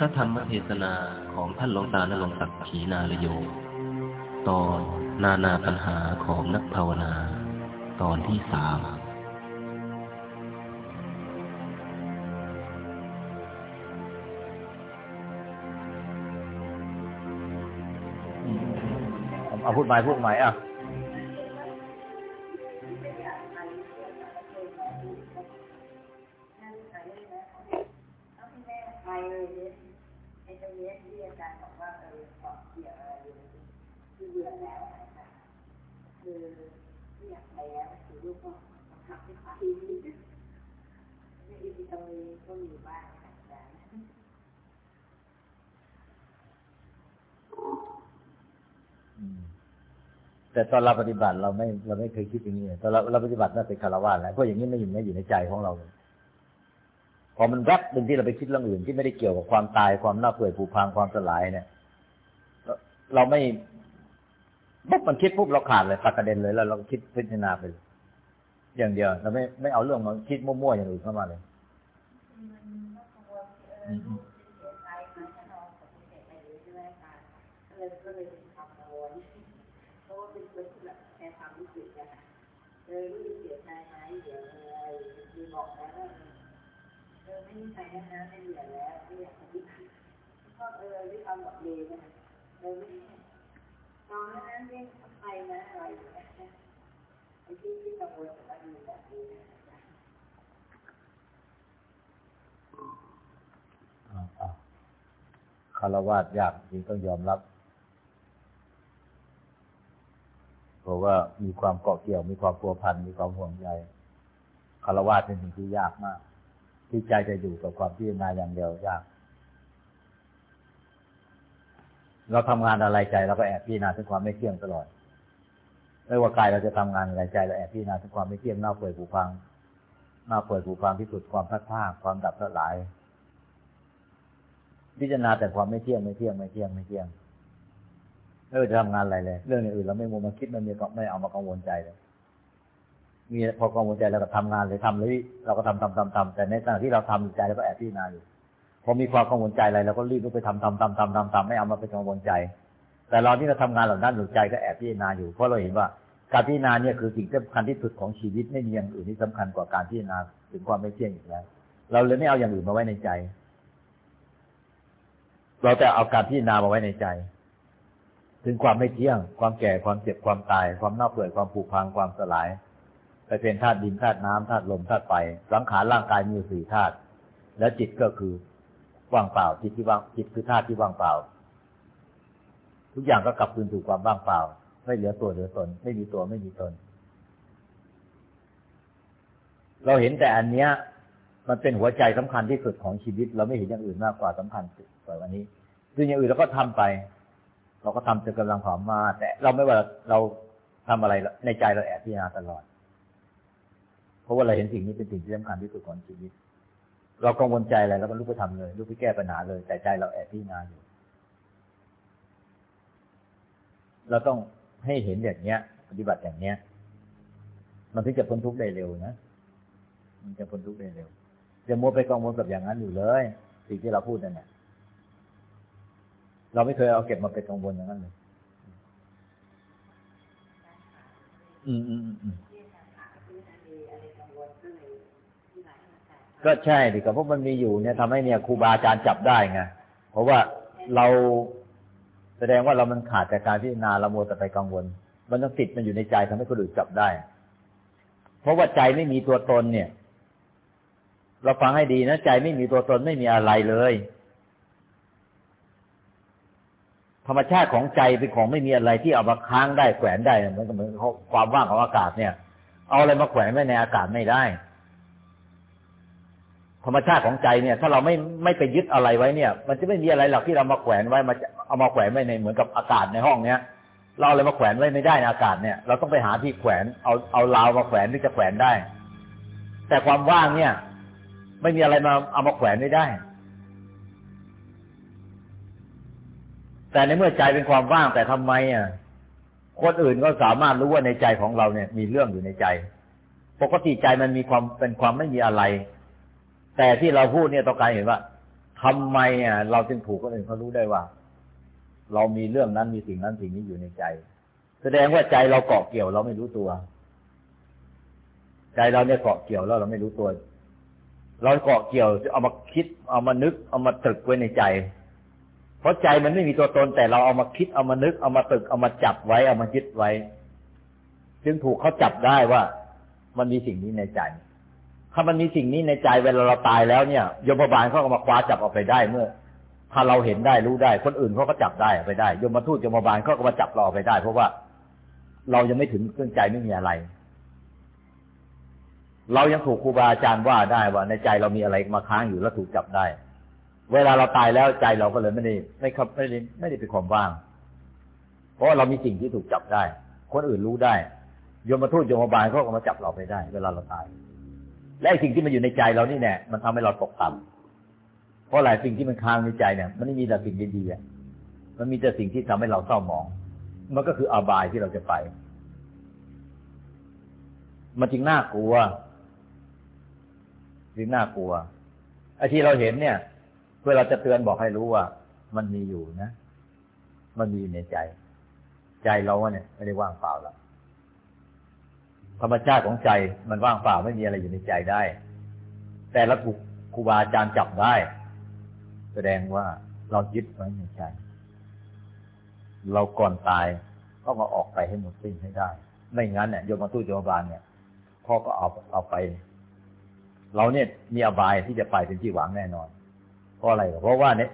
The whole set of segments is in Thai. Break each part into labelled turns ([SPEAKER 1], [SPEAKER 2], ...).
[SPEAKER 1] พระธรรมเทศนาของท่านหลวงตานรงศักดิ์ขีนาลโย ตอนนานาปัญหาของนักภาวนา ตอนที่สาม
[SPEAKER 2] เอาพูดใหม่พูดใหม่อะ
[SPEAKER 3] อนเราป
[SPEAKER 2] ฏิบัติเราไม่เราไม่เคยคิดอย่างนี้ตอนเราเราปฏิบัติน่าเป็นคารวะแล้วเพราะอย่างนี้ไม่อยู่ไม่อยู่ในใจของเราพอมันแวบหนึ่งที่เราไปคิดเรื่องอื่นที่ไม่ได้เกี่ยวกับความตายความน่าเปื่อยผุพังความสลายเนี่ยเราไม่ปุ๊บมันคิดปุ๊บเราขาดเลยตัดกระเด็นเลยแล้วเราคิดพิจารณาไปอย่างเดียวเราไม่ไม่เอาเรื่องมาคิดมั่วๆอย่างอื่นเข้ามาเลยอืม
[SPEAKER 3] เลยรู้สึกเสียใจไหมเดี๋ยวอะไรมีบอกแล้วว่าเออไม่มีใครนะนะไม่เหลือแล้วไม่อยากปฏิบัติก็เออด้วยความหวังดีนะเออไม่ตอนนั้นเรียกไปนะอะไรอย่างเงี้ยไอ้ที่ที่กังวลแต่ว่าดีแบบนี้นะคา
[SPEAKER 2] อ่าคารวะยากจริงต้องยอมรับ เพราะว่ามีความเกาะเกี่ยว มีความพัวพัน มีความห่วงใยคารวะเป็นสิ่งที่ยากมาก ที่ใจจะอยู่กับความพิจารณาอย่างเดียวยาก เราทำงานอะไรใจเราก็แอบพิจารณาถึงความไม่เที่ยงตลอด ไม่ว่ากายเราจะทำงานอะไรใจเราแอบพิจารณาถึงความไม่เที่ยงเน่าเปื่อยผุพังเน่าเปื่อยผุพังที่สุดความพัดพลาดความดับสลาย พิจารณาแต่ความไม่เที่ยงไม่เที่ยงไม่เที่ยงไม่เที่ยง ไม่ว่าจะทำงานอะไรเลย เรื่องอื่นเราไม่มัวมาคิดมันมีก็ไม่เอามากังวลใจเลย มีพอกังวลใจเราก็ทำงานเลยทำเลยเราก็ทำทำทำทำแต่ในขณะที่เราทำใจเราก็แอบพิจารณาอยู่พอมีความกังวลใจอะไรเราก็รีบลุกไปทำทำทำทำทำทำไม่เอามาเป็นกังวลใจ แต่เราที่เราทำงานเหล่านั้นอยู่ใจก็แอบพิจารณาอยู่เพราะเราเห็นว่าการพิจารณาเนี่ยคือสิ่งสำคัญที่สุดของชีวิตไม่มีอย่างอื่นที่สำคัญกว่าการพิจารณาถึงความไม่เที่ยงอีกแล้ว เราเลยไม่เอาอย่างอื่นมาไว้ในใจ เราจะเอาการพิจารณามาไว้ในใจ ถึงความไม่เที่ยง ความแก่ความเจ็บความตาย ความเน่าเปื่อยความผุพังความสลายไปเป็นธาตุดินธาตุน้ำธาตุลมธาตุไฟสังขารร่างกายมีสี่ธาตุแล้วจิตก็คือว่างเปล่าจิตที่ว่างจิตคือธาตุที่ว่างเปล่า ทุกอย่างก็กลับคืนสู่ความว่างเปล่า ไม่เหลือตัวเหลือตน ไม่มีตัวไม่มีตน เราเห็นแต่อันเนี้ย มันเป็นหัวใจสำคัญที่สุดของชีวิต เราไม่เห็นอย่างอื่นมากกว่าสำคัญกว่าอันนี้ซึ่งอย่างอื่นเราก็ทำไป เราก็ทำจนกำลังผอมมาแต่เราไม่ว่าเราทำอะไรในใจเราแอบพิจารณาตลอด เพราะว่าเราเห็นสิ่งนี้เป็นสิ่งที่สำคัญที่สุดของชีวิต เรากังวลใจอะไรเราก็ลุกไปทำเลยลุกไปแก้ปัญหาเลย แต่ใจเราแอบพิจารณาอยู่ เราต้องให้เห็นอย่างเนี้ย ปฏิบัติอย่างเนี้ย มันถึงจะพ้นทุกข์ได้เร็วนะมันจะพ้นทุกข์ได้เร็วจะมัวไปกังวลกับอย่างนั้นอยู่เลย สิ่งที่เราพูดนั่นแหละ เราไม่เคยเอาเก็บมาเป็นกังวลอย่างนั้นเลย อืมอืมอืม
[SPEAKER 3] ก็
[SPEAKER 2] ใช่ดิกับเพวกมันมีอยู่เนี่ยทำให้เนี่ยครูบาอาจารย์จับได้ไงเพราะว่าเราแสดงว่าเรามันขาดจากการพิจารณาเราโมแต่ไปกังวล มันต้องติดมันอยู่ในใจทำให้คนอื่นจับได้ เพราะว่าใจไม่มีตัวตนเนี่ย เราฟังให้ดีนะใจไม่มีตัวตนไม่มีอะไรเลย ธรรมชาติของใจเป็นของไม่มีอะไรที่เอามาค้างได้แขวนได้เหมือนกับเหมือนความว่างของอากาศเนี่ย เอาอะไรมาแขวนไว้ในอากาศไม่ได้ ธรรมชาติของใจเนี่ย ถ้าเราไม่ไม่ไปยึดอะไรไว้เนี่ย มันจะไม่มีอะไรหรอกที่เรามาแขวนไว้มาเอามาแขวนไว้ในเหมือนกับอากาศในห้องเนี้ยเราเอาอะไรมาแขวนไว้ไม่ได้ในอากาศเนี่ย เราต้องไปหาที่แขวนเอาเอาราวมาแขวนถึงจะแขวนได้ แต่ความว่างเนี่ย ไม่มีอะไรมาเอามาแขวนไม่ได้ แต่ในเมื่อใจเป็นความว่างแต่ทำไมอะ คนอื่นก็สามารถรู้ว่าในใจของเราเนี่ย มีเรื่องอยู่ในใจ ปกติใจมันมีความเป็นความไม่มีอะไร แต่ที่เราพูดเนี่ยต้องการเห็นว่าทำไมอะ เราจึงถูกคนอื่นเขารู้ได้ว่า เรามีเรื่องนั้นมีสิ่งนั้นสิ่งนี้อยู่ในใจ แสดงว่าใจเราเกาะเกี่ยวเราไม่รู้ตัว ใจเราเนี่ยเกาะเกี่ยวแล้วเราไม่รู้ตัว เราเกาะเกี่ยวเอามาคิดเอามานึกเอามาตรึกไว้ในใจ เพราะใจมันไม่มีตัวตนแต่เราเอามาคิดเอามานึก เอามาตึกเอามาจับไว้ เอามายึดไว้จึงถูกเขาจับได้ว่า มันมีสิ่งนี้ในใจ ถ้ามันมีสิ่งนี้ในใจเวลาเราตายแล้วเนี่ยยมบาลเขาก็มาคว้าจับออกไปได้เมื่อ ถ้าเราเห็นได้รู้ได้ คนอื่นเขาก็จับได้ไปได้ยมมาทูตยมบาลเขาก็มาจับเราออกไปได้ เพราะว่าเรายังไม่ถึงเครื่องใจไม่มีอะไร เรายังถูกครูบาอาจารย์ว่าได้ว่าในใจเรามีอะไรมาค้างอยู่แล้วถูกจับได้ เวลาเราตายแล้วใจเราก็เลยไม่ได้ไม่ครับไม่ได้ไม่ได้เป็นความว่าง เพราะเรามีสิ่งที่ถูกจับได้ คนอื่นรู้ได้ยมมาทูตยมบาลเขาก็มาจับเราไปได้ เวลาเราตาย และสิ่งที่มันอยู่ในใจเรานี่แน่มันทำให้เราตกต่ำเพราะหลายสิ่งที่มันค้างในใจเนี่ย มันไม่มีแต่สิ่งดีๆมันมีแต่สิ่งที่ทำให้เราเศร้าหมอง มันก็คืออบายที่เราจะไป มันจึงน่ากลัวจึงน่ากลัวไอ้ที่เราเห็นเนี่ย พื่อเราจะเตือนบอกให้รู้ว่า มันมีอยู่นะ มันมีอยู่ในใจ ใจเราเนี่ยไม่ได้ว่างเปล่าแล้วธรรมชาติของใจมันว่างเปล่าไม่มีอะไรอยู่ในใจได้ แต่ละถูครูบาอาจารย์จับได้ แสดงว่าเรายึดไว้ในใจเราก่อนตายก็มาออกไปให้หมดสิ้นให้ได้ ไม่งั้นเนี่ยโยมมาตู้โยมบาลเนี่ยพ่อก็เอาเอาไป เราเนี่ยมีอบายที่จะไปเป็นที่หวังแน่นอน เพราะอะไร เพราะว่าเนี่ย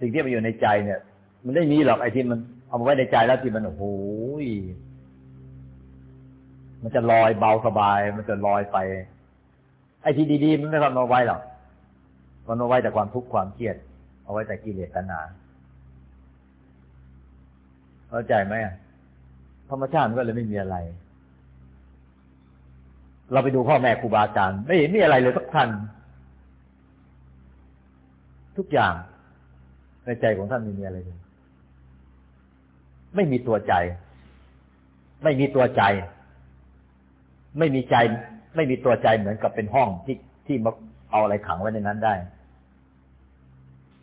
[SPEAKER 2] สิ่งที่มันอยู่ในใจเนี่ย มันไม่มีหรอกไอ้ที่มันเอามาไว้ในใจแล้วที่มันโอ้โหมันจะลอยเบาสบาย มันจะลอยไป ไอ้ที่ดีๆมันไม่ทำเอาไว้หรอกมันเอาไว้แต่ความทุกข์ความเครียด เอาไว้แต่กิเลสตัณหาเข้าใจไหมธรรมชาติมันก็เลยไม่มีอะไร เราไปดูพ่อแม่ครูบาอาจารย์ไม่เห็นมีอะไรเลยสักท่าน ทุกอย่างในใจของท่านไม่มีอะไรเลยไม่มีตัวใจ ไม่มีตัวใจ ไม่มีใจ ไม่มีตัวใจเหมือนกับเป็นห้องที่ที่มาเอาอะไรขังไว้ในนั้นได้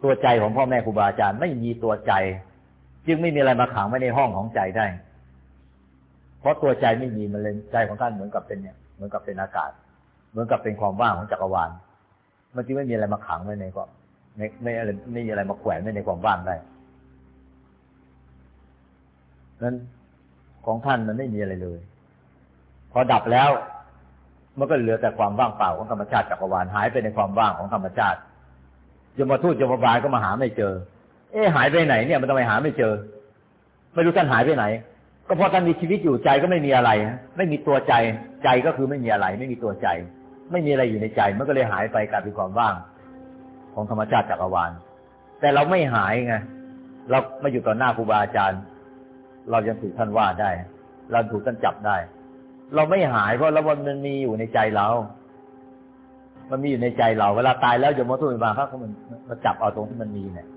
[SPEAKER 2] ตัวใจของพ่อแม่ครูบาอาจารย์ ไม่มีตัวใจ จึงไม่มีอะไรมาขังไว้ในห้องของใจได้ เพราะตัวใจไม่มีมันเลยใจของท่านเหมือนกับเป็นเนี่ย เหมือนกับเป็นอากาศ เหมือนกับเป็นความว่างของจักรวาลมันจึงไม่มีอะไรมาขังไว้ในก็ ไม่ไม่อะไรไม่มีอะไรมาแขวนไว้ในความว่างได้นั้นของท่านมันไม่มีอะไรเลย พอดับแล้วมันก็เหลือแต่ความว่างเปล่าของธรรมชาติจักรวาลหายไปในความว่างของธรรมชาติยมทูตยมบาลก็มาหาไม่เจอ เอ๊หายไปไหนเนี่ยมันทำไมหาไม่เจอ ไม่รู้ท่านหายไปไหน ก็เพราะท่านมีชีวิตอยู่ใจก็ไม่มีอะไร ไม่มีตัวใจ ใจก็คือไม่มีอะไร ไม่มีตัวใจ ไม่มีอะไรอยู่ในใจ มันก็เลยหายไปกลายเป็นความว่าง ของธรรมชาติจักรวาล แต่เราไม่หายไงเราไม่อยู่ต่อหน้าครูบาอาจารย์ เรายังถูกท่านว่าได้ เราถูกท่านจับได้ เราไม่หายเพราะแล้วมันมีอยู่ในใจเรา มันมีอยู่ในใจเรา เวลาตายแล้วโยมทุนบางเขามันมาจับเอาตรงที่มันมีเนี่ย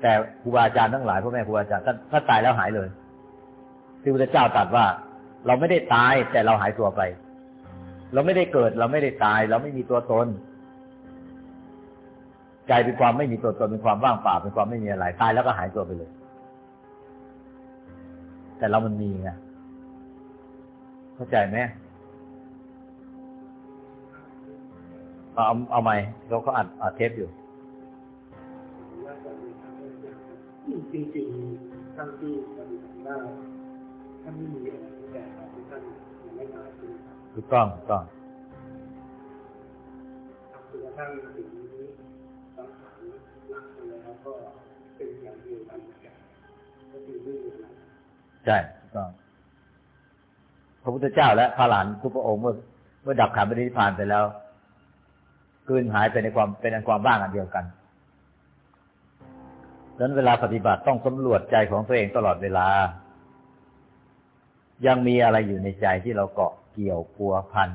[SPEAKER 2] แต่ครูบาอาจารย์ทั้งหลายพ่อแม่ครูบาอาจารย์ท่านถ้าตายแล้วหายเลยที่พระเจ้าตรัสว่า เราไม่ได้ตายแต่เราหายตัวไป เราไม่ได้เกิด เราไม่ได้ตาย เราไม่มีตัวตน ใจเป็นความไม่มีตัวตนเป็นความว่างเปล่าเป็นความไม่มีอะไรตายแล้วก็หายตัวไปเลย แต่เรามันมีไงเข้าใจไหมเอาเอาไหมเราก็อัดอัดเทปอยู่
[SPEAKER 4] จริงๆท่านที่ปฏิบัติได้ท่านไม่มีอะไรแต่ท่านยังไม่ตายคือ
[SPEAKER 2] ถูกต้องถูกต้อง
[SPEAKER 4] คือท่านถึง
[SPEAKER 2] ใช่กต้องระพุทธเจ้าและพระหลานทุกพระองค์เมื่อเมื่อดับขันธ์ปฏินิพานไปแล้วคืนหายไปในความเป็นอันความว่างอันเดียวกันดังนั้นเวลาปฏิบัติต้องสำรวจใจของตัวเองตลอดเวลา ยังมีอะไรอยู่ในใจที่เราเกาะเกี่ยวพัวพัน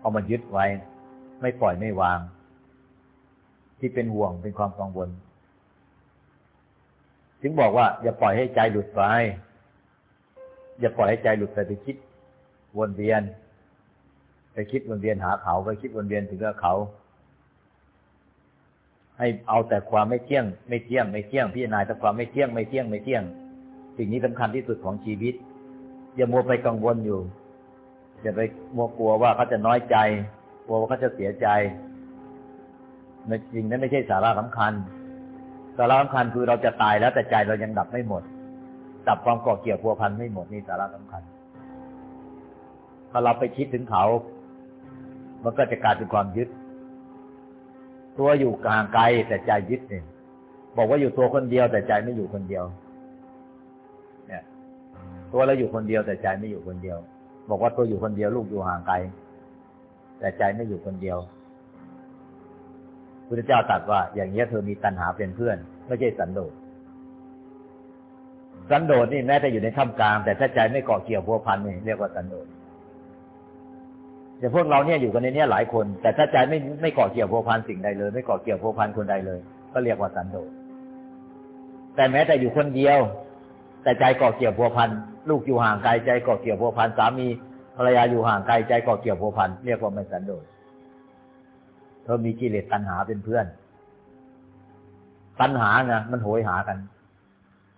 [SPEAKER 2] เอามายึดไว้ ไม่ปล่อยไม่วาง ที่เป็นห่วงเป็นความกังวล ถึงบอกว่าอย่าปล่อยให้ใจหลุดไป อย่าปล่อยให้ใจหลุดไปไปคิดวนเวียน ไปคิดวนเวียนหาเขาไปคิดวนเวียนถึงกับเขา ให้เอาแต่ความไม่เที่ยง ไม่เที่ยง ไม่เที่ยงพิจารณาแต่ความไม่เที่ยงไม่เที่ยงไม่เที่ยง สิ่งนี้สำคัญที่สุดของชีวิต อย่ามัวไปกังวลอยู่ อย่าไปมัวกลัวว่าเขาจะน้อยใจ กลัวว่าเขาจะเสียใจในจริงนั้นไม่ใช่สาระสำคัญ สาระสำคัญคือเราจะตายแล้วแต่ใจเรายังดับไม่หมด ดับความก่อเกี่ยวพัวพันไม่หมดนี่สาระสำคัญถ้าเราไปคิดถึงเขา มันก็จะกลายเป็นความยึด ตัวอยู่กลางไกลแต่ใจยึดเนี่ยบอกว่าอยู่ตัวคนเดียวแต่ใจไม่อยู่คนเดียว เนี่ย ตัวเราอยู่คนเดียวแต่ใจไม่อยู่คนเดียว บอกว่าตัวอยู่คนเดียวลูกอยู่ห่างไกล แต่ใจไม่อยู่คนเดียว พุทธเจ้าตรัสว่า อย่างนี้เธอมีตัณหาเป็นเพื่อน ไม่ใช่สันโดษสันโดษนี่แม้แต่อยู่ในท่ามกลาง แต่ถ้าใจไม่เกาะเกี่ยวพัวพันนี่เรียกว่าสันโดษอย่พวกเราเนี่ยอยู่กันในนี้หลายคน แต่ถ้าใจไม่ไม่เกาะเกี่ยวพัวพันสิ่งใดเลย ไม่เกาะเกี่ยวพัวพันคนใดเลย ก็เรียกว่าสันโดษแต่แม้แต่อยู่คนเดียว แต่ใจเกาะเกี่ยวพัวพันลูกอยู่ห่างไกลใจเกาะเกี่ยวพัวพันสามีภรรยาอยู่ห่างไกลใจเกาะเกี่ยวพัวพันเรียกว่าไม่สันโดษ ธอมีกิเลสตัณหาเป็นเพื่อน ตัณหาไงมันโหยหากัน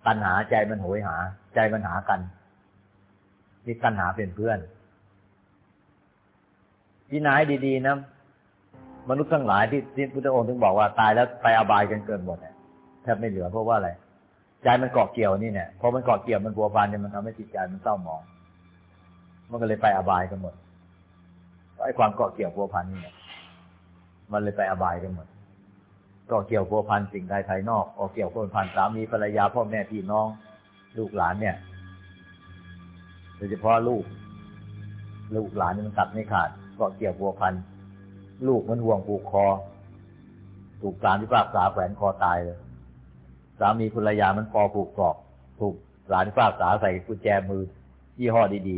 [SPEAKER 2] ตัณหาใจมันโหยหา ใจมันหากันนี่ตัณหาเป็นเพื่อนพี่นายดีๆนะมนุษย์ทั้งหลายที่ที่พุทธองค์ถึงบอกว่าตายแล้วไปอบายกันเกินหมดเนี่ยแทบไม่เหลือเพราะว่าอะไรใจมันเกาะเกี่ยวนี่เนี่ยพอมันเกาะเกี่ยวมันบัวบานเนี่ยมันทำให้จิตใจมันเศร้าหมอง มันก็เลยไปอบายกันหมดไอ้ความเกาะเกี่ยวบัวพันนี่เนี่ย มันเลยไปอบายกันหมด ก็เกี่ยวพัวพันสิ่งใดภายนอกก็เกี่ยวพัวพันสามีภรรยาพ่อแม่พี่น้อง ลูกหลานเนี่ยโดยเฉพาะลูก ลูกหลานนี่มันตัดไม่ขาดก็เกี่ยวพัวพันลูกมันห่วงผูกคอ ถูกสารที่ปากษาแขวนคอตายเลยสามีภรรยามันคอผูกศอกถูกสารที่ปากษาใส่กุญแจมือยี่ห้อดี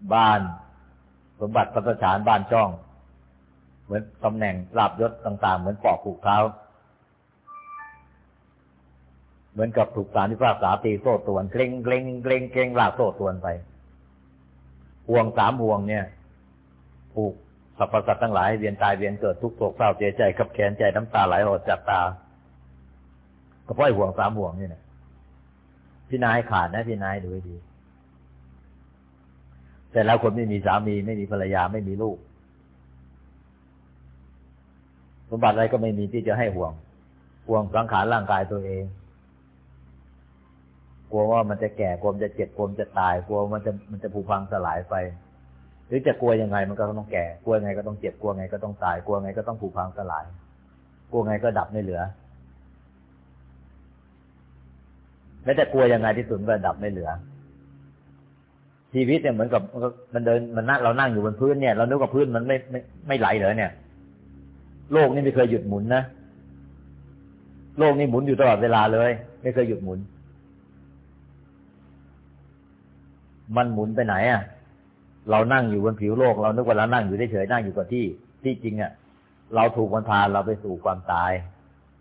[SPEAKER 2] ๆ บ้าน สมบัติพัฒฐานบ้านจ้อง เหมือนตำแหน่งลาบยศต่าง ๆ เหมือนปอกผูกเท้า เหมือนกับถูกสารที่ภาษาตีโซ่ตวนเกรงเกรงเกรงเกรงลากโซ่ตวนไปห่วงสามห่วงเนี่ยผูกสรรพสัตว์ทั้งหลายเวียนตายเวียนเกิดทุกโศกเศร้าเสียใจขับแขนใจน้ำตาไหลออกจากตาก็เพราะห่วงสามห่วงนี่นะพี่นายขาดนะพี่นายดูให้ดี แต่แล้วคนไม่มีสามีไม่มีภรรยาไม่มีลูก สมบัติอะไรก็ไม่มีที่จะให้ห่วง ห่วงสังขารร่างกายตัวเอง กลัวว่ามันจะแก่กลัวมันจะเจ็บกลัวมันจะตายกลัวมันจะมันจะผุพังสลายไป หรือจะกลัวยังไงมันก็ต้องแก่กลัวไงก็ต้องเจ็บกลัวไงก็ต้องตายกลัวไงก็ต้องผุพังสลายกลัวไงก็ดับไม่เหลือแม้แต่กลัวยังไงที่สุดก็ดับไม่เหลือ ชีวิตเนี่ยเหมือนกับมันเดินมันนั่งเรานั่งอยู่บนพื้นเนี่ย เรานึกว่าพื้นมันไม่ไม่ไม่ไหลเลยเนี่ย โลกนี่ไม่เคยหยุดหมุนนะโลกนี่หมุนอยู่ตลอดเวลาเลย ไม่เคยหยุดหมุน มันหมุนไปไหนอะ เรานั่งอยู่บนผิวโลก เรานึกว่าเรานั่งอยู่เฉยๆนั่งอยู่กับที่ ที่จริงอะ เราถูกวันพาเราไปสู่ความตาย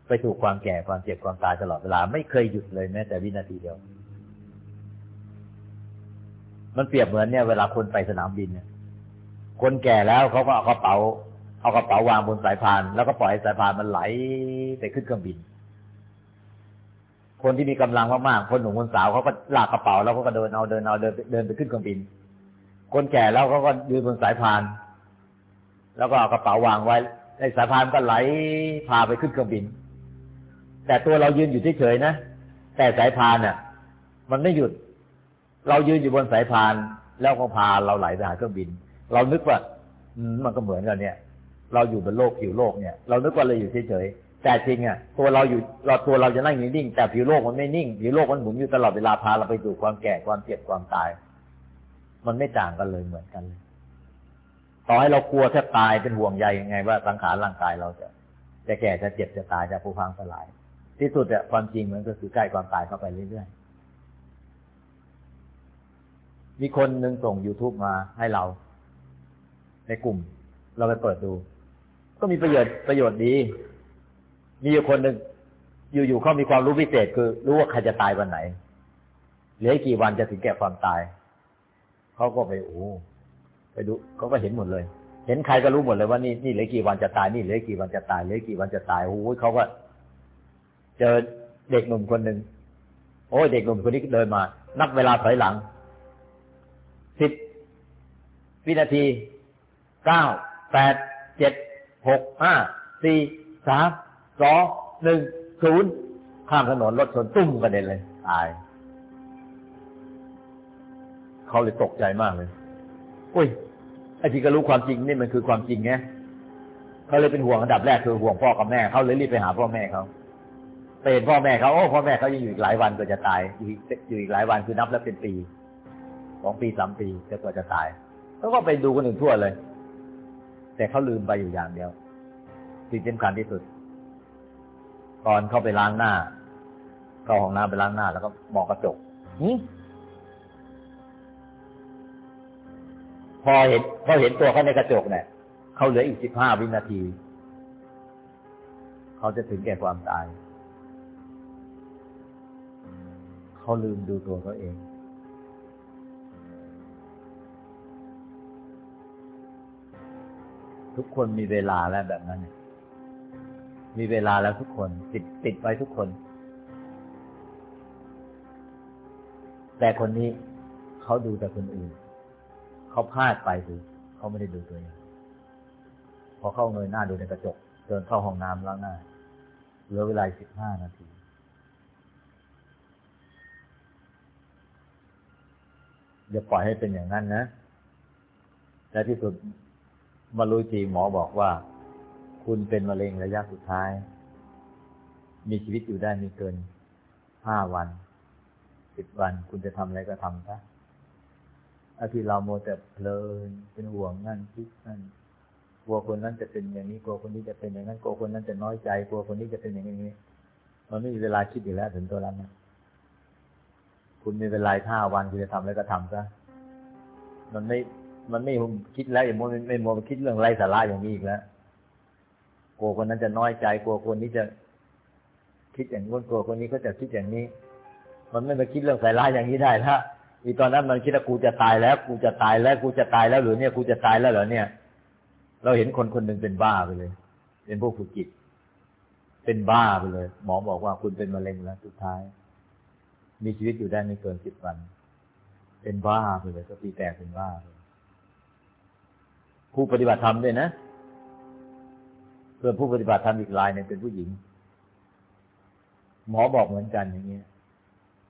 [SPEAKER 2] ไปสู่ความแก่ความเจ็บความตายตลอดเวลา ไม่เคยหยุดเลยแม้แต่วินาทีเดียว มันเปรียบเหมือนเนี่ยเวลาคนไปสนามบินเนี่ยคนแก่แล้วเขาก็เอากระเป๋า เอากระเป๋าวางบนสายพาน แล้วก็ปล่อยสายพานมันไหลไปขึ้นเครื่องบิน คนที่มีกำลังมากๆคนหนุ่มคนสาวเขาก็ลากกระเป๋าแล้วเขาก็เดินเอาเดินเอาเดินเดินไปขึ้นเครื่องบิน คนแก่แล้วเขาก็ยืนบนสายพาน แล้วก็เอากระเป๋าวางไว้ในสายพานก็ไหลพาไปขึ้นเครื่องบิน แต่ตัวเรายืนอยู่เฉยๆนะแต่สายพานเนี่ยมันไม่หยุด เรายืนอยู่บนสายพาน แล้วก็พาเราไหลไปหาเครื่องบิน เรานึกว่ามันก็เหมือนกันเนี่ย เราอยู่บนโลกผิวโลกเนี่ย เรานึกว่าเราอยู่เฉยๆแต่จริงอะตัวเราอยู่เราตัวเราจะนั่งอยู่นิ่ง แต่ผิวโลกมันไม่นิ่งผิวโลกมันหมุนอยู่ตลอดเวลาพาเราไปสู่ความแก่ความเจ็บความตาย มันไม่ต่างกันเลยเหมือนกันเลยต่อให้เรากลัวแทบตายเป็นห่วงใยยังไง ว่าสังขารร่างกายเราจะ จะแก่จะเจ็บจะตายจะผุพังสลาย ที่สุดอะความจริงมันก็คือใกล้ความตายเข้าไปเรื่อยๆ มีคนหนึ่งส่ง youtube มาให้เรา ในกลุ่ม เราไปเปิดดู ก็มีประโยชน์ประโยชน์ดี มีอยู่คนหนึ่งอยู่ๆเขามีความรู้พิเศษคือ รู้ว่าใครจะตายวันไหนเหลือกี่วันจะถึงแก่ความตาย เขาก็ไปโอ้ไปดูเขาก็เห็นหมดเลย เห็นใครก็รู้หมดเลยว่านี่นี่เหลือกี่วันจะตายนี่เหลือกี่วันจะตายเหลือกี่วันจะตายโอ้ยเขาก็ เจอเด็กหนุ่มคนหนึ่งโอ้ยเด็กหนุ่มคนนี้เดินมา นับเวลาถอยหลัง สิบวินาทีเก้าแปดเจ็ดหกห้าสี่สามสองหนึ่งศูนย์ข้ามถนนรถชนตุ้มกระเด็นเลยตาย เขาเลยตกใจมากเลยอุ้ยไอ้ที่ก็รู้ความจริงนี่มันคือความจริงไงเขาเลยเป็นห่วงอันดับแรกคือห่วงพ่อกับแม่เขาเลยรีบไปหาพ่อแม่เขาไปเห็นพ่อแม่เขาโอ้พ่อแม่เขายังอยู่อีกหลายวันก็จะตายอยู่อีกอยู่อีกหลายวันคือนับแล้วเป็นปี สองปีสามปีจะกว่าจะตายเขาก็ไปดูคนอื่นทั่วเลย แต่เขาลืมไปอยู่อย่างเดียวสิ่งสำคัญที่สุด ตอนเข้าไปล้างหน้า เข้าห้องน้ำไปล้างหน้า แล้วก็มองกระจกหึพอเห็นพอเห็นตัวเขาในกระจกเนี่ยเขาเหลืออีกสิบห้าวินาที เขาจะถึงแก่ความตาย เขาลืมดูตัวเขาเอง ทุกคนมีเวลาแล้วแบบนั้น มีเวลาแล้วทุกคน ติดติดไว้ทุกคน แต่คนนี้เขาดูแต่คนอื่น เขาพลาดไปคือเขาไม่ได้ดูตัวเองพอเข้าเงยหน้าดูในกระจกเดินเข้าห้องน้ำล้างหน้าเหลือเวลาสิบห้านาทีอย่าปล่อยให้เป็นอย่างนั้นนะและที่สุด มารู้จีหมอบอกว่า คุณเป็นมะเร็งระยะสุดท้าย มีชีวิตอยู่ได้ม่เกินห้าวันสิบวัน คุณจะทำอะไรก็ทำซะอาที่เราโมแต่เพลินเป็นห่วงนั่นคิดนั่นกลัวคนนั้นจะเป็นอย่างนี้กลัวคนนี้จะเป็นอย่างนั้นกลัวคนนั้นจะน้อยใจกลัวคนนี้จะเป็นอย่างนี้มันไม่มีเวลาคิดอยู่แล้วถึงตัวนั้นนะคุณมีเวลาห้าวันคุณจะทำอะไรก็ทำซะมันไม่ มันไม่คิดแล้วอย่างโมไม่ม่โมคิดเรื่องไร้สาระอย่างนี้อีกแล้วกลัวคนนั้นจะน้อยใจกลัวคนนี้จะคิดอย่างนู้นกลัวคนนี้เขาจะคิดอย่างนี้ มันไม่มาคิดเรื่องสาร้ายอย่างนี้ได้ถ้าอีตอนนั้นมันคิดว่ากูจะตายแล้ว กูจะตายแล้วกูจะตายแล้วหรือเนี่ยกูจะตายแล้วเหรอเนี่ย เราเห็นคนคนหนึ่งเป็นบ้าไปเลย เป็นพวกฝึกจิต เป็นบ้าไปเลย หมอบอกว่าคุณเป็นมะเร็งแล้วสุดท้าย มีชีวิตอยู่ได้ไม่เกินสิบวัน เป็นบ้าไปเลยสติแตกเป็นบ้าเลย ผู้ปฏิบัติธรรมด้วยนะเพื่อนผู้ปฏิบัติธรรมอีกรายหนึ่งเป็นผู้หญิง หมอบอกเหมือนกันอย่างเงี้ย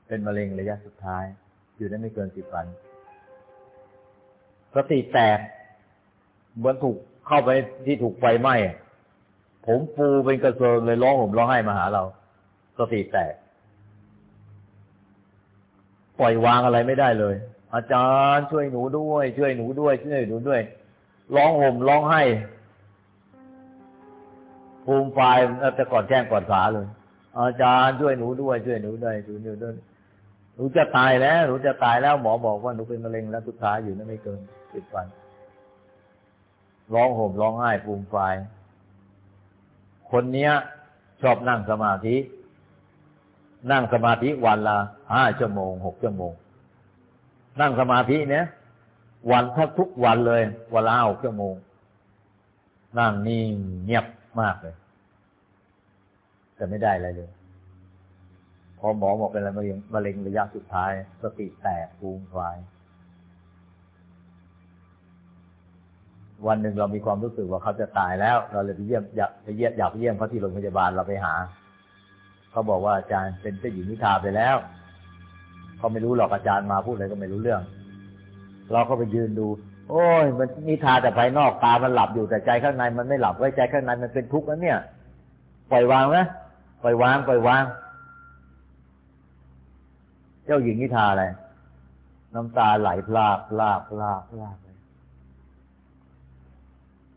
[SPEAKER 2] เป็นมะเร็งระยะสุดท้าย อยู่ได้ไม่เกินสิบวันสติแตกเหมือนถูกเข้าไปที่ถูกไฟไหม้ผมฟูเป็นกระเซิงเลยร้องห่มร้องไห้มาหาเรา สติแตก ปล่อยวางอะไรไม่ได้เลย อาจารย์ช่วยหนูด้วย ช่วยหนูด้วย ช่วยหนูด้วย ร้องห่มร้องไห้ภูมิไฟแต่ก่อนแจ้งก่อนสาเลย อาจารย์ช่วยหนูด้วยช่วยหนูด้วยช่วยหนูด้วยหนูจะตายแล้วหนูจะตายแล้วหมอบอกว่าหนูเป็นมะเร็งแล้วสุดท้ายอยู่นั่นไม่เกินสิบวันร้องห่มร้องไห้ภูมิไฟคนเนี้ย ชอบนั่งสมาธิ นั่งสมาธิวันละห้าชั่วโมงหกชั่วโมง นั่งสมาธิเนี้ย วันถ้าทุกวันเลยวันละหกชั่วโมง นั่งนิ่งเงียบมากเลย แต่ไม่ได้อะไรเลยพอหมอบอกเป็นอะไรมะเร็งมะเร็งระยะสุดท้าย สติแตกภูมิไฟวันหนึ่งเรามีความรู้สึกว่าเขาจะตายแล้ว เราเลยไปเยี่ยมอยากไปเยี่ยมอยากไปเยี่ยมเขาที่โรงพยาบาลเราไปหา เขาบอกว่าอาจารย์เป็นเจ้าหญิงนิทราไปแล้ว เขาไม่รู้หรอกอาจารย์มาพูดอะไรก็ไม่รู้เรื่อง เราก็ไปยืนดู โอ้ย มันนิทาแต่ภายนอกตามันหลับอยู่แต่ใจข้างในมันไม่หลับไว้ใจข้างในมันเป็นทุกข์นะเนี่ย ปล่อยวางนะปล่อยวางปล่อยวาง เจ้าหญิงนิทาอะไรน้ำตาไหลพลากพลากพลากพลาก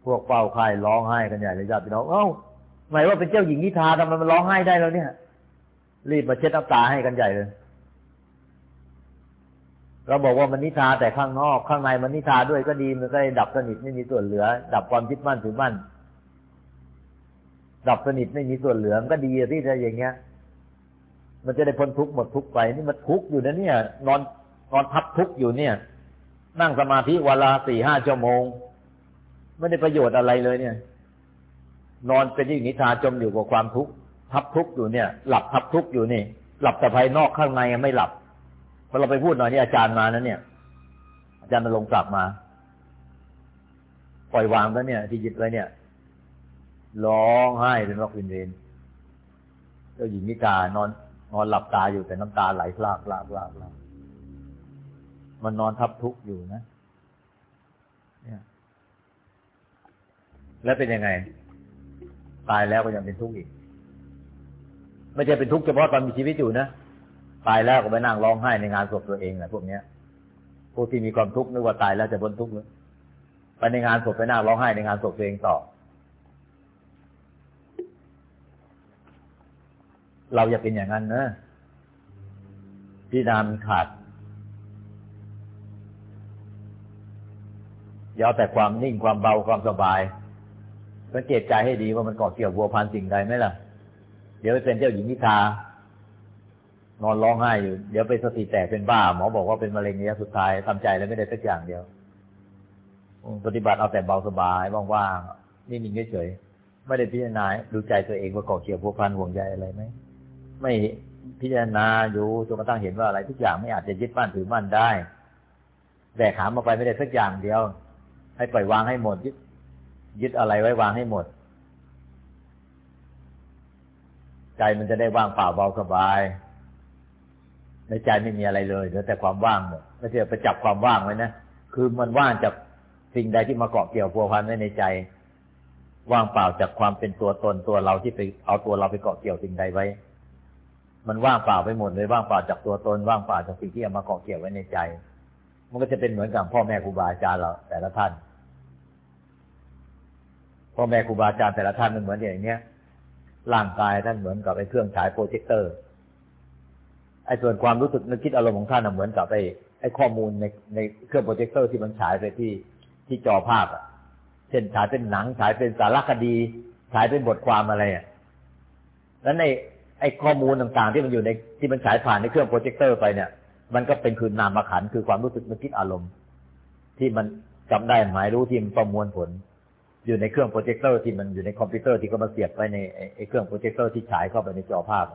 [SPEAKER 2] พวกเฝ้าไข่ร้องไห้กันใหญ่เลยญาติพี่น้องเอ้าหมายว่าเป็นเจ้าหญิงนิทาทำไมมันร้องไห้ได้แล้วเนี่ย รีบมาเช็ดน้ำตาให้กันใหญ่เลย เราบอกว่ามันนิทาแต่ข้างนอก ข้างในมันนิทาด้วยก็ดีมันก็ได้ดับสนิทไม่มีส่วนเหลือ ดับความคิดมั่นถือมั่นดับสนิทไม่มีส่วนเหลือก็ดีที่จะอย่างเงี้ย มันจะได้พ้นทุกข์หมดทุกข์ไปนี่มันทุกข์อยู่นะเนี่ย นอนนอนทับทุกข์อยู่เนี่ย นั่งสมาธิวันละสี่ห้าชั่วโมง ไม่ได้ประโยชน์อะไรเลยเนี่ย นอนเป็นที่นิทาจมอยู่กับความทุกข์ทับทุกข์อยู่เนี่ย หลับทับทุกข์อยู่นี่ หลับแต่ภายนอกข้างในไม่หลับ พอเราไปพูดหน่อยนี่อาจารย์มานะเนี่ย อาจารย์มาลงกลับมา ปล่อยวางแล้วเนี่ย ที่ยึดไว้เนี่ยร้องไห้เป็นรอกวินเวนเจ้าหญิงนิกานอน นอนหลับตาอยู่แต่น้ำตาไหลพลากพลากพลากพลากมันนอนทับทุกข์อยู่นะเนี่ย แล้วเป็นยังไง ตายแล้วก็ยังเป็นทุกข์อีก ไม่ใช่เป็นทุกข์เฉพาะตอนมีชีวิตอยู่นะ ตายแล้วก็ไปนั่งร้องไห้ในงานศพตัวเองแหละพวกเนี้ยพวกที่มีความทุกข์นึกว่าตายแล้วจะพ้นทุกข์เลยไปในงานศพไปนั่งร้องไห้ในงานศพตัวเองต่อ เราอย่าเป็นอย่างนั้นนะพี่นามขาดย่อแต่ความนิ่งความเบาความสบายสังเกตใจให้ดีว่ามันเกาะเกี่ยวบัวพันสิ่งใดไหมล่ะ เดี๋ยวไปเป็นเจ้าหญิงนิทา นอนร้องไห้อยู่ เดี๋ยวไปสติแตกเป็นบ้า หมอบอกว่าเป็นมะเร็งระยะสุดท้ายทำใจแล้วไม่ได้สักอย่างเดียวปฏิบัติเอาแต่เบาสบายว่างๆนิ่งๆเฉยๆไม่ได้พิจารณาดูใจตัวเองว่ากาะเกี่ยวพัวพันห่วงใยอะไรไหมไม่พิจารณาอยู่จนกระทั่งเห็นว่าอะไรทุกอย่างไม่อาจจะยึดมั่นถือมั่นได้แบกหามมาไปไม่ได้สักอย่างเดียว ให้ปล่อยวางให้หมดยึดยึดอะไรไว้วางให้หมด ใจมันจะได้ว่างเปล่าเบาสบาย ในใจไม่มีอะไรเลยเหลือแต่ความว่างหมดไม่ใช่ไปจับความว่างไว้นะคือมันว่างจากสิ่งใดที่มาเกาะเกี่ยวพัวพันไว้ในใจ ว่างเปล่าจากความเป็นตัวตนตัวเราที่ไปเอาตัวเราไปเกาะเกี่ยวสิ่งใดไว้ มันว่างเปล่าไปหมดเลยว่างเปล่าจากตัวตนว่างเปล่าจากสิ่งที่เอามาเกาะเกี่ยวไว้ในใจ มันก็จะเป็นเหมือนกับพ่อแม่ครูบาอาจารย์เราแต่ละท่านพ่อแม่ครูบาอาจารย์แต่ละท่านมันเหมือนอย่างเนี้ยร่างกายท่านเหมือนกับไอ้เครื่องฉายโปรเจคเตอร์ อ้ส่วนความรู้สึกนึกคิดอารมณ์ของท่านเหมือนกับไอ้ไอ้ข้อมูลในในเครื่องโปรเจคเตอร์ที่มันฉายไปที่ที่จอภาพอะ เช่นฉายเป็นหนังฉายเป็นสารคดี ฉายเป็นบทความอะไรอะแล้วในไอ้ข้อมูลต่างๆ ที่มันอยู่ในที่มันฉายผ่านในเครื่องโปรเจคเตอร์ไปเนี่ย มันก็เป็นคือนามขันธ์คือความรู้สึกนึกคิดอารมณ์ ที่มันจำได้หมายรู้ที่มันประมวลผล อยู่ในเครื่องโปรเจคเตอร์ที่มันอยู่ในคอมพิวเตอร์ที่เขามาเสียบไปในไอ้เครื่องโปรเจคเตอร์ที่ฉายเข้าไปในจอภาพ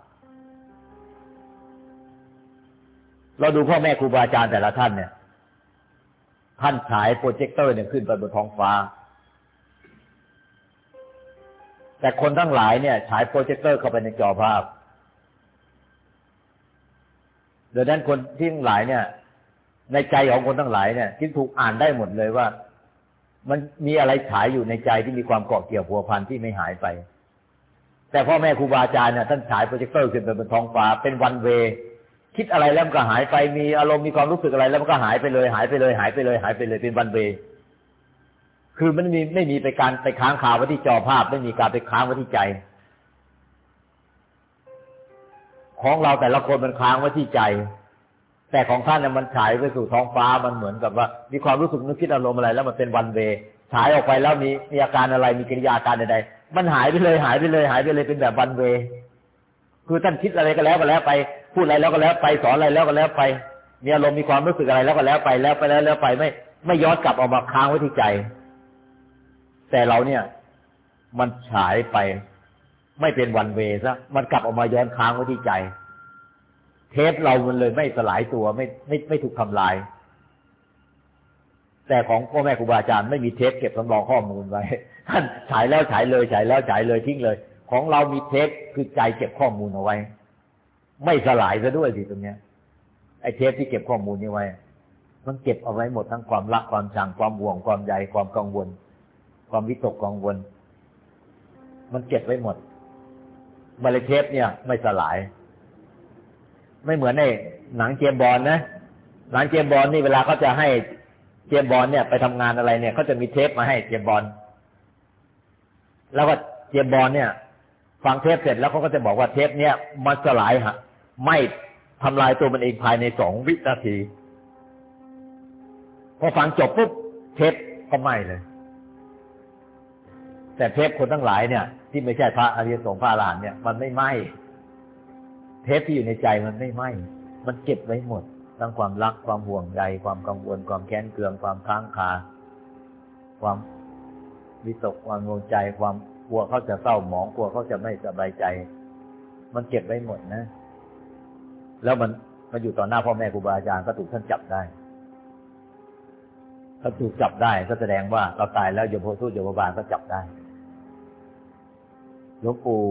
[SPEAKER 2] เราดูพ่อแม่ครูบาอาจารย์แต่ละท่านเนี่ย ท่านฉายโปรเจคเตอร์เนี่ยขึ้นไปบนท้องฟ้า แต่คนทั้งหลายเนี่ยฉายโปรเจคเตอร์เข้าไปในจอภาพดังนั้นคนที่ทั้งหลายเนี่ย ในใจของคนทั้งหลายเนี่ยที่ถูกอ่านได้หมดเลยว่า มันมีอะไรฉายอยู่ในใจที่มีความเกาะเกี่ยวพัวพันที่ไม่หายไป แต่พ่อแม่ครูบาอาจารย์เนี่ยท่านฉายโปรเจคเตอร์ขึ้นไปบนท้องฟ้าเป็นวันเว คิดอะไรแล้วมันก็หายไปมีอารมณ์มีความรู้สึกอะไร แล้วมันก็หายไปเลย หายไปเลยหายไปเลย หายไปเลยเป็นวันเวคือมันมีไม่มีไปการไปค้างคาไว้ที่จอภาพ ไม่มีการไปค้างไว้ที่ใจ ของเราแต่ละคนมันค้างไว้ที่ใจ แต่ของท่านเนี่ยมันฉายไปสู่ท้องฟ้ามันเหมือนกับว่า มีความรู้สึกนึกคิดอารมณ์อะไร แล้วมันเป็นวันเวฉายออกไปแล้วมีมีอาการอะไรมีกิริยาการใดๆมันหายไปเลยหายไปเลย หายไปเลยเป็นแบบวันเว คือท่านคิดอะไรก็แล้วก็แล้วไป พูดอะไรแล้วก็แล้วไปสอนอะไรแล้วก็แล้วไปมีอารมณ์มีความรู้สึกอะไรแล้วก็แล้วไปแล้วไปแล้วแล้วไปไม่ ไม่ย้อนกลับออกมาค้างไว้ที่ใจ แต่เราเนี่ย มันฉายไป ไม่เป็นวันเวซะมันกลับออกมาย้อนค้างไว้ที่ใจ เทปเรามันเลยไม่สลายตัวไม่ไม่ไม่ถูกทำลาย แต่ของพ่อแม่ครูบาอาจารย์ไม่มีเทปเก็บสำรองข้อมูลไว้ท่านฉายแล้วฉายเลยฉายแล้วฉายเลยทิ้งเลย ของเรามีเทปคือใจเก็บข้อมูลเอาไว้ ไม่สลายซะด้วยสิตรงเนี้ยไอ้เทปที่เก็บข้อมูลนี้ไว้ มันเก็บเอาไว้หมดทั้งความรักความชังความห่วงความใยความกังวล ความวิตกกังวล มันเก็บไว้หมดมาเลยเทปเนี่ย ไม่สลาย ไม่เหมือนในหนังเจมบอลนะหนังเจมบอลนี่เวลาเขาจะให้เจมบอลเนี่ยไปทำงานอะไรเนี่ยเขาจะมีเทปมาให้เจมบอลแล้วก็เจมบอลเนี่ย ฟังเทปเสร็จแล้วเขาก็จะบอกว่าเทปเนี่ยมันสลายฮะไม่ทำลายตัวมันเองภายในสองวินาที พอฟังจบปุ๊บเทปก็ไหม้เลย แต่เทปคนทั้งหลายเนี่ย ที่ไม่ใช่พระอริยสงฆ์พระอรหันเนี่ย มันไม่ไหม้เทปที่อยู่ในใจมันไม่ไหม้มันเก็บไว้หมดทั้งความรักความห่วงใยความกังวล ความแค้นเคืองความค้างคาความวิตกความงงใจความ กลัวเขาจะเศร้าหมองกลัวเขาจะไม่สบายใจ มันเก็บไว้หมดนะ แล้วมันมันอยู่ต่อหน้าพ่อแม่ครูบาอาจารย์ก็ถูกท่านจับได้ถ้าถูกจับได้ก็แสดงว่าเราตายแล้วโยมโพธิ์โยมบาลก็จับได้หลวงปู่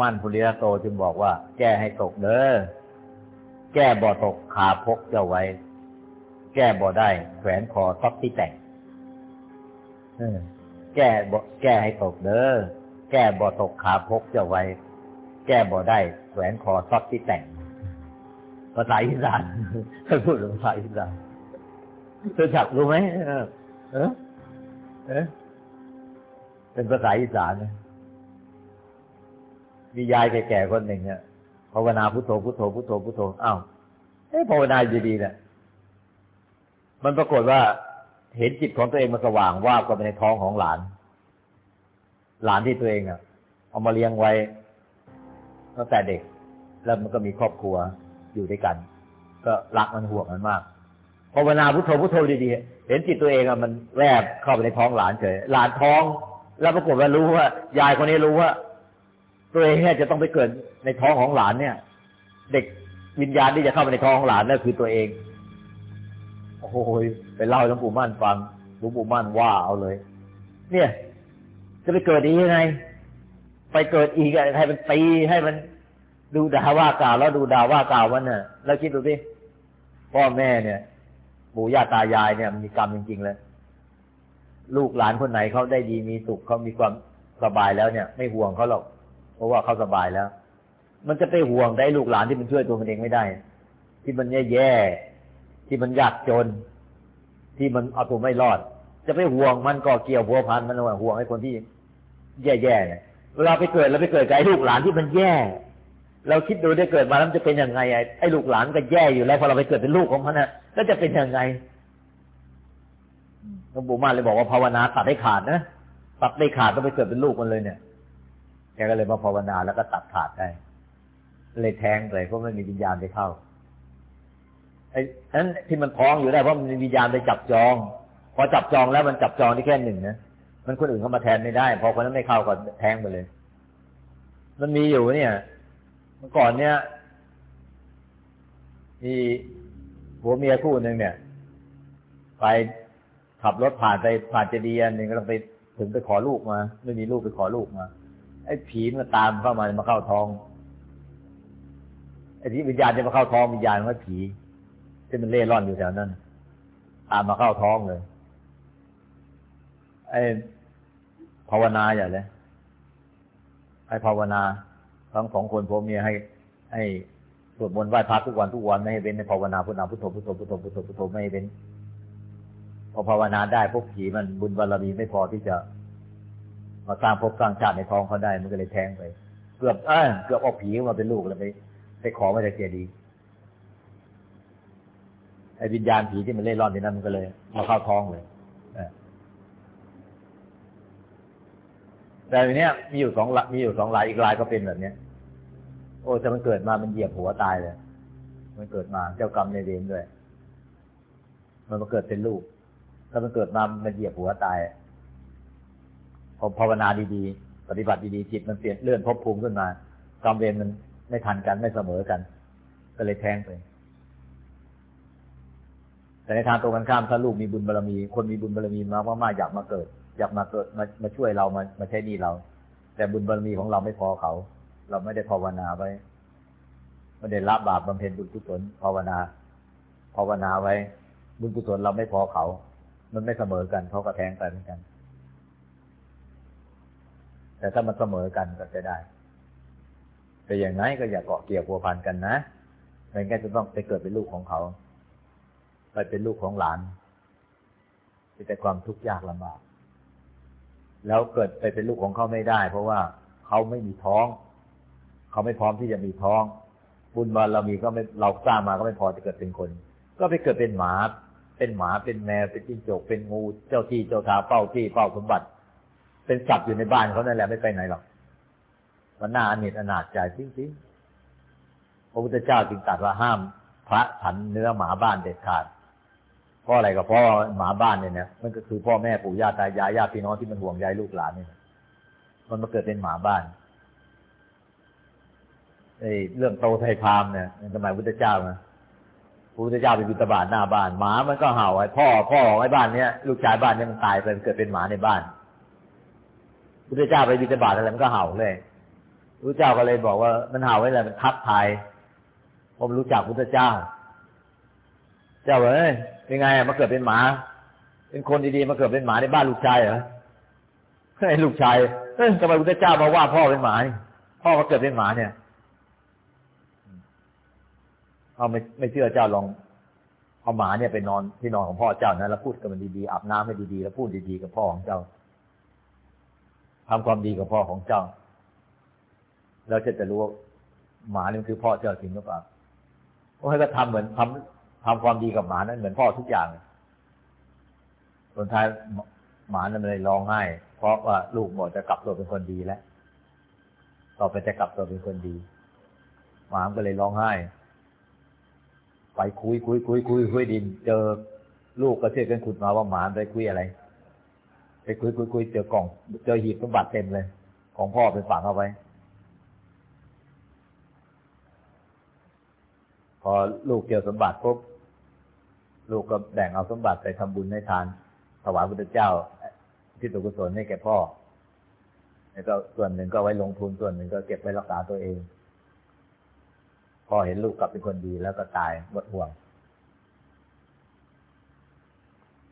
[SPEAKER 2] มั่นพุริยโตจึงบอกว่า แก้ให้ตกเด้อแก้บ่อตกขาพกเจ้าไว้ แก้บ่อได้ แขวนคอซักที่แต่งแก้บ่แก้ให้ตกเด้อ แก้บ่ตกขาพกเจ้าไว้ แก้บ่ได้แขวนคอซักที่แต่งภาษาอีสานถ้าพูดภาษาอีสานเธอจักรู้ไหมเออ เออเออเป็นภาษาอีสานนะมียายแก่ๆคนหนึ่งเนี่ยภาวนาพุทโธพุทโธพุทโธพุทโธอ้าวเอ้ภาวนาดีๆเนี่ยมันปรากฏว่าเห็นจิตของตัวเองมันสว่างว่าก็ไปในท้องของหลาน หลานที่ตัวเองอะเอามาเลี้ยงไว้ตั้งแต่เด็ก แล้วมันก็มีครอบครัวอยู่ด้วยกัน ก็รักมันห่วงมันมากภาวนาพุทโธพุทโธดีๆเห็นจิตตัวเองอะมันแวบเข้าไปในท้องหลานเฉยหลานท้อง แล้วปรากฏว่ารู้ว่า ยายคนนี้รู้ว่า ตัวเองเนี่ยจะต้องไปเกิดในท้องของหลานเนี่ย เด็กวิญญาณที่จะเข้าไปในท้องของหลานนั่นคือตัวเองโอ้โหไปเล่าให้หลวงปู่มั่นฟังหลวงปู่มั่นว่าเอาเลย เนี่ย จะไปเกิดอีกยังไง ไปเกิดอีกให้มันตีให้มันดูดาว่ากล่าวแล้วดูดาว่ากล่าววันน่ะ แล้วคิดดูดิพ่อแม่เนี่ยปู่ย่าตายายเนี่ยมีกรรมจริงๆเลยลูกหลานคนไหนเขาได้ดีมีสุขเขามีความสบายแล้วเนี่ย ไม่ห่วงเขาหรอก เพราะว่าเขาสบายแล้ว มันจะไปห่วงได้ลูกหลานที่มันช่วยตัวมันเองไม่ได้ ที่มันแย่ๆที่มันยากจน ที่มันเอาตัวไม่รอด จะไปห่วงมันก็เกี่ยวพัวพันมันว่าห่วงไอ้คนที่ แย่ๆเนี่ยเวลาไปเกิดแล้วไปเกิดกับไอ้ลูกหลานที่มันแย่ เราคิดดูได้เกิดมาแล้วจะเป็นยังไงไอ้ลูกหลานก็แย่อยู่แล้วพอเราไปเกิดเป็นลูกของมันนะแล้วจะเป็นยังไงหลวงปู่มาเลยบอกว่าภาวนาตัดให้ขาดนะตัดได้ขาดต้องไปเกิดเป็นลูกมันเลยเนี่ยแกก็เลยมาภาวนาแล้วก็ตัดขาดได้เลยแทงเลยเพราะไม่มีวิญญาณไปเข้าไอ้นั้นที่มันท้องอยู่ได้เพราะมันมีวิญญาณไปจับจอง พอจับจองแล้วมันจับจองที่แค่หนึ่งนะ มันคนอื่นเข้ามาแทนไม่ได้ พอคนนั้นไม่เข้าก็แทงไปเลย มันมีอยู่เนี่ย เมื่อก่อนเนี่ยมีผัวเมียคู่หนึ่งเนี่ย ไปขับรถผ่านไปผ่านเจดีย์อันหนึ่งก็ต้องไปถึงไปขอลูกมา ไม่มีลูกไปขอลูกมา ไอ้ผีมันตามเข้ามามาเข้าท้องไอ้ที่วิญญาณจะมาเข้าท้องวิญญาณว่าผีที่มันเล่ร่อนอยู่แถวนั้นตามมาเข้าท้องเลย ไอ้าวนาอย่างเลยไอ้ภาวนา ทั้งสองคนผัวเมียให้ ให้สวดมนต์ไหว้พระทุกวันทุกวันไม่ให้เว้นในภาวนาพุทธาพุทโธพุทโธพุทโธพุทโธพุทโธไม่ให้เว้นพอภาวนาได้พวกผีมันบุญบารมีไม่พอที่จะมาสร้างภพสร้างชาติในท้องเขาได้มันก็เลยแทงไป เกือบเออเกือบออกผีมาเป็นลูกแล้วไปไปขอมาจากเจดีย์ไอ้วิญญาณผีที่มันเล่ร่อนที่นั่นมันก็เลย มาเข้าท้องเลย แต่ทีเนี้ยมีอยู่สองมีอยู่สองลายอีกลายก็เป็นแบบเนี้ย โอ้แต่มันเกิดมามันเหยียบหัวตายเลย มันเกิดมาเจ้ากรรมในเวรด้วย มันมาเกิดเป็นลูกแล้วมันเกิดมามันเหยียบหัวตายพอภาวนาดีๆ ปฏิบัติดีๆ จิตมันเปลี่ยนเลื่อนภพภูมิขึ้นมากรรมเวรมันไม่ทันกันไม่เสมอกัน ก็เลยแทงไปแต่ในทางตรงกันข้ามถ้าลูกมีบุญบารมี คนมีบุญบารมีมามากๆอยากมาเกิด อยากมาเกิดมามาช่วยเรามามาใช้นี่เรา แต่บุญบารมีของเราไม่พอเขา เราไม่ได้ภาวนาไว้ไม่ได้ละบาปบำเพ็ญบุญกุศลภาวนา ภาวนาไว้ บุญกุศลเราไม่พอเขา มันไม่เสมอกันเขาก็แทงไปเหมือนกัน แต่ถ้ามันเสมอกันก็จะได้ แต่อย่างไรก็อย่าเกาะเกี่ยวพัวพันกันนะไม่งั้นจะต้องไปเกิดเป็นลูกของเขา ไปเป็นลูกของหลานจะแต่ความทุกข์ยากลำบาก แล้วเกิดไปเป็นลูกของเขาไม่ได้ เพราะว่าเขาไม่มีท้อง เขาไม่พร้อมที่จะมีท้อง บุญบารเรามีก็ไม่เราสร้างมาก็ไม่พอจะเกิดเป็นคน ก็ไปเกิดเป็นหมา เป็นหมาเป็นแมวเป็นจิ้งจกเป็นงูเจ้าที่เจ้าทาเป้าที่เป้าสมบัติ เป็นสัตว์อยู่ในบ้านเขานั่นแหละไม่ไปไหนหรอกมันน่าอนิจอนาจใจจริงๆพระพุทธเจ้าจึงตรัสว่าห้าม พระฉันเนื้อหมาบ้านเด็ดขาด เพราะอะไรก็เพราะหมาบ้านเนี่ยนะมันก็คือพ่อแม่ปู่ย่าตายายญาติพี่น้องที่มันห่วงใยลูกหลานเนี่ยมันมาเกิดเป็นหมาบ้านไอ้เรื่องโตไทยพามเนี่ยสมัยพุทธเจ้านะพระพุทธเจ้าไปบิณฑบาตหน้าบ้านหมามันก็เห่าไอ้พ่อพ่อของไอ้บ้านเนี้ยลูกชายบ้านเนี้ยมันตายไปมันเกิดเป็นหมาในบ้านพุทธเจ้าไปบิณฑบาตอะไรมันก็เห่าเลยพระเจ้าก็เลยบอกว่ามันเห่าไว้อะไรมันทักทายผมรู้จักพุทธเจ้า เจ้าเอ้ย เป็นไงมาเกิดเป็นหมา เป็นคนดีๆมาเกิดเป็นหมาในบ้านลูกชายเหรอไอ้ลูกชายเอ้ยทำไมพุทธเจ้ามาว่าพ่อเป็นหมาพ่อมาเกิดเป็นหมาเนี่ยเอาไม่ไม่เชื่อเจ้าลองเอาหมาเนี่ยไปนอนที่นอนของพ่อเจ้านะแล้วพูดกับมันดีๆอาบน้ำให้ดีๆแล้วพูดดีๆกับพ่อของเจ้าทำความดีกับพ่อของเจ้าเราจะจะรู้ว่าหมานี่คือพ่อเจ้าจริงหรือเปล่าโอ้ยก็ทำเหมือนทำ ทำความดีกับหมานั้นเหมือนพ่อทุกอย่างสุดท้ายหมานั้นเลยร้องไห้ เพราะว่าลูกบอกจะกลับตัวเป็นคนดีแล้ว ต่อไปจะกลับตัวเป็นคนดี หมาก็เลยร้องไห้ ไปคุยคุยคุยคุยคุยดิน เจอลูกก็เชื่อกันขุดมาว่าหมาไปคุยอะไร ไปคุยคุยคุยเจอกล่อง เจอหีบสมบัติเต็มเลย ของพ่อไปฝังเอาไว้ พอลูกเจอสมบัติปุ๊บ ลูกก็แบ่งเอาสมบัติไปทำบุญให้ทาน ถวายพระเจ้าที่ตุกุศลให้แก่พ่อแล้วก็ส่วนหนึ่งก็ไว้ลงทุนส่วนหนึ่งก็เก็บไว้รักษาตัวเอง พอเห็นลูกกลับเป็นคนดีแล้วก็ตายหมดห่วง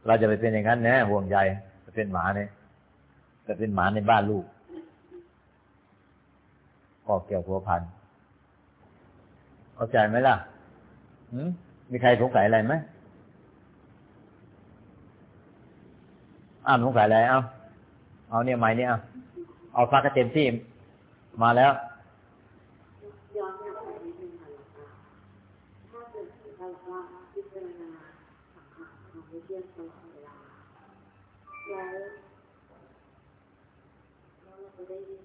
[SPEAKER 2] เราจะไปเป็นอย่างนั้นนะห่วงใยจะเป็นหมาเนี่ยจะเป็นหมาในบ้านลูกพ่อเกี่ยวพัวพันเข้าใจไหมล่ะมมีใครสงสัยอะไรไหม อ้าวสงสัยอะไรเอาเอาเนี่ยไม้เนี่ยเอาเอาฟักกระเต็มที่มาแล้ว
[SPEAKER 3] ย้อนกลับไปนิดนึงค่ะหลวงตาถ้าเกิดเราว่าพิจารณาสังขารของวิเทียนตลอดเวลาแล้วแล้วเราจะได้ยิน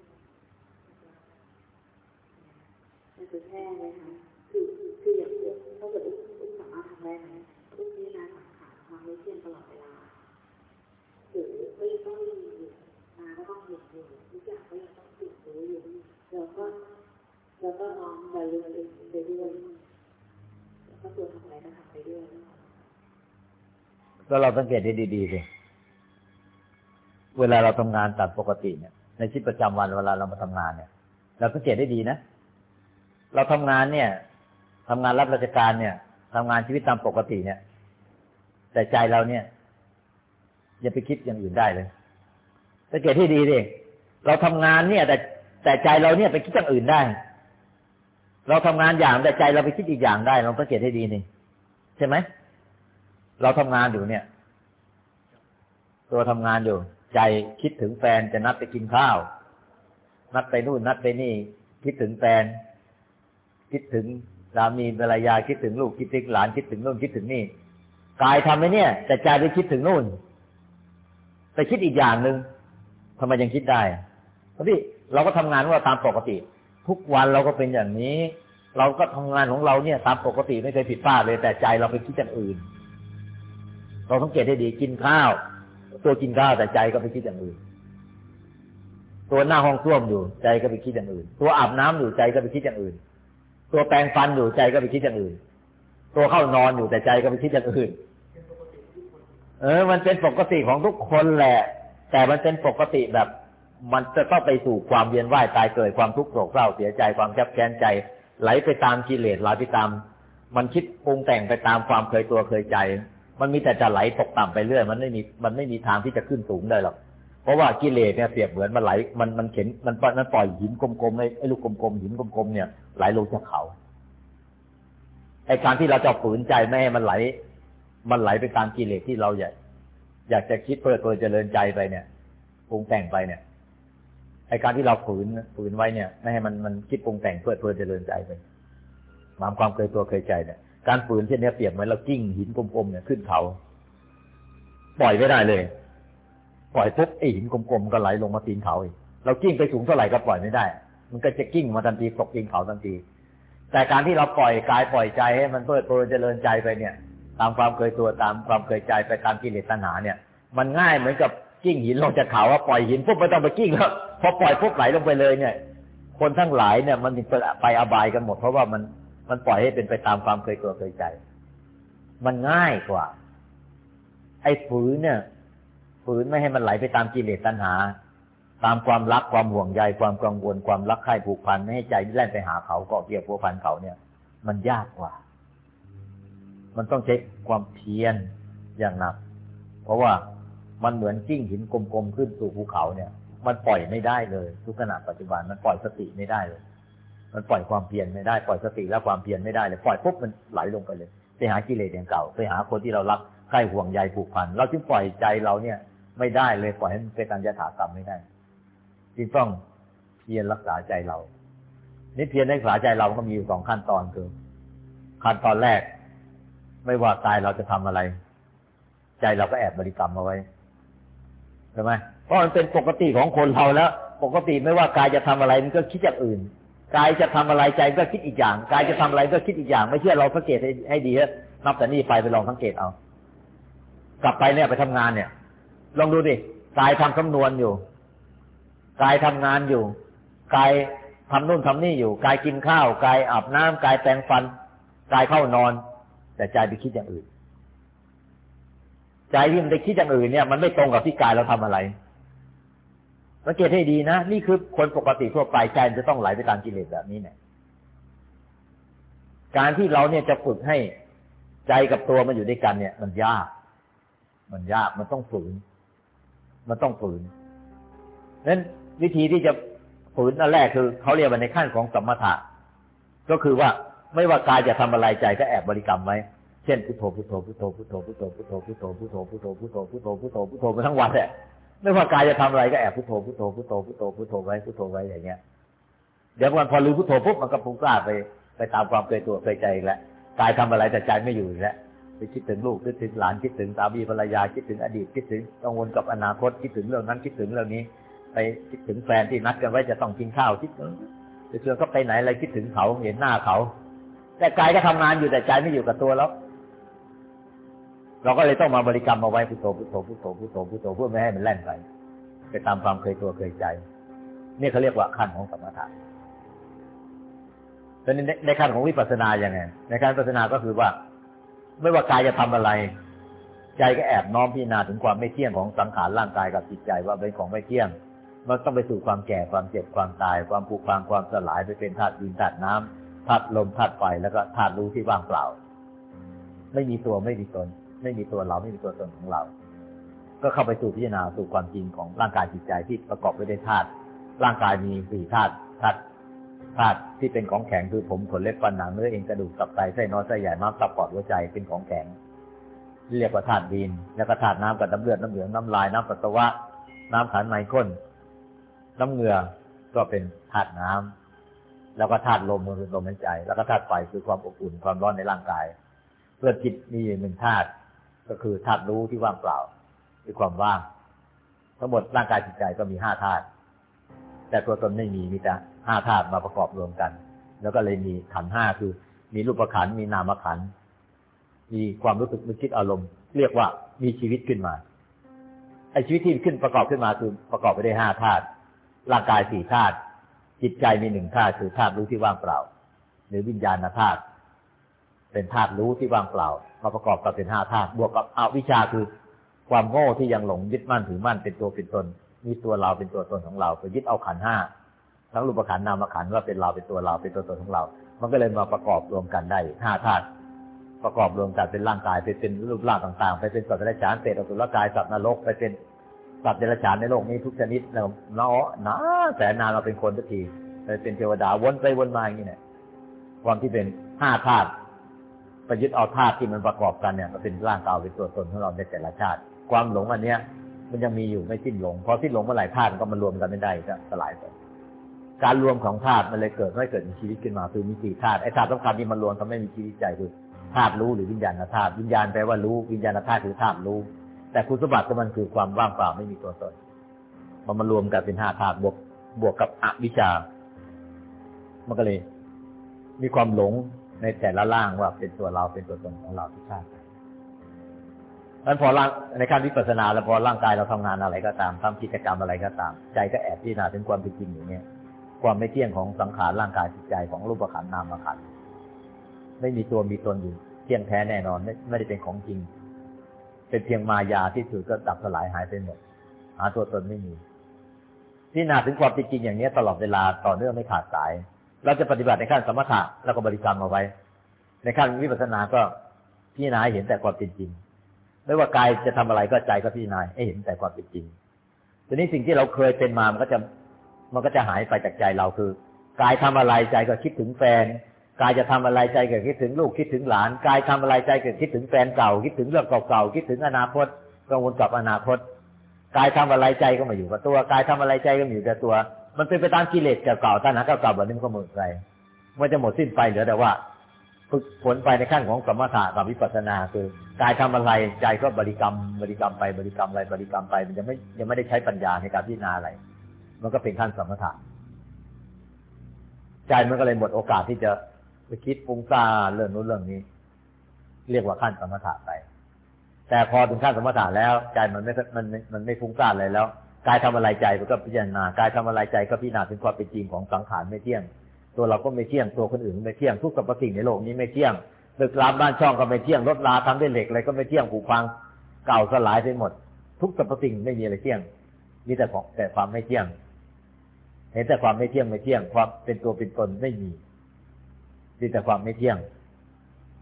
[SPEAKER 3] มันจะแค่ไหมคะคือคืออย่างเช่นถ้าเกิดอุ้มสามารถทำได้ไหมอุ้มพิจารณาสังขารของวิเทียนตลอดเวลา หรือก็ยังต้องมีอยู่นาก็ต้องเห็นอยู่ทุกอย่างก็ยังต้องตื่นรู้อยู่แล้วก็แล้วก็น้อมระลึกไปด้วยแล้วก็ตัวทำอะไรก็ทำไปด้วย
[SPEAKER 2] ก็เราสังเกตให้ดีๆสิเวลาเราทำงานตามปกติเนี่ย ในชีวิตประจำวันเวลาเรามาทำงานเนี่ย เราสังเกตได้ดีนะ เราทำงานเนี่ยทำงานรับราชการเนี่ยทำงานชีวิตตามปกติเนี่ย แต่ใจเราเนี่ย อย่าไปคิดอย่างอื่นได้เลยสังเกตให้ดีดิเราทำงานเนี่ย แต่แต่ใจเราเนี่ยไปคิดอย่างอื่นได้ เราทำงานอย่างแต่ใจเราไปคิดอีกอย่างได้เราสังเกตให้ดีนี่ใช่ไหมเราทำงานอยู่เนี่ย ตัวทำงานอยู่ ใจคิดถึงแฟนจะนัดไปกินข้าว นัดไปนู่นนัดไปนี่ คิดถึงแฟน คิดถึงสามีภรรยาคิดถึงลูกคิดถึงหลานคิดถึงนู่นคิดถึงนี่กายทำไหมเนี่ย แต่ใจไปคิดถึงนู่น ไปคิดอีกอย่างหนึ่งทำไมยังคิดได้เพราะที่เราก็ทำงานของเราตามปกติ ทุกวันเราก็เป็นอย่างนี้ เราก็ทำงานของเราเนี่ย ตามปกติไม่เคยผิดพลาดเลย แต่ใจเราไปคิดอย่างอื่น เราสังเกตให้ดีกินข้าว ตัวกินข้าวแต่ใจก็ไปคิดอย่างอื่น ตัวหน้าห้องส้วมอยู่ใจก็ไปคิดอย่างอื่น ตัวอาบน้ำอยู่ใจก็ไปคิดอย่างอื่น ตัวแปรงฟันอยู่ใจก็ไปคิดอย่างอื่น ตัวเข้านอนอยู่แต่ใจก็ไปคิดอย่างอื่น เออ มันเป็นปกติของทุกคนแหละ แต่มันเป็นปกติแบบ มันจะต้องไปสู่ความเวียนว่ายตายเกิดความทุกข์โศกเศร้าเสียใจความแคบแค้นใจ ไหลไปตามกิเลสไหลไปตาม มันคิดปรุงแต่งไปตามความเคยตัวเคยใจ มันมีแต่จะไหลตกต่ำไปเรื่อย มันไม่มีมันไม่มีทางที่จะขึ้นสูงได้หรอกเพราะว่ากิเลสเนี่ยเปรียบเหมือนมันไหลมันมันเข็นมันปล่อยมันปล่อยหินกลมๆไอ้ไอ้ลูกกลมๆหินกลมๆเนี่ยไหลลงจากเขาไอ้การที่เราจะฝืนใจไม่ให้มันไหล มันไหลไปตามกิเลสที่เราอยากอยากจะคิดเพื่อตัวเจริญใจไปเนี่ยปรุงแต่งไปเนี่ยไอการที่เราฝืนฝืนไว้เนี่ยไม่ให้มันมันคิดปรุงแต่งเพื่อเพื่อเจริญใจไปตามความเคยตัวเคยใจเนี่ย การฝืนเช่นนี้เปรียบเหมือนเรากิ้งหินกลมๆเนี่ยขึ้นเขา ปล่อยไม่ได้เลย ปล่อยปุ๊บไอหินกลมๆก็ไหลลงมาตีนเขาอีกเรากิ้งไปสูงเท่าไหร่ก็ปล่อยไม่ได้ มันก็จะกิ้งมาทันทีตกตีนเขาทันทีแต่การที่เราปล่อยกายปล่อยใจให้มันเพลิดเพลินเจริญใจไปเนี่ย ตามความเคยตัวตามความเคยใจไปตามกิเลสตัณหาเนี่ย มันง่ายเหมือนกับกิ้งหินลงจากเขาว่าปล่อยหินปุ๊บไม่ต้องไปกิ้งแล้วพอปล่อยปุ๊บไหลลงไปเลยเนี่ย คนทั้งหลายเนี่ยมันไปอบายกันหมด เพราะว่ามันมันปล่อยให้เป็นไปตามความเคยตัวเคยใจ มันง่ายกว่า ไอ้ฝืนเนี่ย ฝืนไม่ให้มันไหลไปตามกิเลสตัณหา ตามความรักความห่วงใยความกังวลความรักใคร่ผูกพันไม่ให้ใจแล่นไปหาเขาเกาะเกี่ยวพัวพันเขาเนี่ย มันยากกว่า มันต้องใช้ความเพียรอย่างหนัก เพราะว่ามันเหมือนจิ้งหินกลมๆขึ้นสู่ภูเขาเนี่ย มันปล่อยไม่ได้เลย ทุกขณะปัจจุบันมันปล่อยสติไม่ได้เลย มันปล่อยความเพียรไม่ได้ปล่อยสติและความเพียรไม่ได้เลยปล่อยปุ๊บมันไหลลงไปเลย ไปหากิเลสอย่างเก่า ไปหาคนที่เรารักใกล้ห่วงใยผูกพันเราจึงปล่อยใจเราเนี่ย ไม่ได้เลยปล่อยให้มันเป็นการยถากรรมไม่ได้จึงต้องเพียรรักษาใจเรานี่เพียรรักษาใจเราก็มีอยู่สองขั้นตอนคือ ขั้นตอนแรก ไม่ว่ากายเราจะทำอะไร ใจเราก็แอบบริกรรมเอาไว้ใช่ไหมเพราะมันเป็นปกติของคนเราแล้ว ปกติไม่ว่ากายจะทำอะไรมันก็คิดอย่างอื่นกายจะทำอะไรใจก็คิดอีกอย่างกายจะทำอะไรก็คิดอีกอย่าง ไม่เชื่อเราสังเกตให้ใหดีนะนับแต่นี้ไปไปลองสังเกตเอา กลับไปเนี่ยไปทำงานเนี่ย ลองดูดิกายทำสำนวนอยู่กายทำงานอยู่กายทำนู่นทำนี่อยู่กายกินข้าวกายอาบน้ำกายแปรงฟันกายเข้านอน แต่ใจไปคิดอย่างอื่น ใจที่มันไปคิดอย่างอื่นเนี่ย มันไม่ตรงกับที่กายเราทำอะไรสังเกตให้ดีนะนี่คือคนปกติทั่วไปใจจะต้องไหลไปตามกิเลสแบบนี้เนี่ย การที่เราเนี่ยจะฝึกให้ใจกับตัวมันอยู่ด้วยกันเนี่ย มันยาก มันยากมันต้องฝืน มันต้องฝืนนั้นวิธีที่จะฝืนอันแรกคือเขาเรียกว่าในขั้นของสมถะก็คือว่า ไม่ว่ากายจะทำอะไรใจก็แอบบริกรรมไว้ เช่นพุทโธพุทโธพุทโธพุทโธพุทโธพุทโธพุทโธพุทโธพุทโธพุทโธพุทโธพุทโธพุทโธไปทั้งวันแหละไม่ว่ากายจะทำอะไรก็แอบพุทโธพุทโธพุทโธพุทโธพุทโธไว้พุทโธไว้อย่างเงี้ย เดี๋ยววันพอลืมพุทโธปุ๊บมันก็พุ่งกล้าไปไปตามความเคยตัวเคยใจอีกแล้วกายทำอะไรแต่ใจไม่อยู่อีกแล้วไปคิดถึงลูกคิดถึงหลานคิดถึงสามีภรรยาคิดถึงอดีตคิดถึงกังวลกับอนาคตคิดถึงเรื่องนั้นคิดถึงเรื่องนี้ ไปคิดถึงแฟนที่นัดกันไว้จะต้องกินข้าวคิดถึงจะชวนเขาไปไหนอะไรคิดถึงเขาเห็นหน้าเขา แต่กายก็ทำงานอยู่แต่ใจไม่อยู่กับตัวแล้ว เราก็เลยต้องมาบริกรรมมาไว้พุทโธพุทโธพุทโธพุทโธพุทโธเพื่อไม่ให้มันแล่นไปไปตามความเคยตัวเคยใจ นี่เขาเรียกว่าขั้นของสมถะแต่ในในขั้นของวิปัสสนาอย่างไง ในการวิปัสสนาก็คือว่า ไม่ว่ากายจะทำอะไร ใจก็แอบน้อมพิจารณาถึงความไม่เที่ยงของสังขารร่างกายกับจิตใจว่าเป็นของไม่เที่ยง มันต้องไปสู่ความแก่ความเจ็บความตาย ความผุพังความสลายไปเป็นธาตุดินธาตุน้ำ ธาตุลมธาตุไฟแล้วก็ธาตุรู้ที่ว่างเปล่า ไม่มีตัวไม่มีตน ไม่มีตัวเราไม่มีตัวตนของเรา ก็เข้าไปสู่พิจารณาสู่ความจริงของร่างกายจิตใจที่ประกอบไปด้วยธาตุร่างกายมีสี่ธาตุธาตุธาตุที่เป็นของแข็งคือผมขนเล็บฟันหนังเนื้อเอ็นกระดูกตับไตไส้น้อยไส้ใหญ่ม้ามตับปอดหัวใจเป็นของแข็งเรียกว่าธาตุดิน แล้วก็ธาตุน้ำกับน้ำเลือดน้ำเหลืองน้ำลายน้ำปัสสาวะ น้ำขันไมข้นน้ำเหงื่อก็เป็นธาตุน้ำ แล้วก็ธาตุลมคือลมหายใจ แล้วก็ธาตุไฟคือความอบอุ่นความร้อนในร่างกาย เพื่อจิตมีหนึ่งธาตุก็คือธาตุรู้ที่ว่างเปล่าคือความว่าง ทั้งหมดร่างกายจิตใจก็มีห้าธาตุแต่ตัวตนไม่มีมีแต่ห้าธาตุมาประกอบรวมกัน แล้วก็เลยมีขันห้าคือ มีรูปขันมีนามขันมีความรู้สึกนึกคิดอารมณ์ เรียกว่ามีชีวิตขึ้นมาไอ้ชีวิตที่ขึ้นประกอบขึ้นมาคือประกอบไปด้วยห้าธาตุร่างกายสี่ธาตุ จิตใจมีหนึ่งธาตุคือธาตุรู้ที่ว่างเปล่า หรือวิญญาณธาตุเป็นธาตุรู้ที่ว่างเปล่ามาประกอบกับเป็นห้าธาตุบวกกับอวิชชาคือความโง่ที่ยังหลงยึดมั่นถือมั่นเป็นตัวเป็นตนมีตัวเราเป็นตัวตนของเราไปยึดเอาขันห้าทั้งรูปขันนามขันว่าเป็นเราเป็นตัวเราเป็นตัวตนของเรา มันก็เลยมาประกอบรวมกันได้ห้าธาตุประกอบรวมกันเป็นร่างกายไปเป็นรูปร่างต่างๆ ไปเป็นสัตว์เดรัจฉานเศษอสุรกายสัตว์นรกไปเป็น สัตว์เดรัจฉานในโลกนี้ทุกชนิดเราเนาะนะแต่นานเราเป็นคนทุกทีไปเป็นเทวดาวนไปวนมาอย่างนี้เนี่ยความที่เป็นห้าธาตุไปยึดเอาธาตุที่มันประกอบกันเนี่ยก็เป็นร่างกายเป็นตัวตนของเราในแต่ละชาติ ความหลงอันเนี้ย มันยังมีอยู่ไม่สิ้นหลงพอสิ้นหลงเมื่อไหร่ธาตุก็มันรวมกันไม่ได้ก็สลายไปการรวมของธาตุมันเลยเกิดให้เกิดมีชีวิตขึ้นมาคือมีสี่ธาตุไอ้ธาตุสำคัญที่มันรวมทำให้มีชีวิตใจคือธาตุรู้หรือวิญญาณธาตุวิญญาณแปลว่ารู้วิญญาณธาตุคือธาตุรู้ แต่คุณสมบัติของมันคือความว่างเปล่าไม่มีตัวตนมันมารวมกันเป็นห้าธาตุบวกบวกกับอวิชชา มันก็เลย มีความหลงในแต่ละร่างว่าเป็นตัวเราเป็นตัวตนของเราที่ชาตินั้นพอร่างในขั้นวิปัสสนา แล้วพอร่างกายเราทำงานอะไรก็ตามทำกิจกรรมอะไรก็ตาม ใจก็แอบพิจารณาถึงความเป็นจริงอย่างเนี้ยความไม่เที่ยงของสังขารร่างกายจิตใจของรูปขันนามขันไม่มีตัวมีตนอยู่เที่ยงแท้แน่นอนไม่ไม่ได้เป็นของจริง เป็นเพียงมายาที่สุดก็ดับสลายหายไปหมด หาตัวตนไม่มีที่นาถึงความเป็นจริงอย่างนี้ตลอดเวลาต่อเนื่องไม่ขาดสาย เราจะปฏิบัติในขั้นสมถะแล้วก็บริกรรมเอาไว้ ในขั้นวิปัสสนาก็พิจารณาเห็นแต่ความเป็นจริง ไม่ว่ากายจะทำอะไรก็ใจก็พิจารณาให้เห็นแต่ความเป็นจริง ทีนี้สิ่งที่เราเคยเป็นมามันก็จะมันก็จะหายไปจากใจเราคือกายทำอะไรใจก็คิดถึงแฟน กายจะทำอะไรใจเก็คิดถึงลูกคิดถึงหลาน กายทำอะไรใจเก็คิดถึงแฟนเก่า คิดถึงเรื่องเก่าๆคิดถึงอนาคตกังวลกับอนาคต กายทำอะไรใจก็มาอยู่กับตัว กายทำอะไรใจก็มาอยู่กับตัว มันเป็นไปตามกิเลสเก่าๆตัณหาเก่าๆแบบนี้มันก็หมดไปมันจะหมดสิ้นไปเหลือแต่ว่าฝึกผลไปในขั้นของสมถะกับวิปัสสนา คือกายทำอะไรใจก็บริกรรม บริกรรมไปบริกรรมอะไรบริกรรมไป มันยังไม่ยังไม่ได้ใช้ปัญญาในการพิจารณาอะไร มันก็เป็นขั้นสมถะใจมันก็เลยหมดโอกาสที่จะ ไปคิดฟุ้งซ่าเรื่องนู้นเรื่องนี้ เรียกว่าขั้นสมถะไป แต่พอถึงขั้นสมถะแล้วใจมันไม่มันมันไม่ฟุ้งซ่านเลยแล้วกายทำอะไรใจมันก็พิจารณากายทำอะไรใจก็พิจารณาถึงความเป็นจริงของสังขารไม่เที่ยง ตัวเราก็ไม่เที่ยงตัวคนอื่นไม่เที่ยงทุกสรรพสิ่งในโลกนี้ไม่เที่ยงตึกรามบ้านช่องก็ไม่เที่ยงรถลาทำด้วยเหล็กอะไรก็ไม่เที่ยงผุพังเก่าสลายไปหมด ทุกสรรพสิ่งไม่มีอะไรเที่ยงมีแต่ของแต่ความไม่เที่ยง เห็นแต่ความไม่เที่ยงไม่เที่ยงความเป็นตัวเป็นตนไม่มี มีแต่ความไม่เที่ยง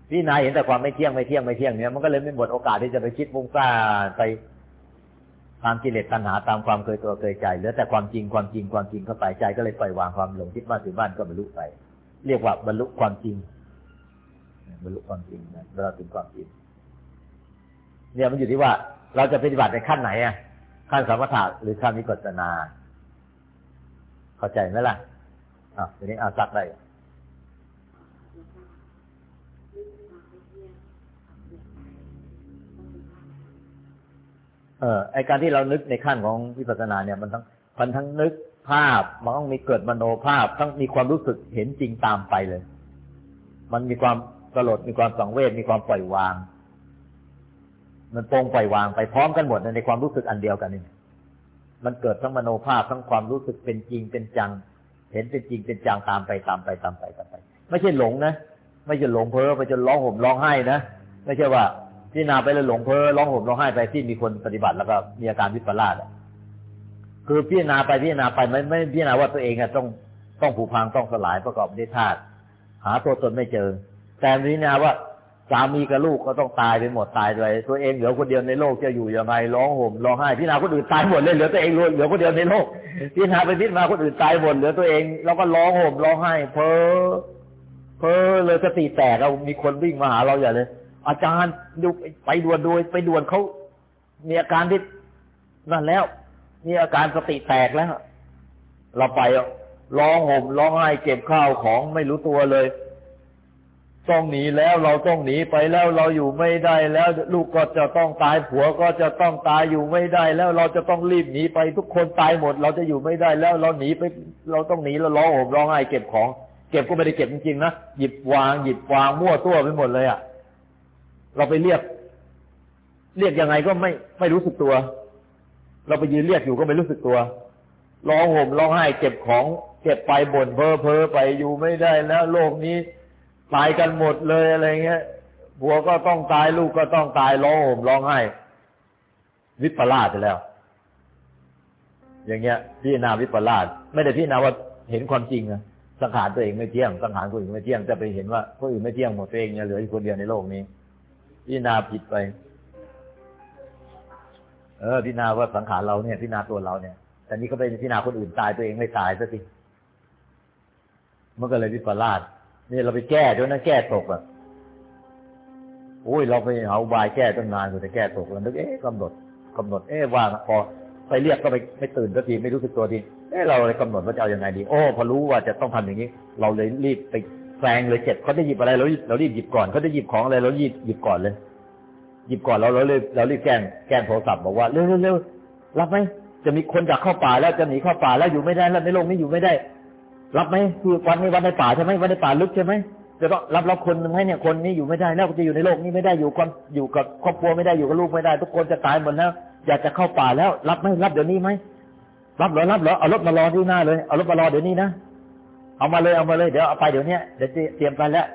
[SPEAKER 2] พี่นายเห็นแต่ความไม่เที่ยงไม่เที่ยงไม่เที่ยงเนี่ยมันก็เลยไม่หมดโอกาสที่จะไปคิดมุ่งซ่าไปตามกิเลสตัณหาตามความเคยตัวเคยใจเหลือแต่ความจริงความจริงความจริงเข้าไปใจก็เลยปล่อยวางความหลงคิดบ้านถือบ้านก็บรรลุไป เรียกว่าบรรลุความจริงบรรลุความจริงนะเราถึงความจริงเนี่ยมันอยู่ที่ว่า เราจะปฏิบัติในขั้นไหนอะขั้นสมถะหรือขั้นวิปัสสนา เข้าใจไหมล่ะอะทีนี้อาซักได้ ออไอการที่เรานึกในขั้นของวิปัสสนาเนี่ยมันทั้งมันทั้งนึกภาพมันต้องมีเกิดมโนภาพทั้งมีความรู้สึกเห็นจริงตามไปเลย มันมีความสลดมีความสังเวชมีความปล่อยวาง มันโปร่งปล่อยวางไปพร้อมกันหมดในความรู้สึกอันเดียวกันนี่มันเกิดทั้งมโนภาพทั้งความรู้สึกเป็นจริงเป็นจัง เห็นเป็นจริงเป็นจังตามไปตามไปตามไปตามไป ไม่ใช่หลงนะไม่ใช่หลงเพ้อไปจนร้องห่มร้องไห้นะไม่ใช่ว่า พิจารณาไปแล้วหลงเพ้อร้องห่มร้องไห้ไปที่มีคนปฏิบัติแล้วก็มีอาการวิปลาสคือพิจารณาไปพิจารณาไปไม่ไม่พิจารณาว่าตัวเองต้องต้องผูกพังต้องสลายประกอบด้วยธาตุหาตัวตนไม่เจอ แต่พิจารณาว่าสามีกับลูกก็ต้องตายไปหมดตายเลยตัวเองเหลือคนเดียวในโลกจะอยู่ยังไงร้องห่มร้องไห้พิจารณาคนอื่นตายหมดเลยเหลือตัวเองเหลือคนเดียวในโลกพิจารณาไปพิจารณาคนอื่นตายหมดเหลือตัวเองแล้วก็ร้องห่มร้องไห้ เพ้อเพ้อเลยสติแตกเรามีคนวิ่งมาหาเราอย่าเลย อาจารย์ดูไปด่วนโดยไปด่วนเขามีอาการที่นั่นแล้ว มีอาการสติแตกแล้ว เราไปร้องห่มร้องไห้เก็บข้าวของไม่รู้ตัวเลยต้องหนีแล้วเราต้องหนีไปแล้วเราอยู่ไม่ได้แล้ว ลูกก็จะต้องตายผัวก็จะต้องตายอยู่ไม่ได้ แล้วเราจะต้องรีบหนีไปทุกคนตายหมด เราจะอยู่ไม่ได้แล้ว เราหนีไป เราต้องหนีเราร้องห่มร้องไห้เก็บของ เก็บก็ไม่ได้เก็บจริงๆนะหยิบวางหยิบวางมั่วตัวไปหมดเลยอะ่ะ เราไปเรียก เรียกยังไงก็ไม่ไม่รู้สึกตัว เราไปยืนเรียกอยู่ก็ไม่รู้สึกตัวร้องห่มร้องไห้เก็บของเก็บไปบ่นเพ้อเพ้อไปอยู่ไม่ได้แล้วโลกนี้ตายกันหมดเลยอะไรเงี้ยผัวก็ต้องตายลูกก็ต้องตายร้องห่มร้องไห้วิปลาสไปแล้ว อย่างเงี้ยพี่นาวิปลาสไม่ได้พี่นาว่าเห็นความจริงอะสังขารตัวเองไม่เที่ยงสังขารคนอื่นไม่เที่ยงจะไปเห็นว่าคนอื่นไม่เที่ยงหมดตัวเองเนี่ยเหลืออยู่คนเดียวในโลกนี้ พิจารณาผิดไป เออพิจารณาว่าสังขารเราเนี่ยพิจารณาตัวเราเนี่ยแต่นี้ก็ไปพิจารณาคนอื่นตายตัวเองไม่ตายซะสิมันก็เลยวิปลาสนี่เราไปแก้ด้วยนะแก้ตกอะโอ้ยเราไปเอาบายแก้ตั้งนานกว่าจะแก้ตกแล้วนึกเอ๊ะกำหนดกำหนดเอ๊ะว่าพอไปเรียกก็ไปไม่ตื่นสักทีไม่รู้สึกตัวทีเอ๊ะเราเลยกำหนดว่าจะเอาอยังไงดี โอ้พอรู้ว่าจะต้องทำอย่างนี้ เราเลยรีบไป แซงเลยเจ็บเขาจะหยิบอะไรเราเรารีบหยิบก่อนเขาจะหยิบของอะไรเราหยิบหยิบก่อนเลย หยิบก่อนเราเราเลยเรารีบแกล้งแกล้งโทรศัพท์บอกว่าเร็วเร็วรับไหมจะมีคนอยากเข้าป่าแล้วจะหนีเข้าป่าแล้วอยู่ไม่ได้แล้วในโลกนี้อยู่ไม่ได้ รับไหมคือวันนี้วันในป่าใช่ไหมวันในป่าลึกใช่ไหมจะต้องรับรับคนหนึ่งให้เนี่ยคนนี้อยู่ไม่ได้แล้วจะอยู่ในโลกนี้ไม่ได้อยู่ความอยู่กับครอบครัวไม่ได้อยู่กับลูกไม่ได้ ทุกคนจะตายหมดแล้ว อยากจะเข้าป่าแล้ว รับไหมรับเดี๋ยวนี้ไหมรับเหรอรับเหรอเอารถมารอที่หน้าเลยเอารถมารอเดี๋ยวนี้นะ เอามาเลยเอามาเลยเดี๋ยวเอาไปเดี๋ยวนี้เดี๋ยวเตรียมไปแล้ว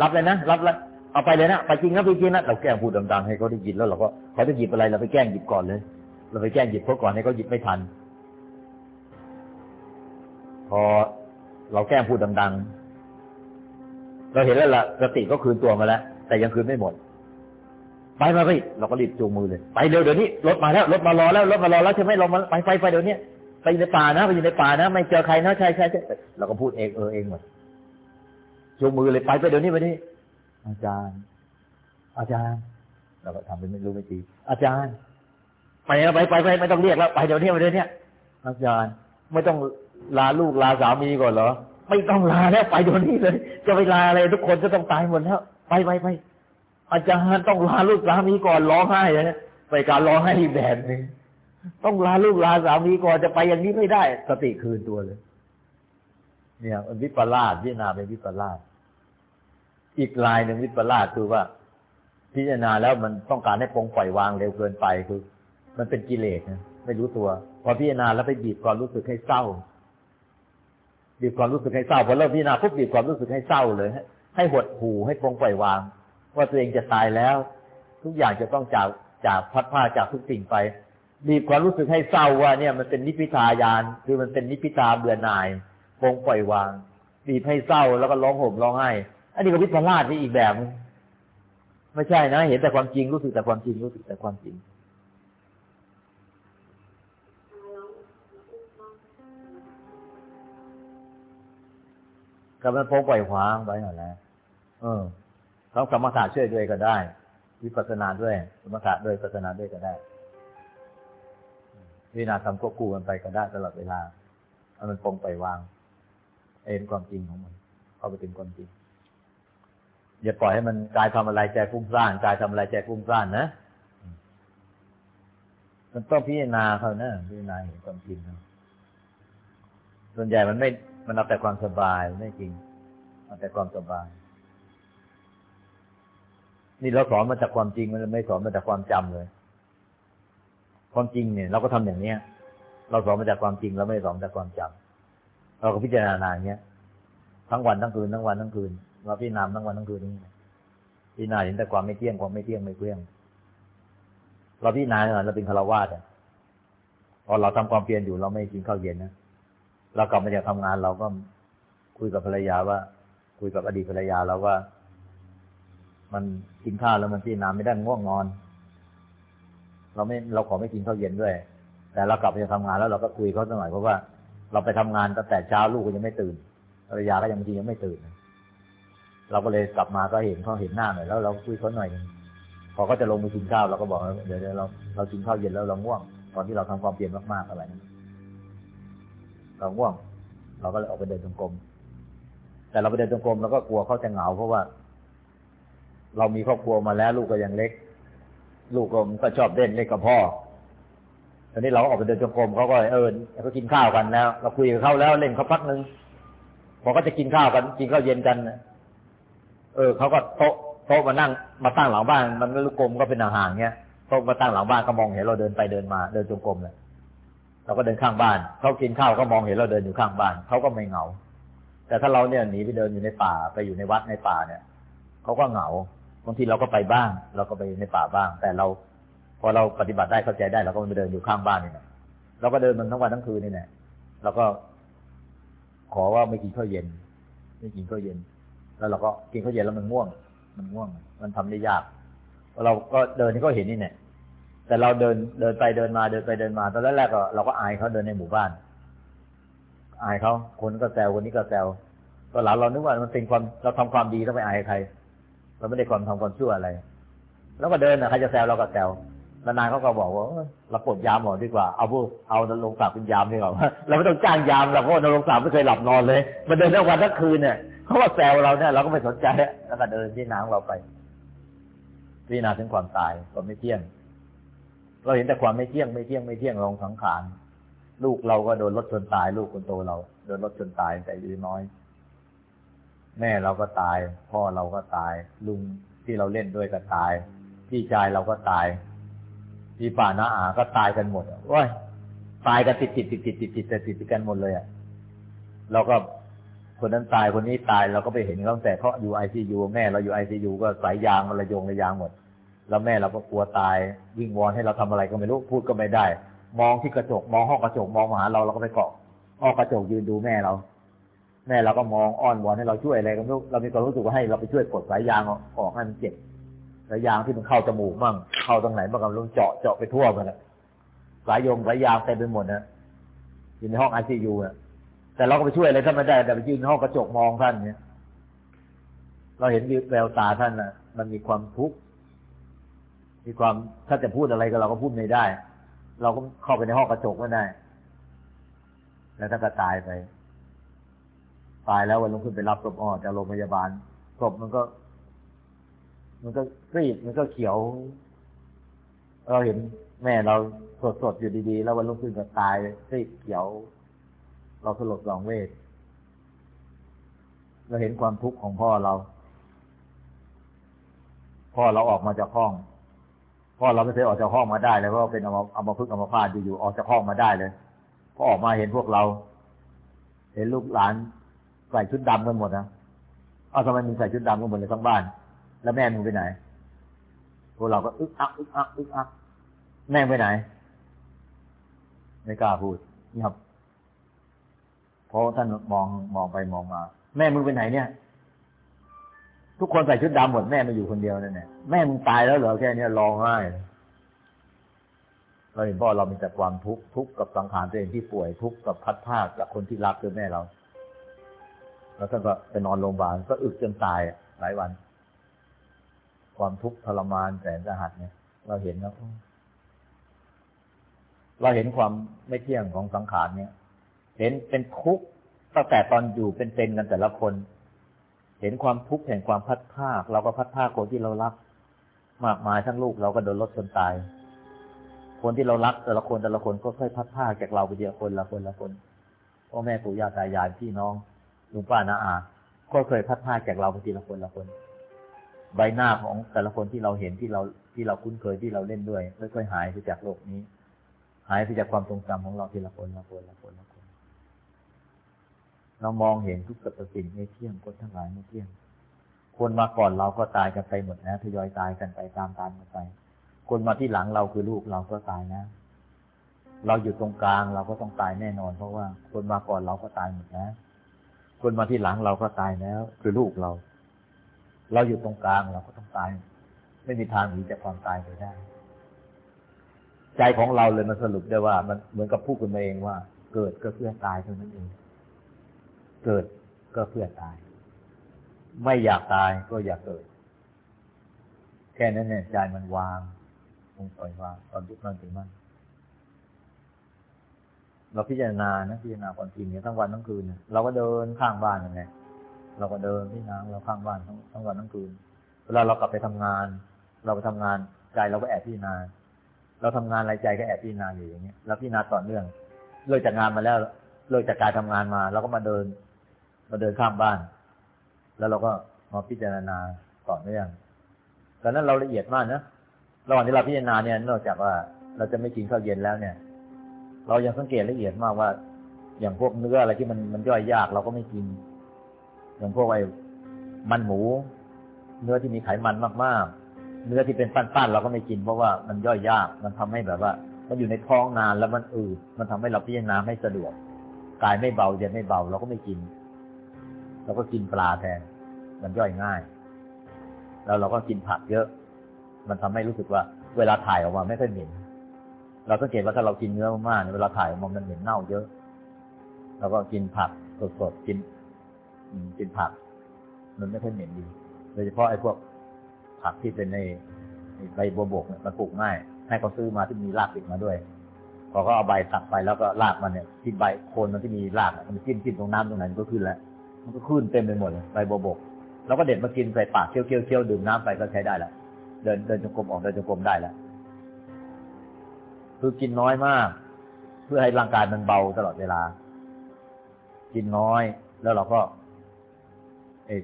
[SPEAKER 2] รับเลยนะรับแล้วเอาไปเลยนะไปจริงนะไปจริงนะเราแกล้งพูดดังๆให้เขาได้ยินแล้วเราก็เขาจะหยิบอะไรเราไปแกล้งหยิบก่อนเลย เราไปแกล้งหยิบเขาก่อนให้เขาหยิบไม่ทัน พอเราแกล้งพูดดังๆเราเห็นแล้วล่ะสติก็คืนตัวมาแล้ว แต่ยังคืนไม่หมดไปมาไปเราก็รีบจูงมือเลย ไปเร็วเดี๋ยวนี้รถมาแล้วรถมารอแล้วรถมารอแล้วใช่ไหมเรามาไปไปไปเดี๋ยวนี้ อยู่ในป่านะไปอยู่ในป่านะ ไม่เจอใครนะใช่ใช่ใช่เราก็พูดเองเออเองหมดจูงมือเลยไปไปเดี๋ยวนี้ไปนี่อาจารย์ อาจารย์ เราก็ทำเป็นไม่รู้ไม่จริงอาจารย์ ไปแล้วไปไปไปไม่ต้องเรียกแล้วไปเดี๋ยวนี้ไปเดี๋ยวนี้อาจารย์ไม่ต้องลาลูกลาสามีก่อนเหรอ ไม่ต้องลาแล้วไปเดี๋ยวนี้เลย จะไปลาอะไรทุกคนจะต้องตายหมดแล้วไปไปไปอาจารย์ต้องลาลูกสามีก่อนร้องไห้เลยไปการร้องไห้แบบนึง ต้องลาลูกลาสามีก่อนจะไปอย่างนี้ไม่ได้ สติคืนตัวเลย เนี่ยมันวิปลาสพิจารณาเป็นวิปลาสอีกลายหนึ่งวิปลาสคือว่า พิจารณาแล้วมันต้องการให้ปรงปล่อยวางเร็วเกินไปคือ มันเป็นกิเลสนะไม่รู้ตัว พอพิจารณาแล้วไปบีบความรู้สึกให้เศร้าบีบความรู้สึกให้เศร้าพอเริ่มพิจารณาปุ๊บบีบความรู้สึกให้เศร้าเลยให้หดหูให้ปรงปล่อยวาง ว่าตัวเองจะตายแล้ว ทุกอย่างจะต้องจากจากพัดผ้าจากทุกสิ่งไป บีบความรู้สึกให้เศร้าว่าเนี่ยมันเป็นนิพพิทายาน คือมันเป็นนิพพิทาเบื่อหน่ายปงปล่อยวาง บีบให้เศร้าแล้วก็ร้องห่มร้องไห้ อันนี้ก็วิปลาสนี่อีกแบบไม่ใช่นะ เห็นแต่ความจริงรู้สึกแต่ความจริงรู้สึกแต่ความจริงกับมันโปปล่อยวางไว้หน่อยแล้วเออเขากรรมฐานช่วยด้วยก็ได้ วิปัสสนาด้วย สมถะด้วยวิปัสสนาด้วยก็ได้ วินาทำควบคู่กันไปก็ได้ตลอดเวลาเอามันปรงปวางเอ็นความจริงของมัน เข้าไปถึงความจริงอย่าปล่อยให้มันกายทำอะไรใจฟุ้งซ่านกายทำอะไรใจฟุ้งซ่านนะมันต้องพิจารณาเขานะพิจารณาเห็นความจริงเขาส่วนใหญ่มันไม่มันเอาแต่ความสบายไม่จริงเอาแต่ความสบาย นี่เราสอนมาจากความจริงมันไม่สอนมาจากความจำเลย ความจริงเนี่ยเราก็ทำอย่างเนี้ย เราสอนมาจากความจริงเราไม่สอนจากความจำเราก็พิจารณาอย่างเงี้ยทั้งวันทั้งคืนทั้งวันทั้งคืนเราพิจารณาทั้งวันทั้งคืนนี่พิจารณาเห็นแต่ความไม่เที่ยงความไม่เที่ยงไม่เที่ยง เราพิจารณาเราเป็นคารวาสอะพอเราทำความเพียรอยู่เราไม่กินข้าวเย็นนะเรากลับมาจากทำงานเราก็คุยกับภรรยาว่า คุยกับอดีตภรรยาเราว่า มันกินข้าวแล้วมันพิจารณาไม่ได้ง่วงนอน เราไม่เราขอไม่กินข้าวเย็นด้วย แต่เรากลับไปจะทำงานแล้วเราก็คุยเขาสักหน่อยเพราะว่าเราไปทำงานตั้งแต่เช้าลูกก็ยังไม่ตื่นภรรยาก็ยังบางทียังไม่ตื่น เราก็เลยกลับมาก็เห็นเขาเห็นหน้าหน่อยแล้วเราคุยเขาหน่อยพอเขาจะลงไปกินข้าวเราก็บอกเดี๋ยวเราเรากินข้าวเย็นแล้วเราง่วง ตอนที่เราทำความเปลี่ยนมากๆอะไรนั้นเราง่วง เราก็เลยออกไปเดินจงกรมแต่เราไปเดินจงกรมเราก็กลัวเขาจะเหงาเพราะว่า เรามีครอบครัวมาแล้วลูกก็ยังเล็ก ลูกก็ก็ชอบเล่นเล่นกับพ่อ ตอนนี้เราออกไปเดินจงกรมเขาก็เออเขากินข้าวกันแล้ว เราคุยกับเขาแล้วเล่นเขาพักหนึ่งพอเขาจะกินข้าวกันกินข้าวเย็นกัน เออเขาก็โต๊ะโต๊ะมานั่งมาตั้งหลังบ้าน มันลูกกลมก็เป็นอาหางๆเงี้ยโต๊ะมาตั้งหลังบ้านก็มองเห็นเราเดินไปเดินมาเดินจงกรมเลยเราก็เดินข้างบ้านเขากินข้าวก็มองเห็นเราเดินอยู่ข้างบ้านเขาก็ไม่เหงา แต่ถ้าเราเนี่ยหนีไปเดินอยู่ในป่าไปอยู่ในวัดในป่าเนี่ยเขาก็เหงา บางทีเราก็ไปบ้าง เราก็ไปในป่าบ้าง แต่เราพอเราปฏิบัติได้เข้าใจได้เราก็ไปเดินอยู่ข้างบ้านนี่แหละเราก็เดินมันทั้งวันทั้งคืนนี่แหละเราก็ ขอว่าไม่กินข้าวเย็น ไม่กินข้าวเย็น แล้วเราก็กินข้าวเย็นแล้วมันง่วง มันง่วง มันทำได้ยากเราก็เดินที่เขาเห็นนี่เนี่ยแต่เราเดินเดินไปเดินมาเดินไปเดินมาตอนแรกๆก็เราก็อายเขาเดินในหมู่บ้าน อายเขาคนก็แซวคนนี้ก็แซวตอนหลังเรานึกว่ามันเป็นความเราทำความดีต้องไปอายใคร เราไม่ได้ความทำความชั่วอะไร แล้วก็เดินนะใครจะแซวเราก็แซวนานๆเขาก็บอกว่าเราปลดยามหมอดีกว่า เอาผู้เอานรงศักดิ์เป็นยามดีกว่าเราไม่ต้องจ้างยามหรอกเพราะนรงศักดิ์ไม่เคยหลับนอนเลยมันเดินทั้งวันทั้งคืนเนี่ยเขาว่าแซวเราเนี่ยเราก็ไม่สนใจแล้วก็เดินที่น้ำเราไปพิจารณาถึงความตายความไม่เที่ยง เราเห็นแต่ความไม่เที่ยงไม่เที่ยงไม่เที่ยงลงสังขาร ลูกเราก็โดนรถชนตาย ลูกคนโตเราโดนรถชนตายแต่อายุน้อย แม่เราก็ตาย พ่อเราก็ตาย ลุงที่เราเล่นด้วยก็ตาย พี่ชายเราก็ตาย พี่ป่าน้าอาก็ตายกันหมดโอ้ยตายกันติดติดติดติดติดติดติดติดกันหมดเลยอะเราก็คนนั้นตายคนนี้ตายเราก็ไปเห็นเขาตั้งแต่เขาอยู่ไอซียูแม่เราอยู่ไอซียูก็สายยางมันระยงระยางหมด แล้วแม่เราก็กลัวตายวิ่งวอนให้เราทำอะไรก็ไม่รู้พูดก็ไม่ได้ มองที่กระจกมองห้องกระจกมองมาหาเราเราก็ไปเกาะห้องกระจกยืนดูแม่เรา แม่เราก็มองอ้อนวอนให้เราช่วยอะไรก็ไม่รู้เรามีความรู้สึกว่าให้เราไปช่วยกดสายยางออกให้มันเจ็บสายยางที่มันเข้าจมูกมั่งเข้าตรงไหนบ้างก็ไม่รู้เจาะเจาะไปทั่วมันละสายยงสายยางเต็มไปหมดนะอยู่ในห้องไอซียูนะแต่เราก็ไปช่วยอะไรท่านไม่ได้ แต่ไปยืนในห้องกระจกมองท่านเนี่ย เราเห็นแววตาท่านนะมันมีความทุกข์มีความถ้าจะพูดอะไรก็เราก็พูดไม่ได้ เราก็เข้าไปในห้องกระจกไม่ได้ แล้วท่านก็ตายไป ตายแล้ววันรุ่งขึ้นไปรับศพออกจากโรงพยาบาลศพมันก็ มันก็รีดมันก็เขียว เราเห็นแม่เราสดๆอยู่ดีๆ แล้ววันรุ่งขึ้นก็ตายรีดเขียว เราสลดสองเวทเราเห็นความทุกข์ของพ่อเรา พ่อเราออกมาจากห้อง พ่อเราไม่เคยออกจากห้องมาได้เลยเพราะเป็นเอามาเอามาพึ่งเอามาพาดอยู่ๆออกจากห้องมาได้เลยพอออกมาเห็นพวกเรา เห็นลูกหลาน ใส่ชุดดำกันหมดนะเอาทำไมมึงใส่ชุดดำกันหมดเลยทั้งบ้าน แล้วแม่มึงไปไหนพวกเราก็อึกอักอึกอักอึกอักแม่ไปไหน ไม่กล้าพูดนี่ครับเพราะท่านมองมองไปมองมา แม่มึงไปไหนเนี่ย ทุกคนใส่ชุดดำหมดแม่มาอยู่คนเดียวนั่นแหละแม่มึงตายแล้วเหรอแค่นี้ร้องไห้เราเห็นพ่อเรามีแต่ความทุกข์ทุกข์กับสังขารตัวเองที่ป่วยทุกข์กับพัดภาคกับคนที่รักคือแม่เรา แล้วท่านก็ไปนอนโรงพยาบาลก็อึกจนตายหลายวัน ความทุกข์ทรมานแสนสาหัสเนี่ย เราเห็นแล้วเราเห็นความไม่เที่ยงของสังขารเนี่ย เห็นเป็นทุกข์ตั้งแต่ตอนอยู่เป็นเต็นกันแต่ละคน เห็นความทุกข์แห่งความพัดภาคเราก็พัดภาคคนที่เรารัก มากมายทั้งลูกเราก็โดนรถชนตาย คนที่เรารักแต่ละคนแต่ละคนก็ค่อยพัดภาคจากเราไปเดียวคนละคนละคนพ่อแม่ปู่ย่าตายายพี่น้อง ลุงป้านาอา ก็เคยพัดภาจากเราไปทีละคนละคน ใบหน้าของแต่ละคนที่เราเห็นที่เราที่เราคุ้นเคยที่เราเล่นด้วยค่อยๆหายไปจากโลกนี้ หายไปจากความทรงจำของเราทีละคนละคนละคนละคน เรามองเห็นทุกสรรพสิ่งไม่เที่ยงคนทั้งหลายไม่เที่ยงคนมาก่อนเราก็ตายกันไปหมดนะทยอยตายกันไปตามตามกันไป คนมาที่หลังเราคือลูกเราก็ตายนะ เราอยู่ตรงกลางเราก็ต้องตายแน่นอน เพราะว่าคนมาก่อนเราก็ตายหมดนะ คนมาที่หลังเราก็ตายแล้ว คือลูกเรา เราอยู่ตรงกลางเราก็ต้องตาย ไม่มีทางหนีจากความตายไปได้ ใจของเราเลยมาสรุปได้ว่า มันเหมือนกับพูดกันมาเองว่า เกิดก็เพื่อตายเท่านั้นเอง เกิดก็เพื่อตาย ไม่อยากตายก็อยากเกิด แค่นั้นเนี่ยใจมันวางลงปล่อยวางตอนทุกนั่นถึงมั่น เราพิจารณานะพิจารณาความจริงเนี่ยทั้งวันทั้งคืนเนี่ยเราก็เดินข้างบ้านยังไงเราก็เดินที่น้ำเราข้างบ้านทั้งทั้งวันทั้งคืน เวลาเรากลับไปทำงาน เราไปทำงานใจเราก็แอบพิจารณา เราทำงานรายใจก็แอบพิจารณาอยู่อย่างเงี้ยแล้วพิจารณาต่อเนื่องเลิกจากงานมาแล้วเลิกจากการทำงานมาเราก็มาเดิน มาเดินข้ามบ้าน แล้วเราก็มาพิจารณาต่อเนื่องตอนนั้นเราละเอียดมากนะระหว่างที่เราพิจารณาเนี่ยนอกจากว่าเราจะไม่กินข้าวเย็นแล้วเนี่ย เรายังสังเกตละเอียดมากว่า อย่างพวกเนื้ออะไรที่มันมันย่อยยากเราก็ไม่กิน อย่างพวกไอ้มันหมู เนื้อที่มีไขมันมากๆ เนื้อที่เป็นปั้นๆเราก็ไม่กินเพราะว่ามันย่อยยาก มันทำให้แบบว่า มันอยู่ในท้องนานแล้วมันอืดมันทำให้เราพิจารณาไม่สะดวกกายไม่เบาเย็นไม่เบาเราก็ไม่กินเราก็กินปลาแทน มันย่อยง่าย แล้วเราก็กินผักเยอะ มันทำให้รู้สึกว่า เวลาถ่ายออกมาไม่ค่อยเหม็น เราสังเกตว่าถ้าเรากินเนื้อมากๆเวลาถ่ายออกมามันเหม็นเน่าเยอะเราก็กินผักสดๆกินกินผัก มันไม่ค่อยเหม็นดีโดยเฉพาะไอ้พวกผักที่เป็นในใบบัวบกเนี่ยมันปลูกง่ายให้เขาซื้อมาที่มีรากติดมาด้วยพอเขาเอาใบตักไปแล้วก็รากมันเนี่ยที่ใบโคนมันที่มีรากมันจิ้มจิ้มตรงน้ำตรงไหนมันก็ขึ้นแล้ว มันก็ขึ้นเต็มไปหมดเลยใบบัวบกแล้วก็เด็ดมากินใส่ปากเคี้ยวเคี้ยวเคี้ยวดื่มน้ำไปก็ใช้ได้แล้วเดินเดินจงกรมออกเดินจงกรมได้แล้ว คือกินน้อยมาก เพื่อให้ร่างกายมันเบาตลอดเวลา กินน้อยแล้วเราก็เอก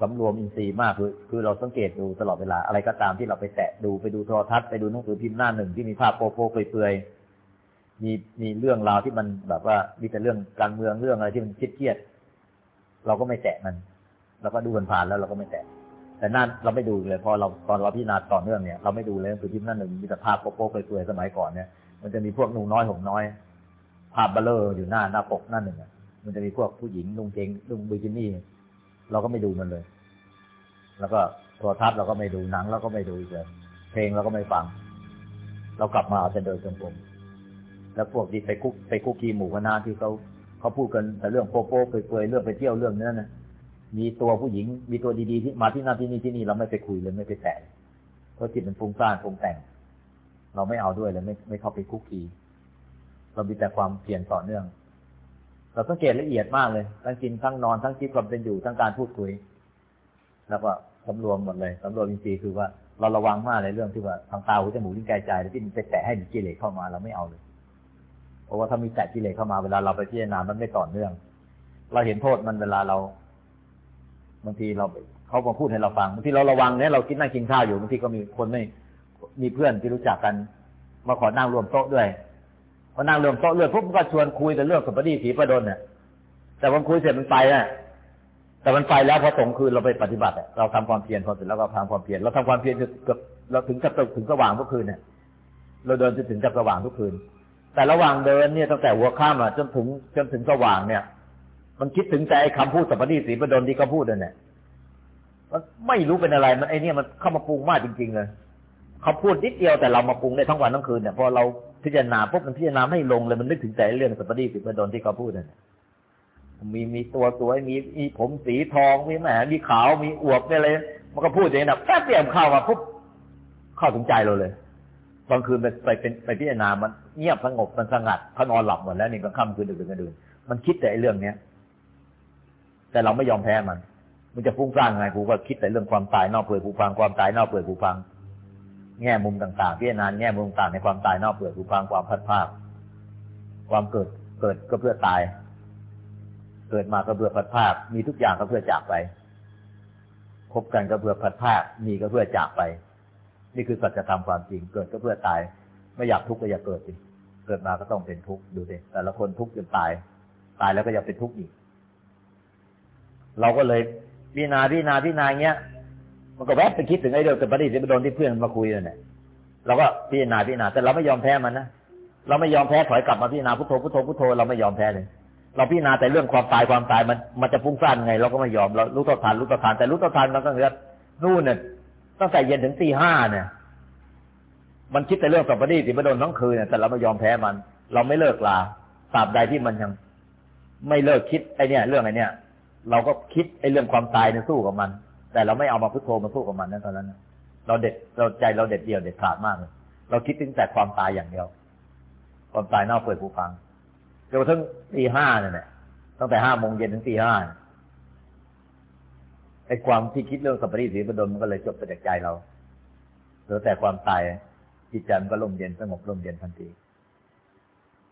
[SPEAKER 2] สำรวมอินทรีย์มากคือคือเราสังเกตดูตลอดเวลา อะไรก็ตามที่เราไปแตะดูไปดูโทรทัศน์ไปดูหนังสือพิมพ์หน้าหนึ่งที่มีภาพโป๊ะๆเปลือยมีมีเรื่องราวที่มันแบบว่ามีแต่เรื่องการเมืองเรื่องอะไรที่มันเครียดๆเราก็ไม่แตะมัน เราก็ดูมันผ่านแล้วเราก็ไม่แตะ แต่นั่นเราไม่ดูเลยพอเราตอนเราพิจารณาต่อเนื่องเนี่ยเราไม่ดูเลยหนังสือพิมพ์หน้าหนึ่งมีแต่ภาพโป๊ๆเปลือยๆสมัยก่อนเนี่ยมันจะมีพวกนุ่งน้อยห่มน้อย ภาพเบลเลอร์อยู่หน้าหน้าปกหน้าหนึ่งมันจะมีพวกผู้หญิงนุ่งเกงนุ่งบิกินี่ เราก็ไม่ดูมันเลย แล้วก็โทรทัศน์เราก็ไม่ดูหนังเราก็ไม่ดูอีกเลยเพลงเราก็ไม่ฟัง เรากลับมาเอาแต่เดินจงกรมแล้วพวกที่ไปคุกไปคุกคีหมู่คณะที่เขาเขาพูดกันแต่เรื่องโป๊ะโป๊ะเปื่อยๆเรื่องไปเที่ยวเรื่องนั้นนะ มีตัวผู้หญิง มีตัวดีๆที่มาที่นั่นที่นี่ที่นี่เราไม่ไปคุยเลยไม่ไปแตะเพราะจิตมันฟุ้งซ่านปรุงแต่ง เราไม่เอาด้วยเลยไม่ไม่เข้าไปคุกคีเรามีแต่ความเพียรต่อเนื่อง เราสังเกตละเอียดมากเลยทั้งกินทั้งนอนทั้งคิดความเป็นอยู่ทั้งการพูดคุย แล้วก็สำรวมหมดเลยสำรวมจริงๆคือว่าเราระวังมากในเรื่องที่ว่าทางตาหูจมูกลิ้นกายใจที่มันไปแตะให้มีกิเลสเข้ามาเราไม่เอาเลยเพราะว่าถ้ามีแตะกิเลสเข้ามาเวลาเราไปพิจารณามันไม่ต่อเนื่อง เราเห็นโทษมันเวลาเรา บางทีเราเขามาพูดให้เราฟังบางทีเราระวังเนี่ยเราคิดนั่งกินข้าวอยู่บางทีก็มีคนไม่มีเพื่อนที่รู้จักกัน มาขอนั่งรวมโต๊ะด้วยพอนั่งรวมโต๊ะเรื่องปุ๊บก็ชวนคุยแต่เรื่องสัมปดีสีประดนเนี่ยแต่พอคุยเสร็จมันไปน่ะแต่มันไปแล้วพอตรงคืนเราไปปฏิบัติเราทำความเพียรพอเสร็จแล้วก็ทำความเพียรเราทำความเพียรจนเกือบเราถึงจะถึงสว่างทุกคืนเนี่ยเราเดินจนถึงจะสว่างทุกคืน แต่ระหว่างเดินเนี่ยตั้งแต่หัวค่ำอะจนถึงจนถึงสว่างเนี่ย มันคิดถึงแต่ไอ้คำพูดสัมปดีสีประดนที่เขาพูดเนี่ยมันไม่รู้เป็นอะไรมันไอ้นี่มันเข้ามาปรุงมากจริง ๆ เลยเขาพูดนิดเดียวแต่เรามาปรุงได้ทั้งวันทั้งคืนเนี่ยพอเราพิจารณาปุ๊บมันพิจารณาไม่ลงเลยมันนึกถึงแต่เรื่องสัปดีสิบประดนที่เขาพูดนั่นมีมีตัวสวยมีมีผมสีทองมีแหมมีขาวมีอวบอะไรมันก็พูดอย่างนี้นะแป๊บเดียวเข้ามาปุ๊บเข้าถึงใจเราเลยบางคืนไปไปเป็นไปพิจารณามันเงียบสงบมันสงัดเขานอนหลับหมดแล้วนี่กลางค่ำคืนดึกดึกดื่นมันคิดแต่เรื่องเนี้ย แต่เราไม่ยอมแพ้มัน มันจะฟุ้งซ่านไงกูก็คิดแต่เรื่องความตายนอกเปลือยกูฟังความตายนอกเปลือยกูฟัง แง่มุมต่างๆพิจารณาแง่มุมต่างในความตายนอกเปลือกรูปางความพัดภาคความเกิดเกิดก็เพื่อตาย เกิดมาก็เพื่อพัดภาคมีทุกอย่างก็เพื่อจากไปพบกันก็เพื่อพัดภาคมีก็เพื่อจากไป นี่คือสัจธรรมความจริงเกิดก็เพื่อตาย ไม่อยากทุกข์ก็อย่าเกิดสิเกิดมาก็ต้องเป็นทุกข์ดูดิแต่ละคนทุกข์จนตาย ตายแล้วก็อย่าเป็นทุกข์อีก เราก็เลยพิจารณาพิจารณาพิจารณาเงี้ย มันก็แวบไปคิดถึงไอ้เรื่องแต่ประดิษฐ์ไปโดนที่เพื่อนมาคุยเนี่ยเราก็พิจารณาพิจารณาแต่เราไม่ยอมแพ้มันนะเราไม่ยอมแพ้ถอยกลับมาพิจารณาพุทโธพุทโธพุทโธเราไม่ยอมแพ้เลยเราพิจารณาแต่เรื่องความตายความตายมันมันจะฟุ้งซ่านไง เราก็ไม่ยอมเรารู้ต่อทานรู้ต่อทานแต่รู้ต่อทานมันก็เงือนู่นเนี่ยตั้งแต่เย็นถึงตีห้าเนี่ยมันคิดแต่เรื่องสัมปดีติบดนทั้งคืนเนี่ยแต่เราไม่ยอมแพ้มัน เราไม่เลิกลาตราบใดที่มันยัง ไม่เลิกคิดไอเนี่ย เรื่องไอเนี่ย เราก็คิดไอ้เรื่องความตายเนี่ยสู้กับมัน แต่เราไม่เอามาพุทโธมาสู้กับมันนั่นตอนนั้นเราเด็ดเราใจเราเด็ดเดียวเด็ดขาดมากเลยเราคิดถึงแต่ความตายอย่างเดียว ความตายนอกเปิดผูฟังจนกระทั่งตีห้าเนี่ย ตั้งแต่ห้าโมงเย็นถึงตีห้าไอ้ความที่คิดเรื่องสัมปริสีประดมมันก็เลยจบไปจากใจเราเหลือแต่ความตายจิตใจมันก็ล่มเย็นสงบล่มเย็นทันที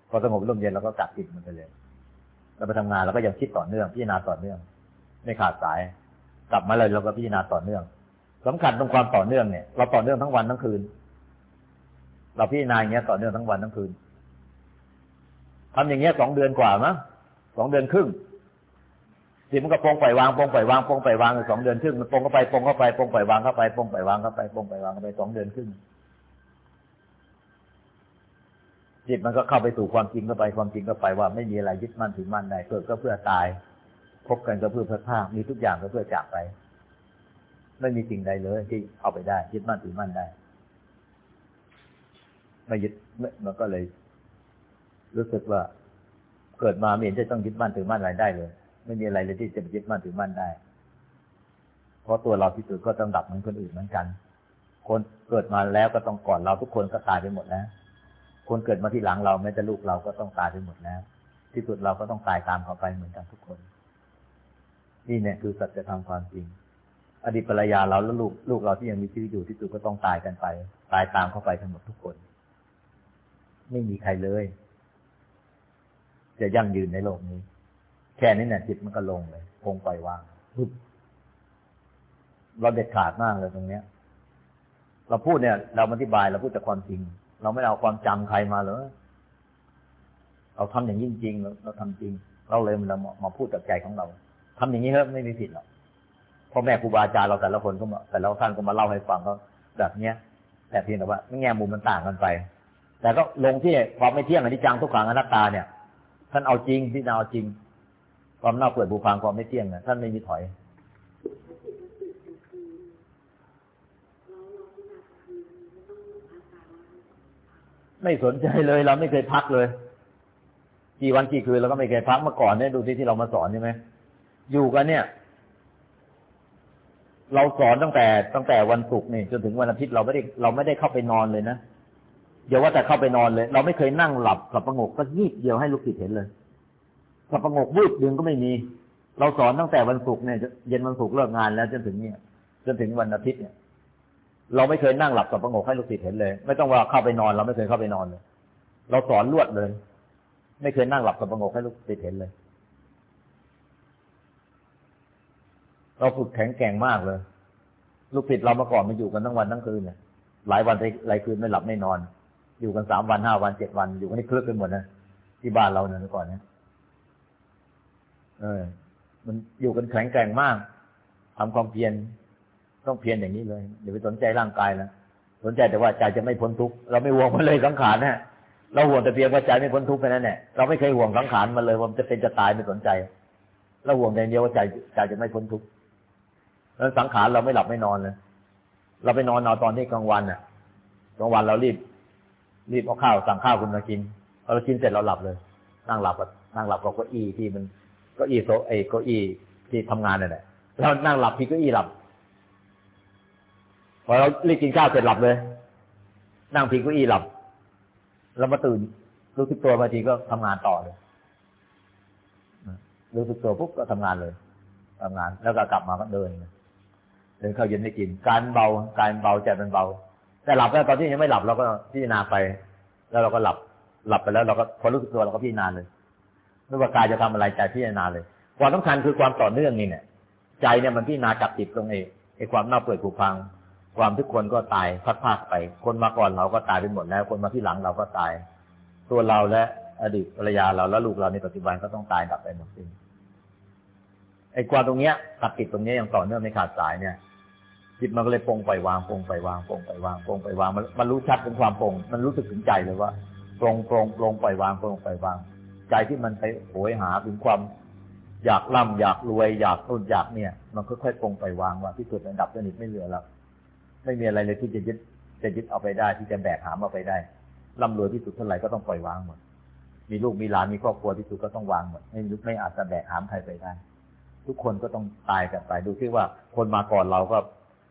[SPEAKER 2] พอสงบล่มเย็นเราก็กลับจิตมันไปเลย เราไปทำงานเราก็ยังคิดต่อเนื่องพิจารณาต่อเนื่อง ไม่ขาดสาย กลับมาเลยเราก็พิจารณาต่อเนื่องสำคัญตรงความต่อเนื่องเนี่ยเราต่อเนื่องทั้งวันทั้งคืน เราพิจารณาอย่างเงี้ยต่อเนื่องทั้งวันทั้งคืนทำอย่างเงี้ยสองเดือนกว่ามั้งสองเดือนครึ่งสิมันก็ปงปล่อยวางปงปล่อยวางปงปล่อยวางสองเดือนครึ่งมันปงเข้าไปปงเข้าไปปงปล่อยวางเข้าไปปงปล่อยวางเข้าไปปงปล่อยวางเข้าไปสองเดือนครึ่ง จิตมันก็เข้าไปสู่ความจริงเข้าไปความจริงเข้าไปว่าไม่มีอะไรยึดมั่นถือมั่นได้เกิดก็เพื่อตาย พบกันก็เพื่อพัดผ้ามีทุกอย่างก็เพื่อจากไป ไม่มีสิ่งใดเลยที่เอาไปได้ ยึดมั่นถือมั่นได้ไม่ยึดมันก็เลย รู้สึกว่า เกิดมาไม่เห็นจะต้องยึดมั่นถือมั่นอะไรได้เลย ไม่มีอะไรเลยที่จะยึดมั่นถือมั่นได้ เพราะตัวเราที่สุดก็ต้องดับเหมือนคนอื่นเหมือนกัน คนเกิดมาแล้วก็ต้องก่อนเราทุกคนก็ตายไปหมดแล้ว คนเกิดมาที่หลังเราแม้แต่ลูกเราก็ต้องตายไปหมดแล้ว ที่สุดเราก็ต้องตายตามเขาไปเหมือนกันทุกคน นี่เนี่ยคือสัจธรรมความจริง อดีตภรรยาเราแล้วลูกลูกเราที่ยังมีชีวิตอยู่ที่สุดก็ต้องตายกันไป ตายตามเข้าไปทั้งหมดทุกคน ไม่มีใครเลย จะยั่งยืนในโลกนี้ แค่นี้เนี่ยจิตมันก็ลงเลยคงปล่อยวางปึ๊บเราเด็ดขาดมากเลยตรงเนี้ย เราพูดเนี่ย เราอธิบายเราพูดแต่ความจริง เราไม่เอาความจำใครมาเลยเราทำอย่างจริงๆเราทำจริง เราเลยเรามาพูดกับใจของเราทำอย่างนี้เถอะไม่มีผิดหรอกพ่อแม่ครูบาอาจารย์เราแต่ละคนก็มาแต่ละท่านก็มาเล่าให้ฟังก็แบบเนี้ย แต่เพียงแต่ว่าแง่มุมมันต่างกันไป แต่ก็ลงที่ความไม่เที่ยงอนิจจังทุกขังอนัตตาเนี่ย ท่านเอาจริงที่นาเอาจริง ความน่าเปิดบูพังความไม่เที่ยงเนะท่านไม่มีถอย ไม่สนใจเลย เราไม่เคยพักเลย กี่วันกี่คืนเราก็ไม่เคยพักเมื่อก่อนเนี่ยดูที่ที่เรามาสอนใช่ไหมอยู่กันเนี่ย เราสอนตั้งแต่ตั้งแต่วันศุกร์นี่จนถึงวันอาทิตย์เราไม่ได้เราไม่ได้เข้าไปนอนเลยนะเดี๋ยวว่าแต่เข้าไปนอนเลย เราไม่เคยนั่งหลับกับประงกก็ยีบเดียวให้ลูกศิษย์เห็นเลยกับประงกวูบดึงก็ไม่มี เราสอนตั้งแต่วันศุกร์เนี่ยเย็นวันศุกร์เลิกงานแล้วจนถึงเนี่ยจนถึงวันอาทิตย์เนี่ย เราไม่เคยนั่งหลับกับประงกให้ลูกศิษย์เห็นเลย ไม่ต้องว่าเข้าไปนอน เราไม่เคยเข้าไปนอนเลย เราสอนลวดเลย ไม่เคยนั่งหลับกับประงกให้ลูกศิษย์เห็นเลย เราฝึกแข็งแกร่งมากเลย ลูกศิษย์เราเมื่อก่อนมาอยู่กันทั้งวันทั้งคืนเนี่ยหลายวันหลายคืนไม่หลับไม่นอน อยู่กันสามวันห้าวันเจ็ดวัน อยู่กันนี่คลึกกันหมดนะที่บ้านเราเนี่ยเมื่อก่อนเนี่ยเออ มันอยู่กันแข็งแกร่งมากทำความเพียร ต้องเพียรอย่างนี้เลยอย่าไปสนใจร่างกายนะสนใจแต่ว่าใจจะไม่พ้นทุกข์เราไม่ห่วงมันเลยสังขารนะเราห่วงแต่เพียงว่าใจไม่พ้นทุกข์แค่นั้นแหละเราไม่เคยห่วงสังขารมันเลยว่ามันจะเป็นจะตายไม่สนใจเราห่วงอย่เดียวว่าใจใจจะไม่พ้นทุกข์แล้วสังขารเราไม่หลับไม่นอนเลยเราไปนอนนอนตอนที่กลางวันอะกลางวันเรารีบ รีบเอาข้าวสั่งข้าวคุณมากินพอเรากินเสร็จเราหลับเลย นั่งหลับกับนั่งหลับกับเก้าอี้ที่มันเก้าอี้โซไอ้เก้าอี้ที่ทำงานนั่นแหละเรานั่งหลับที่เก้าอี้หลับ พอเรารีบกินข้าวเสร็จหลับเลย นั่งพิงเก้าอี้หลับ แล้วมาตื่นรู้สึกตัวบางทีก็ทำงานต่อเลยรู้สึกตัวปุ๊บก็ทำงานเลยทำงานแล้วก็กลับมาก็เดินเดินเข้าเย็นไม่กิน การเบาการเบาใจเป็นเบา แต่หลับแล้วตอนที่ยังไม่หลับเราก็พิจารณาไป แล้วเราก็หลับ หลับไปแล้วเราก็พอรู้สึกตัวเราก็พิจารณาเลยไม่ว่ากายจะทำอะไรใจพิจารณาเลย ความสำคัญคือความต่อเนื่องนี่เนี่ยใจเนี่ยมันพิจารณาจับจิตตรงเองไอ้ความน่าเปื่อยผุพัง ความทุกคนก็ตายพัดพากไป คนมาก่อนเราก็ตายไปหมดแล้ว คนมาที่หลังเราก็ตาย ตัวเราและอดีตภรรยาเราและลูกเราในปัจจุบันก็ต้องตายดับไปหมดสิ้นไอ้ความตรงเนี้ยตัดติดตรงเนี้ยอย่างต่อเนื่องไม่ขาดสายเนี่ยจิตมันก็เลยปรงไปวางปรงไปวางปรงไปวางปรงไปวาง มันมันรู้ชัดเป็นความปรงมันรู้สึกถึงใจเลยว่าปรงปรงปรงปล่อยวางปรงปล่อยวาง ใจที่มันไปโหยหาถึงความ อยากร่ำอยากรวยอยากตุนอยากเนี่ย มันค่อยๆปรงปล่อยวางว่าที่สุดระดับสนิทไม่เหลือแล้ว ไม่มีอะไรเลยที่จะยึดจะยึดเอาไปได้ ที่จะแบกหามเอาไปได้ร่ำรวยที่สุดเท่าไหร่ก็ต้องปล่อยวางหมด มีลูกมีหลานมีครอบครัวที่สุดก็ต้องวางหมดไม่ยุไม่อาจจะแบกหามใครไปได้ ทุกคนก็ต้องตายกันไปดูที่ว่า คนมาก่อนเราก็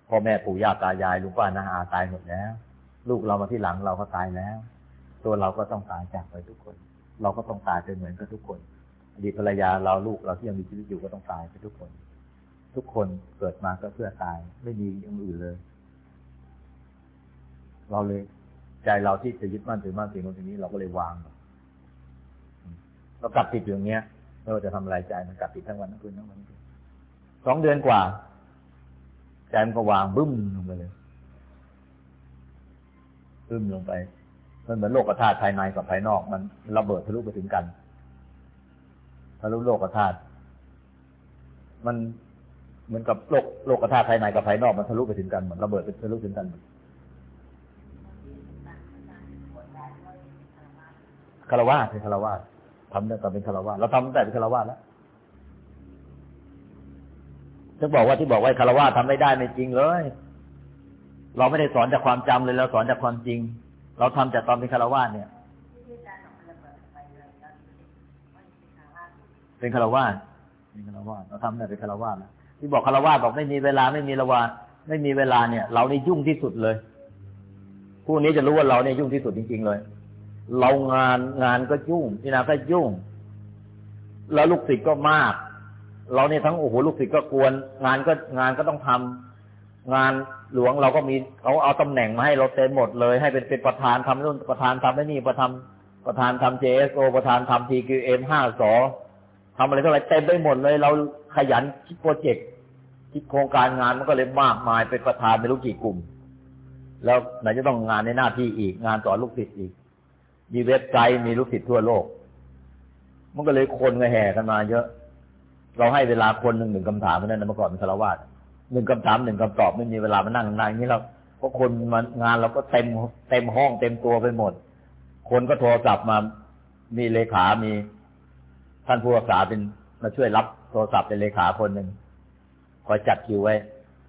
[SPEAKER 2] พ่อแม่ปู่ย่าตายายลุงป้าน้าอาตายหมดแล้ว ลูกเรามาที่หลังเราก็ตายแล้ว ตัวเราก็ต้องตายจากไปทุกคน เราก็ต้องตายไปเหมือนกับทุกคนอดีตภรรยาเราลูกเราที่ยังมีชีวิตอยู่ก็ต้องตายไปทุกคน ทุกคนเกิดมาก็เพื่อตายไม่มีอย่างอื่นเลย เราเลยใจเราที่จะยึดมั่นถือมั่นสิ่งนี้เราก็เลยวางเรากลับติดอย่างเงี้ยไม่ว่าจะทำอะไรใจมันกลับติดทั้งวันทั้งคืนทั้งวันสองเดือนกว่าใจมันก็วางบึ้มลงไปเลยบึ้มลงไปมันเหมือนโลกธาตุภายในกับภายนอก มันระเบิดทะลุไปถึงกันทะลุโลกธาตุมันเหมือนกับโลกโลกธาตุภายในกับภายนอกมันทะลุไปถึงกันเหมือนระเบิดไปทะลุถึงกัน คารวะเป็นคารวะทำได้ตอนเป็นคารวะเราทำตั้งแต่เป็นคารวะแล้วจะบอกว่าที่บอกว่าคารวะทำไม่ได้ไม่จริงเลย เราไม่ได้สอนจากความจำเลยเราสอนจากความจริง เราทำจากตอนเป็นคารวะเนี่ย เป็นคารวะเป็นคารวะเราทำได้เป็นคารวะแล้วที่บอกคารวะบอกไม่มีเวลาไม่มีระวาไม่มีเวลาเนี่ย เรานี่ยุ่งที่สุดเลยผู้นี้จะรู้ว่าเราเนี่ยยุ่งที่สุดจริงๆเลย เรางานงานก็ยุ่งที่นาก็ยุ่ง แล้วลูกศิษย์ก็มาก เราเนี่ยทั้งโอ้โหลูกศิษย์ก็กวน งานก็งานก็ต้องทำงานหลวงเราก็มีเขาเอาตำแหน่งมาให้เราเต็มหมดเลย ให้เป็นเป็นประธานทำนู่นประธานทำไม่นี่ประทำประธานทำ JSO ประธานทำ TQM ห้าสอทำอะไรเท่าไหร่เต็มไปหมดเลย เราขยันคิดโปรเจกต์คิดโครงการงานมันก็เลยมากมายเป็นประธานไม่รู้กี่กลุ่ม แล้วไหนจะต้องงานในหน้าที่อีกงานสอนลูกศิษย์อีก มีเว็บไซต์มีลูกศิษย์ทั่วโลก มันก็เลยคนก็แห่กันมาเยอะ เราให้เวลาคนหนึ่งหนึ่งคำถามนั้นนะเมื่อก่อนเป็นคารวาสหนึ่งคำถามหนึ่งคำตอบไม่มีเวลามานั่งนานอย่งนี้เราเพราะคนมางานเราก็เต็มเต็มห้องเต็มตัวไปหมด คนก็โทรศัพท์มา มีเลขา มีท่านผู้รักษาเป็นมาช่วยรับโทรศัพท์เป็นเลขาคนหนึ่งคอยจัดคิวไว้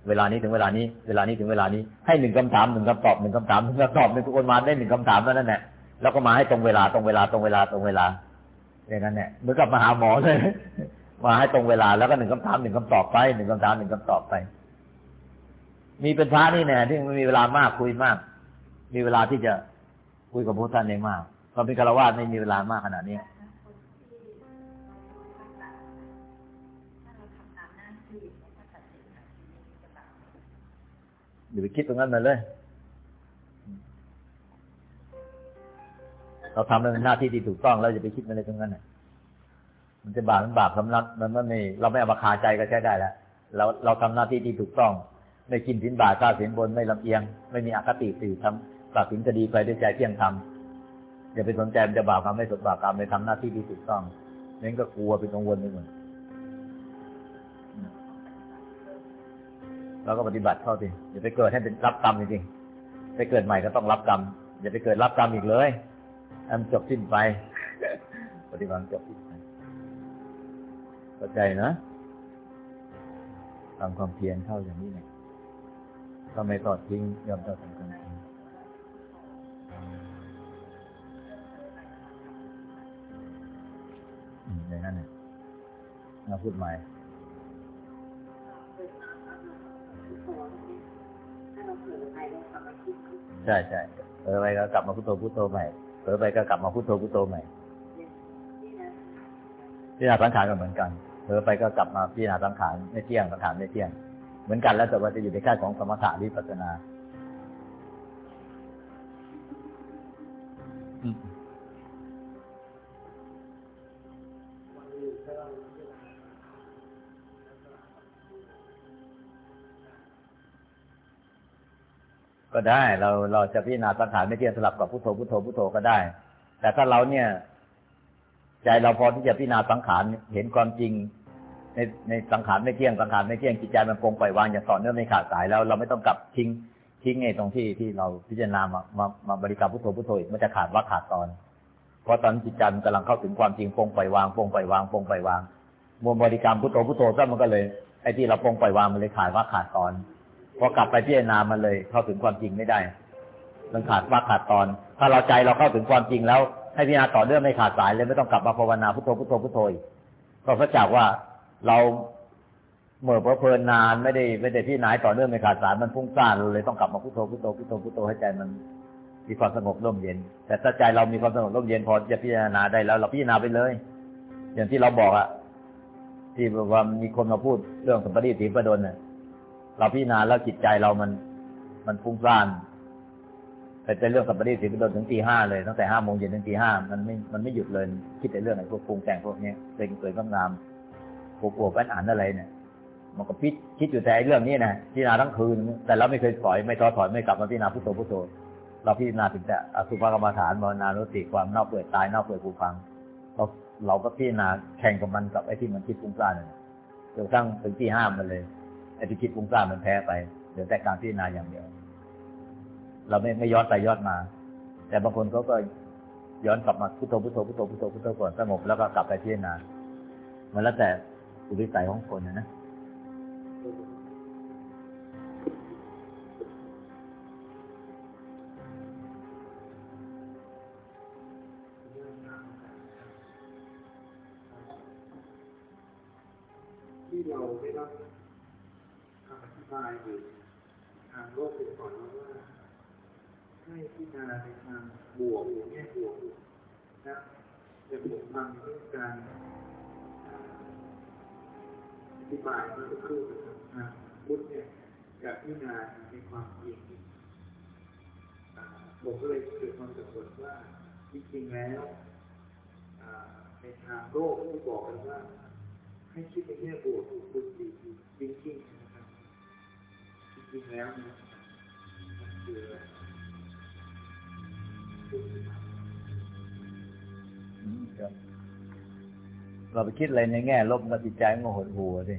[SPEAKER 2] เวลานี้ถึงเวลานี้ เวลานี้ถึงเวลานี้ ให้หนึ่งคำถามหนึ่งคำตอบหนึ่งคำถามหนึ่งคำตอบหนึ่งทุกคนมาได้หนึ่งคำถามเท่านั้นแหละ แล้วก็มาให้ตรงเวลาตรงเวลาตรงเวลาตรงเวลาอย่างนั้นเนี่ยเหมือนกับมาหาหมอเลย มาให้ตรงเวลาแล้วก็หนึ่งคำถามหนึ่งคำตอบไปหนึ่งคำถามหนึ่งคำตอบไป มีเป็นพระนี่แน่ที่มีเวลามากคุยมาก มีเวลาที่จะคุยกับพระท่านได้มากตอนเป็นคารวะไม่มีเวลามากขนาดนี้อย่าไปคิดตรงนั้นมาเลย เราทำในหน้าที่ที่ถูกต้องเราจะไปคิดอะไรตรงนั้นน่ะมันจะบาปมันบาปสำนักมันไม่เราไม่เอามาคาใจก็ใช้ได้แล้วเราเราทำหน้าที่ที่ถูกต้อง ไม่กินสินบาปกล้าสินบนไม่ลำเอียง ไม่มีอคติสื่อทำตัดสินคดีไปด้วยใจเที่ยงธรรมอย่าไปสนใจมันจะบาปกรรมไม่สนบาปกรรมเลยทำหน้าที่ที่ถูกต้องนั้นก็กลัวเป็นกังวลไปหมดเราก็ปฏิบัติเข้าสิอย่าไปเกิดให้เป็นรับกรรมจริงๆไปเกิดใหม่ก็ต้องรับกรรมอย่าไปเกิดรับกรรมอีกเลย อันจบสิ้นไป ปฏิบัติจบสิ้นไปเข้าใจนะทำความเพียรเข้าอย่างนี้เนี่ยก็ไม่ทอดทิ้งยอมต่อสังอืมอย่างนั้นเนี่ยเราพูดใหม่ใช่ใช่เผลอไปก็กลับมาพุทโธพุทโธใหม่ เผลอไปก็กลับมาพุทโธพุทโธใหม่
[SPEAKER 3] นี่นะ
[SPEAKER 2] พิจารณาสังขารก็เหมือนกันเผลอไปก็กลับมาพิจารณาสังขารไม่เที่ยงสังขารไม่เที่ยง เหมือนกันแล้วแต่ว่าจะอยู่ในขั้นของสมถะหรือปัสสนา อืม ก็ได้ เราเราจะพิจารณาสังขารไม่เที่ยงสลับกับพุทโธพุทโธพุทโธก็ได้ แต่ถ้าเราเนี่ย ใจเราพอที่จะพิจารณาสังขารเห็นความจริง ในในสังขารไม่เที่ยงสังขารไม่เที่ยงจิตใจมันปรงปล่อยวางอย่างต่อเนื่องไม่ขาดสายแล้ว เราไม่ต้องกลับทิ้งทิ้งไอ้ตรงที่ที่เราพิจารณามามามาบริกรรมพุทโธพุทโธอีกมันจะขาดว่าขาดตอนเพราะตอนจิตใจมันกำลังเข้าถึงความจริงปรงปล่อยวางปรงปล่อยวางปรงปล่อยวางมัวบริกรรมพุทโธพุทโธซะมันก็เลยไอ้ที่เราปรงปล่อยวางมันเลยขาดว่าขาดตอน พอกลับไปพิจารณามันเลย เข้าถึงความจริงไม่ได้ มันขาดว่าขาดตอน ถ้าเราใจเราเข้าถึงความจริงแล้ว ให้พิจารณาต่อเนื่องไม่ขาดสายเลยไม่ต้องกลับมาภาวนาพุทโธพุทโธพุทโธก็เพราะจากว่าเราเมื่อเพลินนานไม่ได้ไม่ได้ที่ไหนต่อเนื่องไม่ขาดสายมันฟุ้งซ่านเลยต้องกลับมาพุทโธพุทโธพุทโธพุทโธให้ใจมันมีความสงบร่มเย็น แต่ถ้าใจเรามีความสงบร่มเย็นพอจะพิจารณาได้แล้ว เราพิจารณาไปเลย อย่างที่เราบอกอะที่ว่ามีคนมาพูดเรื่องสัมปติสีประดลเนี่ย เราพิจารณาแล้วจิตใจเรามัน มันฟุ้งซ่านแต่แต่เรื่องสัมปติสีประดลถึงตีห้าเลยตั้งแต่ห้าโมงเย็นถึงตีห้ามันไม่มันไม่หยุดเลยคิดแต่เรื่องไอ้พวกปรุงแต่งพวกนี้เป็นเกิดงงามปวดๆแอนอ่านอะไรเนี่ยมันก็พิดคิดอยู่แต่ไอ้เรื่องนี้นะพิจารณาทั้งคืน แต่เราไม่เคยถอยไม่ท้อถอยไม่กลับมาพิจารณาพุทโธพุทโธเราพิจารณาถึงแต่อสุภกรรมฐานมรณานุสติความเน่าเปื่อยตายเน่าเปื่อยผุพัง เราเราก็พิจารณาแข่งกับมันกับไอ้ที่มันคิดฟุ้งซ่านนั่นจนกระทั่งถึงที่ห้ามันเลย อ้ที่คิดฟุ้งซ่านมันแพ้ไปเหลือแต่การพิจารณาอย่างเดียว เราไม่ไม่ย้อนไปย้อนมา แต่บางคนเขาก็ย้อนกลับมาพุทโธพุทโธพุทโธพุทโธพุทโธก่อนสงบแล้วก็กลับไปพิจารณามันแล้วแต่อุปนิสัยของคนนะนะ
[SPEAKER 4] ธิบายอยู่ทางโลกเป็นก่อนว่าให้พิจารณาในทางบวกหรือแง่บวกนะจะผมฟังเรื่องการอธิบายเมื่อสักครู่นะครับทางพุทธเนี่ยจะพิจารณาในความจริงอ่าผมก็เลยเกิดความสับสนว่าจริงๆแล้วในทางโลกที่บอกกันว่า ให้คิดในแง่บวกคุณดีจริงๆ นะครับจริงๆแล้วเนี่ยมันคืออะไร
[SPEAKER 2] เราไปคิดอะไรในแง่ลบมันก็จิตใจมันหดหู่สิ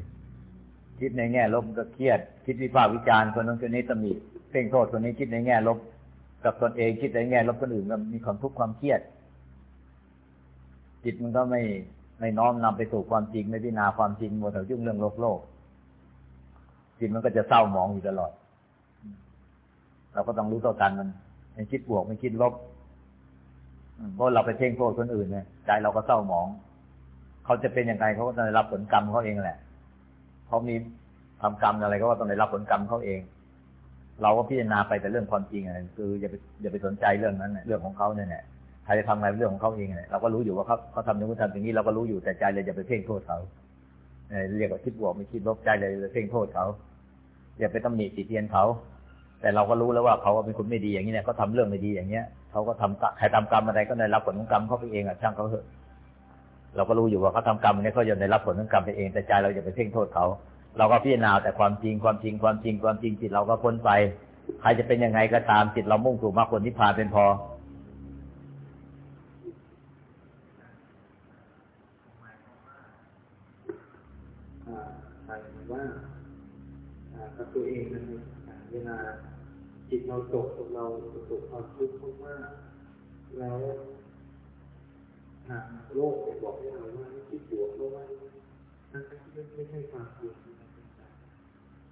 [SPEAKER 2] คิดในแง่ลบก็เครียด คิดวิพากษ์วิจารณ์คนนั้นคนนี้ตำหนิเพ่งโทษคนนี้คิดในแง่ลบ กับตนเองคิดในแง่ลบคนอื่นมันมีความทุกข์ความเครียด จิตมันก็ไม่ไม่น้อมนำไปสู่ความจริงไม่พิจารณาความจริงมัวแต่ยุ่งเรื่องโลกโลก จิตมันก็จะเศร้าหมองอยู่ตลอด เราก็ต้องรู้ต่อกันมันไม่คิดบวกไม่คิดลบเพราะเราไปเพ่งโทษคนอื่นเนี่ยใจเราก็เศร้าหมอง เขาจะเป็นยังไงเขาก็ต้องได้รับผลกรรมเขาเองแหละเขามีทำกรรมอะไรก็ต้องได้รับผลกรรมเขาเอง เราก็พิจารณาไปแต่เรื่องความจริงอะไรคืออย่าไปอย่าไปสนใจเรื่องนั้นน่ะเรื่องของเขาเนี่ยแหละใครจะทำอะไรเป็นเรื่องของเขาเองเนี่ยเราก็รู้อยู่ว่าเขาเขาทำอย่างนู้นทำอย่างนี้เราก็รู้อยู่แต่ใจเลยอย่าไปเพ่งโทษเขา เรียกว่าคิดบวกไม่คิดลบใจเลยอย่าไปเพ่งโทษเขาอย่าไปตำหนิติเตียนเขา แต่เราก็รู้แล้วว่าเขาเป็นคนไม่ดีอย่างนี้เนี่ยเขาทำเรื่องไม่ดีอย่างเงี้ยเขาก็ทำกะใครทำกรรมอะไรก็ได้รับผลของกรรมเขาไปเองอะช่างเขาเถอะเราก็รู้อยู่ว่าเขาทำกรรมเนี่ยเขาจะได้รับผลของกรรมไปเองแต่ใจเราอย่าไปเพ่งโทษเขาเราก็พิจารณาแต่ความจริงความจริงความจริงความจริงจิตเราก็พ้นไป ใครจะเป็นยังไงก็ตามจิตเรามุ่งสู่มรรคผลนิพพานเป็นพอ
[SPEAKER 4] อ่าหมายถึงว่าอ่ากับ ตัวเองนั้นอ่าเวลาจิตเราตกเราประสบความทุกข์มากๆแล้วทางโลกบอกให้เราว่าให้คิดบวกเพราะว่านั่นไม่ไม่ใช่ความจริง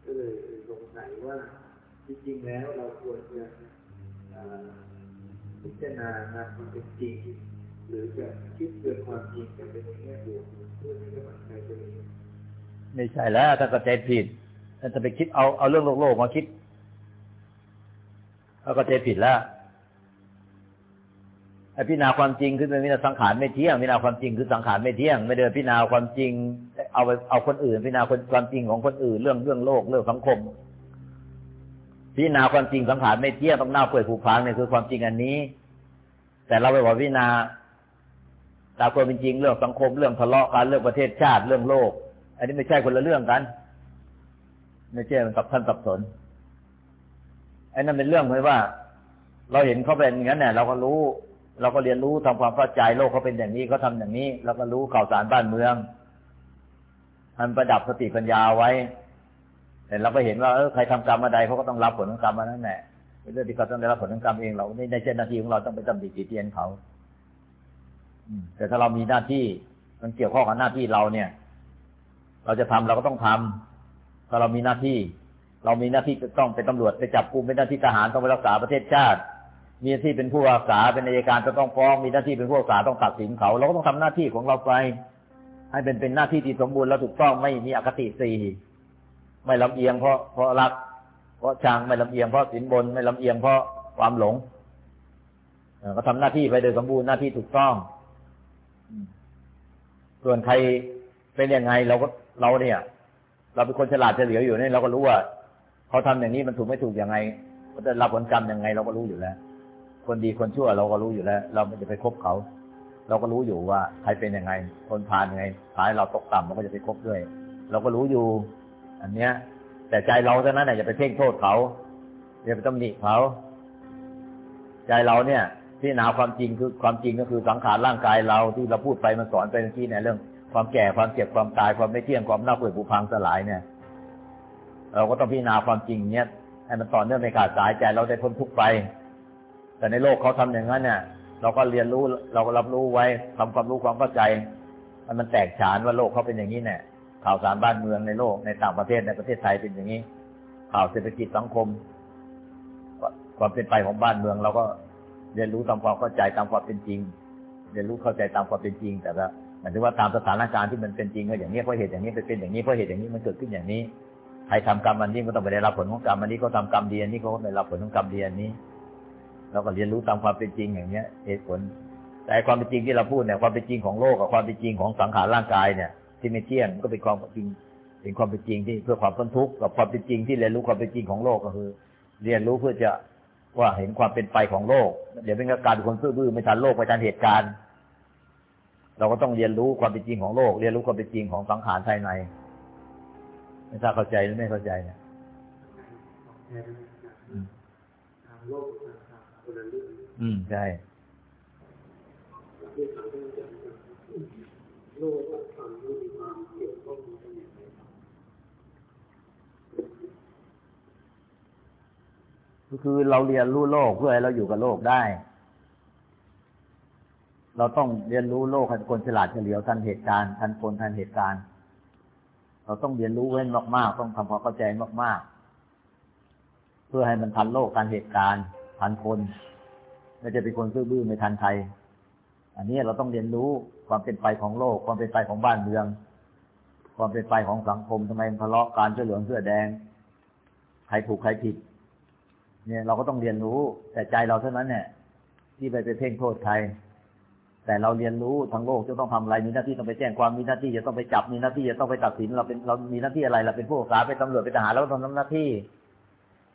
[SPEAKER 4] ก็เลยสงสัยว่าจริงๆแล้วเราควรจะพิจารณาตามความเป็นจริงหรือจะคิดเกินความจริงแต่เป็นในแง่บวกเพื่อให้กำลังใจตัวเอง
[SPEAKER 2] ไม่ใช่แล้วถ้าเข้าใจผิด ถ้าจะไปคิดเอาเอาเรื่องโลกโลกมาคิดก็เข้าใจผิดแล้วไอ้พิจารณาความจริงคือเป็นพิจารณาสังขารไม่เที่ยงพิจารณาความจริงคือสังขารไม่เที่ยง ไม่เดินพิจารณาความจริง เอาไปเอาคนอื่น พิจารณาความจริงของคนอื่น เรื่องเรื่องโลกเรื่องสังคม พิจารณาความจริงสังขารไม่เที่ยงต้องหน้าเปื่อยผุพังเนี่ยคือความจริงอันนี้ แต่เราไปบอกพิจารณาตามความเป็นจริงเรื่องสังคมเรื่องทะเลาะกันเรื่องประเทศชาติเรื่องโลก อันนี้ไม่ใช่คนละเรื่องกัน ไม่ใช่มันกับท่านสับสนไอ้นั่นเป็นเรื่องเหมว่า เราเห็นเขาเป็นอย่างนั้นเนี่ยเราก็รู้ เราก็เรียนรู้ทำความเข้าใจโลกเขาเป็นอย่างนี้เขาทาอย่างนี้เราก็รู้ข่าวสารบ้านเมืองมันประดับสติปัญญาไว้ แต่เราก็เห็นว่าเออใครทำกรรมอะไรเขาก็ต้องรับผลของกรรมมานั่นแหละเรื่องที่เขาต้องได้รับผลของกรรมเองเราไม่ได้เช่นหน้าที่ของเราต้องไปตำหนิติเตียนเขาอืมแต่ถ้าเรามีหน้าที่มันเกี่ยวข้องกับหน้าที่เราเนี่ย เราจะทำเราก็ต้องทำ ถ้าเรามีหน้าที่ เรามีหน้าที่จะต้องเป็นตำรวจไปจับกุมเป็นหน้าที่ทหารต้องไปรักษาประเทศชาติ มีหน้าที่เป็นผู้รักษาเป็นอัยการจะต้องฟ้องมีหน้าที่เป็นผู้รักษาต้องตัดสินเขา เราก็ต้องทำหน้าที่ของเราไป ให้เป็นเป็นหน้าที่ที่สมบูรณ์และถูกต้องไม่มีอคติสี่ไม่ลำเอียงเพราะเพราะรัก เพราะชังไม่ลำเอียงเพราะสินบนไม่ลำเอียงเพราะความหลงก็ทำหน้าที่ไปโดยสมบูรณ์หน้าที่ถูกต้อง ส่วนใครเป็นยังไงเราก็เราเนี่ย เราเป็นคนฉลาดเฉลียวอยู่เนี่ยเราก็รู้ว่าเขาทำอย่างนี้มันถูกไม่ถูกยังไงเขาจะรับผลกรรมยังไง เราก็รู้อยู่แล้ว คนดีคนชั่วเราก็รู้อยู่แล้ว เราไม่จะไปคบเขา เราก็รู้อยู่ว่าใครเป็นยังไง คนพาลยังไงพาให้เราตกต่ำเราก็จะไปคบด้วย เราก็รู้อยู่ อันเนี้ย แต่ใจเราเท่านั้นแหละอย่าไปเพ่งโทษเขาอย่าไปตำหนิเขาใจเราเนี่ยที่หนาความจริงคือความจริงก็คือสังขารร่างกายเราที่เราพูดไปมันสอนไปเมื่อกี้เนี่ยเรื่อง ความแก่ความเจ็บความตายความไม่เที่ยงความเน่าเปื่อยผุพังสลายเนี่ย เราก็ต้องพิจารณาความจริงเนี้ยให้มันต่อเนื่องในขาดสายใจเราได้พ้นทุกข์ไป แต่ในโลกเขาทำอย่างนั้นเนี่ย เราก็เรียนรู้เราก็รับรู้ไว้ทำความรู้ความเข้าใจให้มันแตกฉานว่าโลกเขาเป็นอย่างนี้เนี่ยข่าวสารบ้านเมืองในโลกในต่างประเทศในประเทศไทยเป็นอย่างนี้ ข่าวเศรษฐกิจสังคมความเป็นไปของบ้านเมืองเราก็เรียนรู้ตามความเข้าใจตามความเป็นจริง เรียนรู้เข้าใจตามความเป็นจริงแต่ละ หมายถึงว่าตามสถานการณ์ที่มันเป็นจริงก็อย่างนี้เพราะเหตุอย่างนี้เป็นอย่างนี้เพราะเหตุอย่างนี้มันเกิดขึ้นอย่างนี้ใครทำกรรมอันนี้ก็ต้องไปได้รับผลของกรรมอันนี้เขาทากรรมดีอันนี้ก็ได้รับผลของกรรมดีอันนี้เราก็เรียนรู้ตามความเป็นจริงอย่างเนี้ยเหตุผล แต่ความเป็นจริงที่เราพูดเนี่ยความเป็นจริงของโลกกับความเป็นจริงของสังขารร่างกายเนี่ย ที่ไม่เที่ยงก็เป็นความจริงเป็นความเป็นจริงที่เพื่อความพ้นทุกข์กับความเป็นจริงที่เรียนรู้ความเป็นจริงของโลกก็คือ เรียนรู้เพื่อจะว่าเห็นความเป็นไปของโลก เดี๋ยวเป็นการเป็นคนซื่อบื้อไม่ทันโลกไม่ทันเหตุการณ์ เราก็ต้องเรียนรู้ความเป็นจริงของโลก เรียนรู้ความเป็นจริงของสังขารภายในไม่ทราบเข้าใจหรือไม่เข้าใจเนี่ย
[SPEAKER 4] แทนทางโลกทางทางคนละเรื่อง
[SPEAKER 2] อืมใช่
[SPEAKER 4] ที่ทางเรื่องจะโลกกับความรู้มีความเกี่ยวข้องกันอย่างไรครับ
[SPEAKER 2] ก็คือเราเรียนรู้โลกเพื่อให้เราอยู่กับโลกได้ เราต้องเรียนรู้โลกให้คนฉลาดเฉลียวทันเหตุการณ์ทันคนทันเหตุการณ์ เราต้องเรียนรู้ไว้นมากๆ ต้องทำความเข้าใจมากๆ เพื่อให้มันทันโลกทันเหตุการณ์ทันคนไม่จะเป็นคนซื่อบื้อไม่ทันใครอันนี้เราต้องเรียนรู้ความเป็นไปของโลก ความเป็นไปของบ้านเมือง ความเป็นไปของสังคมทำไมทะเลาะการเสื้อเหลืองเสื้อแดงใครถูกใครผิด เนี่ย เราก็ต้องเรียนรู้แต่ใจเราเท่านั้นเนี่ยที่ไปไปเพ่งโทษใคร แต่เราเรียนรู้ทั้งโลกจะต้องทำอะไรมีหน้าที่ต้องไปแจ้งความมีหน้าที่จะต้องไปจับมีหน้าที่จะต้องไปตัดสินเราเป็นเรามีหน้าที่อะไรเราเป็นผู้ศึกษาเป็นตำรวจเป็นทหารเราต้องทำหน้าที่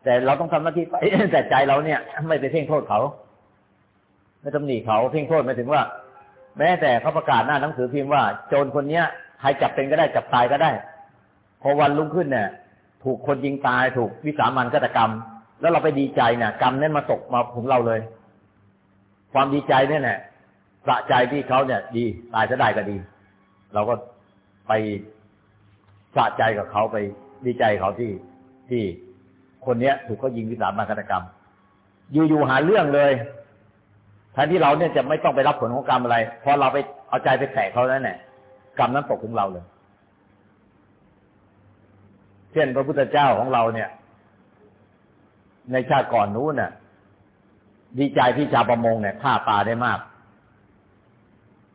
[SPEAKER 2] แต่เราต้องทำหน้าที่ไปแต่ใจเราเนี่ย ไม่ไปเพ่งโทษเขาไม่ตำหนิเขาเพ่งโทษหมายถึงว่า แม้แต่เขาประกาศหน้าหนังสือพิมพ์ว่าโจรคนเนี้ยใครจับเป็นก็ได้จับตายก็ได้พอวันรุ่งขึ้นเนี่ย ถูกคนยิงตายถูกวิสามันฆาตกรรม แล้วเราไปดีใจเนี่ยกรรมนั้นมาตกมาถึงเราเลย ความดีใจเนี่ยเนี่ย สะใจที่เขาเนี่ย ดีตายจะได้ก็ดี เราก็ไปสะใจกับเขาไปดีใจเขาที่ที่คนเนี้ย ถูกเขายิงวิสามันฆาตกรรม อยู่ๆหาเรื่องเลยแทนที่เราเนี่ยจะไม่ต้องไปรับผลของกรรมอะไรพอเราไปเอาใจไปแตะเขาแล้วเนี่ยกรรมนั้นตกถึงเราเลย เช่นพระพุทธเจ้าของเราเนี่ย ในชาติก่อนนู้นน่ะ ดีใจที่ชาวประมงเนี่ยฆ่าปลาได้มาก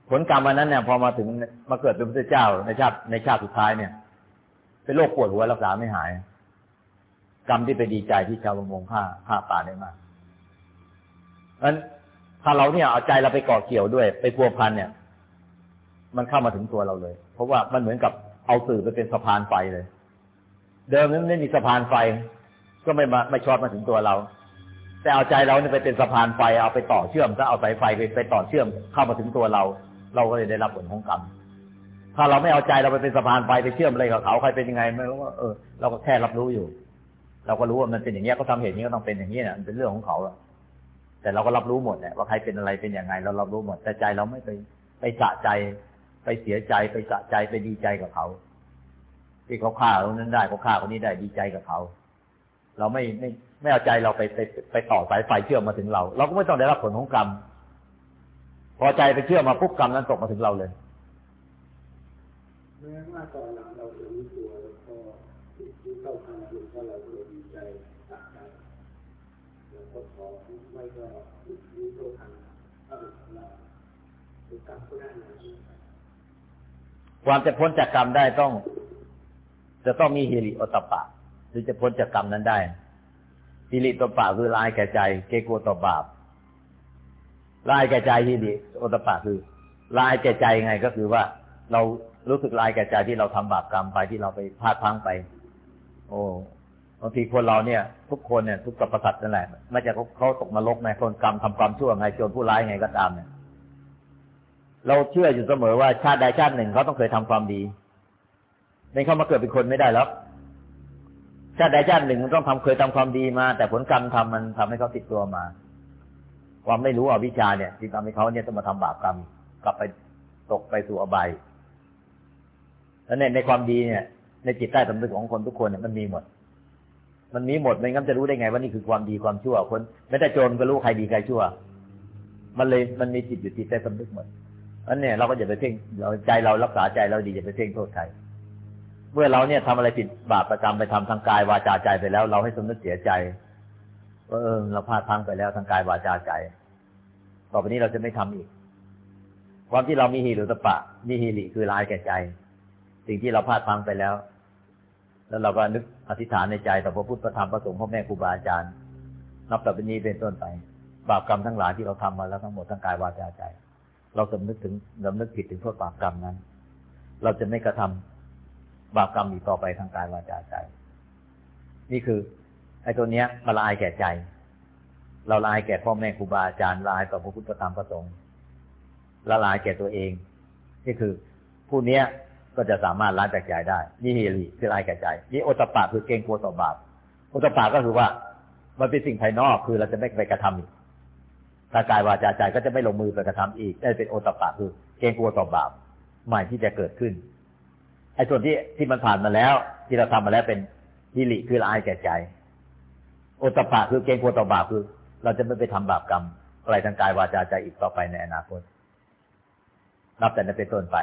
[SPEAKER 2] ผลกรรมอันนั้นเนี่ย พอมาถึงมาเกิดเป็นพระเจ้าในชาติในชาติสุดท้ายเนี่ย เป็นโรคปวดหัวรักษาไม่หาย กรรมที่ไปดีใจที่ชาวประมงฆ่าฆ่าปลาได้มากนั้นถ้าเราเนี่ยเอาใจเราไปเกาะเกี่ยวด้วย ไปพัวพันเนี่ย มันเข้ามาถึงตัวเราเลย เพราะว่ามันเหมือนกับเอาสื่อไปเป็นสะพานไฟเลย เดิมนั้นไม่มีสะพานไฟ ก็ไม่มาไม่ช็อตมาถึงตัวเรา แต่เอาใจเราเนี่ยไปเป็นสะพานไฟเอาไปต่อเชื่อมถ้าเอาสายไฟไปไปต่อเชื่อมเข้ามาถึงตัวเรา เราก็เลยได้รับผลของกรรมถ้าเราไม่เอาใจเราไปเป็นสะพานไฟไปเชื่อมอะไรกับเขาใครเป็นยังไงไม่รู้ว่าเออเราก็แค่รับรู้อยู่ เราก็รู้ว่ามันเป็นอย่างนี้ยเขาทำเหตุนี้ก็ต้องเป็นอย่างนี้เนี่ยมันเป็นเรื่องของเขาแต่เราก็รับรู้หมดแหละว่าใครเป็นอะไรเป็นยังไง เรารับรู้หมด แต่ใจเราไม่ไปไปสะใจ ไปเสียใจไปสะใจไปดีใจกับเขาที่เขาฆ่าคนนั้นได้เขาฆ่าคนนี้ได้ดีใจกับเขา เราไม่ไม่ไม่เอาใจเราไปไปไปต่อสายไฟเชื่อมมาถึงเรา เราก็ไม่ต้องได้รับผลของกรรม พอใจไปเชื่อมมาปุ๊บกรรมนั้นตกมาถึงเราเลย
[SPEAKER 4] แม้ว่าตอนหลังเราจะรู้ตัวแล้วก็รู้เข้าทางจริงว่าเราเลยดีใจสะใจแล้วก็ขอไม่ก็รู้เข้าทางอารมณ์ของเราคือกรรมก็ได้นะ
[SPEAKER 2] ความจะพ้นจากกรรมได้ต้อง จะต้องมีฮิริโอตตปปะหรือจะพ้นจากกรรมนั้นได้ฮิริโอตตปปะคือลายแก่ใจ เกโกต่อบาป ลายแก่ใจฮิริโอตปะคือลายแก่ใจไงก็คือว่า เรารู้สึกลายแก่ใจที่เราทำบาปกรรมไปที่เราไปพลาดพังไป โอ้บางทีคนเราเนี่ย ทุกคนเนี่ย ทุกสรรพสัตนั่นแหละไม่จะเขาเขาตกนรกไงคนกรรมทำความชั่วไงโจรผู้ร้ายไงก็ตามเนี่ย เราเชื่ออยู่เสมอว่าชาติใดชาติหนึ่งเขาต้องเคยทำความดีไม่เขามาเกิดเป็นคนไม่ได้แล้วชาติใดชาติหนึ่งมันต้องทำเคยทำความดีมา แต่ผลกรรมทำมันทำให้เขาติดตัวมา ความไม่รู้อวิชชาเนี่ยที่ทำให้เขาเนี่ยต้องมาทำบาปกรรม กลับไปตกไปสู่อบายแล้วในในความดีเนี่ย ในจิตใต้สำนึกของคนทุกคนเนี่ยมันมีหมด มันมีหมดไม่งั้นจะรู้ได้ไงว่านี่คือความดีความชั่วคนไม่แต่โจรก็รู้ใครดีใครชั่ว มันเลยมันมีจิตอยู่จิตใต้สำนึกหมดอันเนี่ยเราก็อย่าไปเพ่งเราใจเรารักษาใจเราดีอย่าไปเพ่งโทษใครเมื่อเราเนี่ยทำอะไรผิดบาปประจำไปทำทางกายวาจาใจไปแล้ว เราให้สมนึกเสียใจ เออเราพลาดพลั้งไปแล้วทางกายวาจาใจ ต่อไปนี้เราจะไม่ทำอีก ความที่เรามีฮีรุตปะมีฮีริคือลายแก่ใจ สิ่งที่เราพลาดพังไปแล้ว แล้วเราก็นึกอธิษฐานในใจต่อพระพุทธพระธรรมพระสงฆ์พ่อแม่ครูบาอาจารย์ นับแต่เป็นนี้เป็นต้นไป บาปกรรมทั้งหลายที่เราทำมาแล้วทั้งหมดทั้งกายวาจาใจ เราสำนึกถึงสำนึกผิดถึงโทษบาปกรรมนั้น เราจะไม่กระทำบาปกรรมอีกต่อไปทางกายวาจาใจ นี่คือ ไอ้ตัวเนี้ยมาลายแก่ใจ เราลายแก่พ่อแม่ครูบาอาจารย์ลายต่อพระพุทธธรรมพระสงฆ์ละลายแก่ตัวเอง นี่คือผู้เนี้ยก็จะสามารถละจากใจได้ นี่ฮิริคือลายแก่ใจ นี่โอตปะคือเกรงกลัวต่อบาปโอตปะก็คือว่า มันเป็นสิ่งภายนอกคือเราจะไม่ไปกระทำอีกถ้ากายวาจาใจก็จะไม่ลงมือไปกระทำอีกได้เป็นโอตปะคือเกรงกลัวต่อบาปใหม่ที่จะเกิดขึ้นไอ้ส่วนที่ที่มันผ่านมาแล้ว ที่เราทำมาแล้วเป็นฮิริคือละอายแก่ใจ โอตปะคือเกรงกลัวต่อบาปคือ เราจะไม่ไปทำบาปกรรมอะไรทางกายวาจาใจอีกต่อไปในอนาคต นับแต่นั้นเป็นต้นไป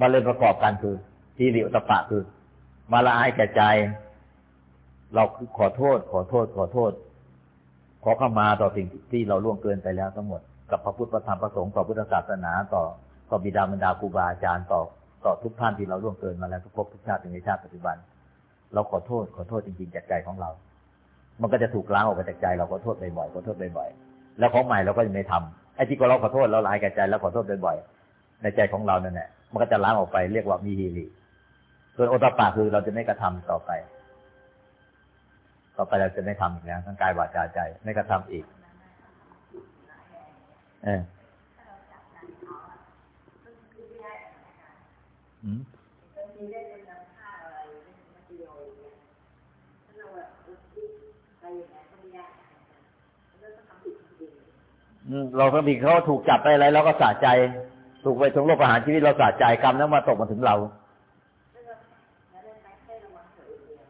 [SPEAKER 2] มาเลยประกอบกันคือฮิริโอตปะคือ มาละอายแก่ใจ เราขอโทษ ขอโทษ ขอโทษ ขอเข้ามาต่อสิ่งที่เราล่วงเกินไปแล้วทั้งหมด กับพระพุทธพระธรรมพระสงฆ์ต่อพุทธศาสนาต่อต่อบิดามารดาครูบาอาจารย์ต่อต่อทุกท่านที่เราล่วงเกินมาแล้วทุกภพทุกชาติในชาติปัจจุบัน เราขอโทษขอโทษจริงๆจากใจของเรา มันก็จะถูกล้างออกไปจากใจเราขอโทษบ่อยๆขอโทษบ่อยๆแล้วของใหม่เราก็จะไม่ทำไอ้ที่เราขอโทษเราลายกับใจแล้วขอโทษบ่อยๆในใจของเราเนั่นแหละมันก็จะล้างออกไปเรียกว่ามีฮีริส่วนโอตปาคือเราจะไม่กระทำต่อไป ต่อไปเราจะไม่ทำอีกแล้วทั้งกายวาจาใจไม่กระทำอีก เอออืม
[SPEAKER 3] บางทีได้เป็นน้ำค่าอะไรไม่ไม่ประโยชน์อย่างเงี้ยถ้าเราแบบไปอย่างนั้นก็ไม่ได้แล้วก็ทำผิดจริง
[SPEAKER 2] อืม เราก็มีเขาถูกจับไปอะไรเราก็สะใจ ถูกไปทงโลกประหารชีวิตเราสะใจกรรมนั้นมาตกมาถึงเรา
[SPEAKER 3] ได้ไหมแค่ระวังเฉยเดียว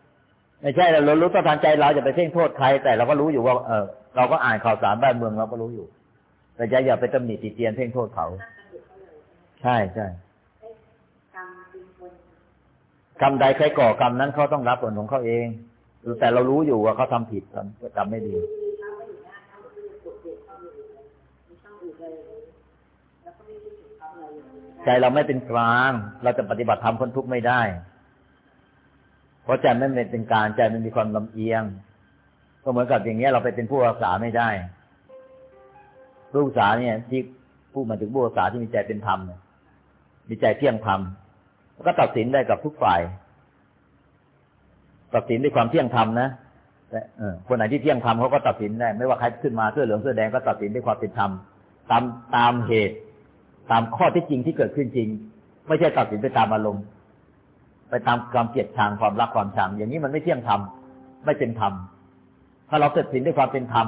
[SPEAKER 2] ไม่ใช่เรารู้ต้นทางใจเราจะไปเพ่งโทษใคร แต่เราก็รู้อยู่ว่า เออเราก็อ่านข่าวสารบ้านเมืองเราก็รู้อยู่ แต่อย่าอย่าไปตำหนิติเตียนเพ่งโทษเขา ใช่ใช่
[SPEAKER 3] กรรม
[SPEAKER 2] ใดใครก่อกรรมนั้นเขาต้องรับผลของเขาเอง แต่เรารู้อยู่ว่าเขาทำผิดกรรมไม่ดี ใจเราไม่เป็นกลาง เราจะปฏิบัติธรรมพ้นทุกข์ไม่ได้ เพราะใจไม่เป็นกลางใจมันมีความลำเอียง ก็เหมือนกับอย่างเงี้ยเราไปเป็นผู้รักษาไม่ได้ผู้รักษาเนี่ย ที่ผู้มาถึงผู้รักษาที่มีใจเป็นธรรมมีใจเที่ยงธรรมก็ตัดสินได้กับทุกฝ่าย ตัดสินด้วยความเที่ยงธรรมนะแต่เออคนไหนที่เที่ยงธรรมเขาก็ตัดสินได้ ไม่ว่าใครขึ้นมาเสื้อเหลืองเสื้อแดงก็ตัดสินด้วยความเป็นธรรมตามตามเหตุ ตามข้อที่จริงที่เกิดขึ้นจริง ไม่ใช่ตัดสินไปตามอารมณ์ ไปตามความเกลียดชังความรักความชัง อย่างนี้มันไม่เที่ยงธรรมไม่เป็นธรรมถ้าเราตัดสินด้วยความเป็นธรรม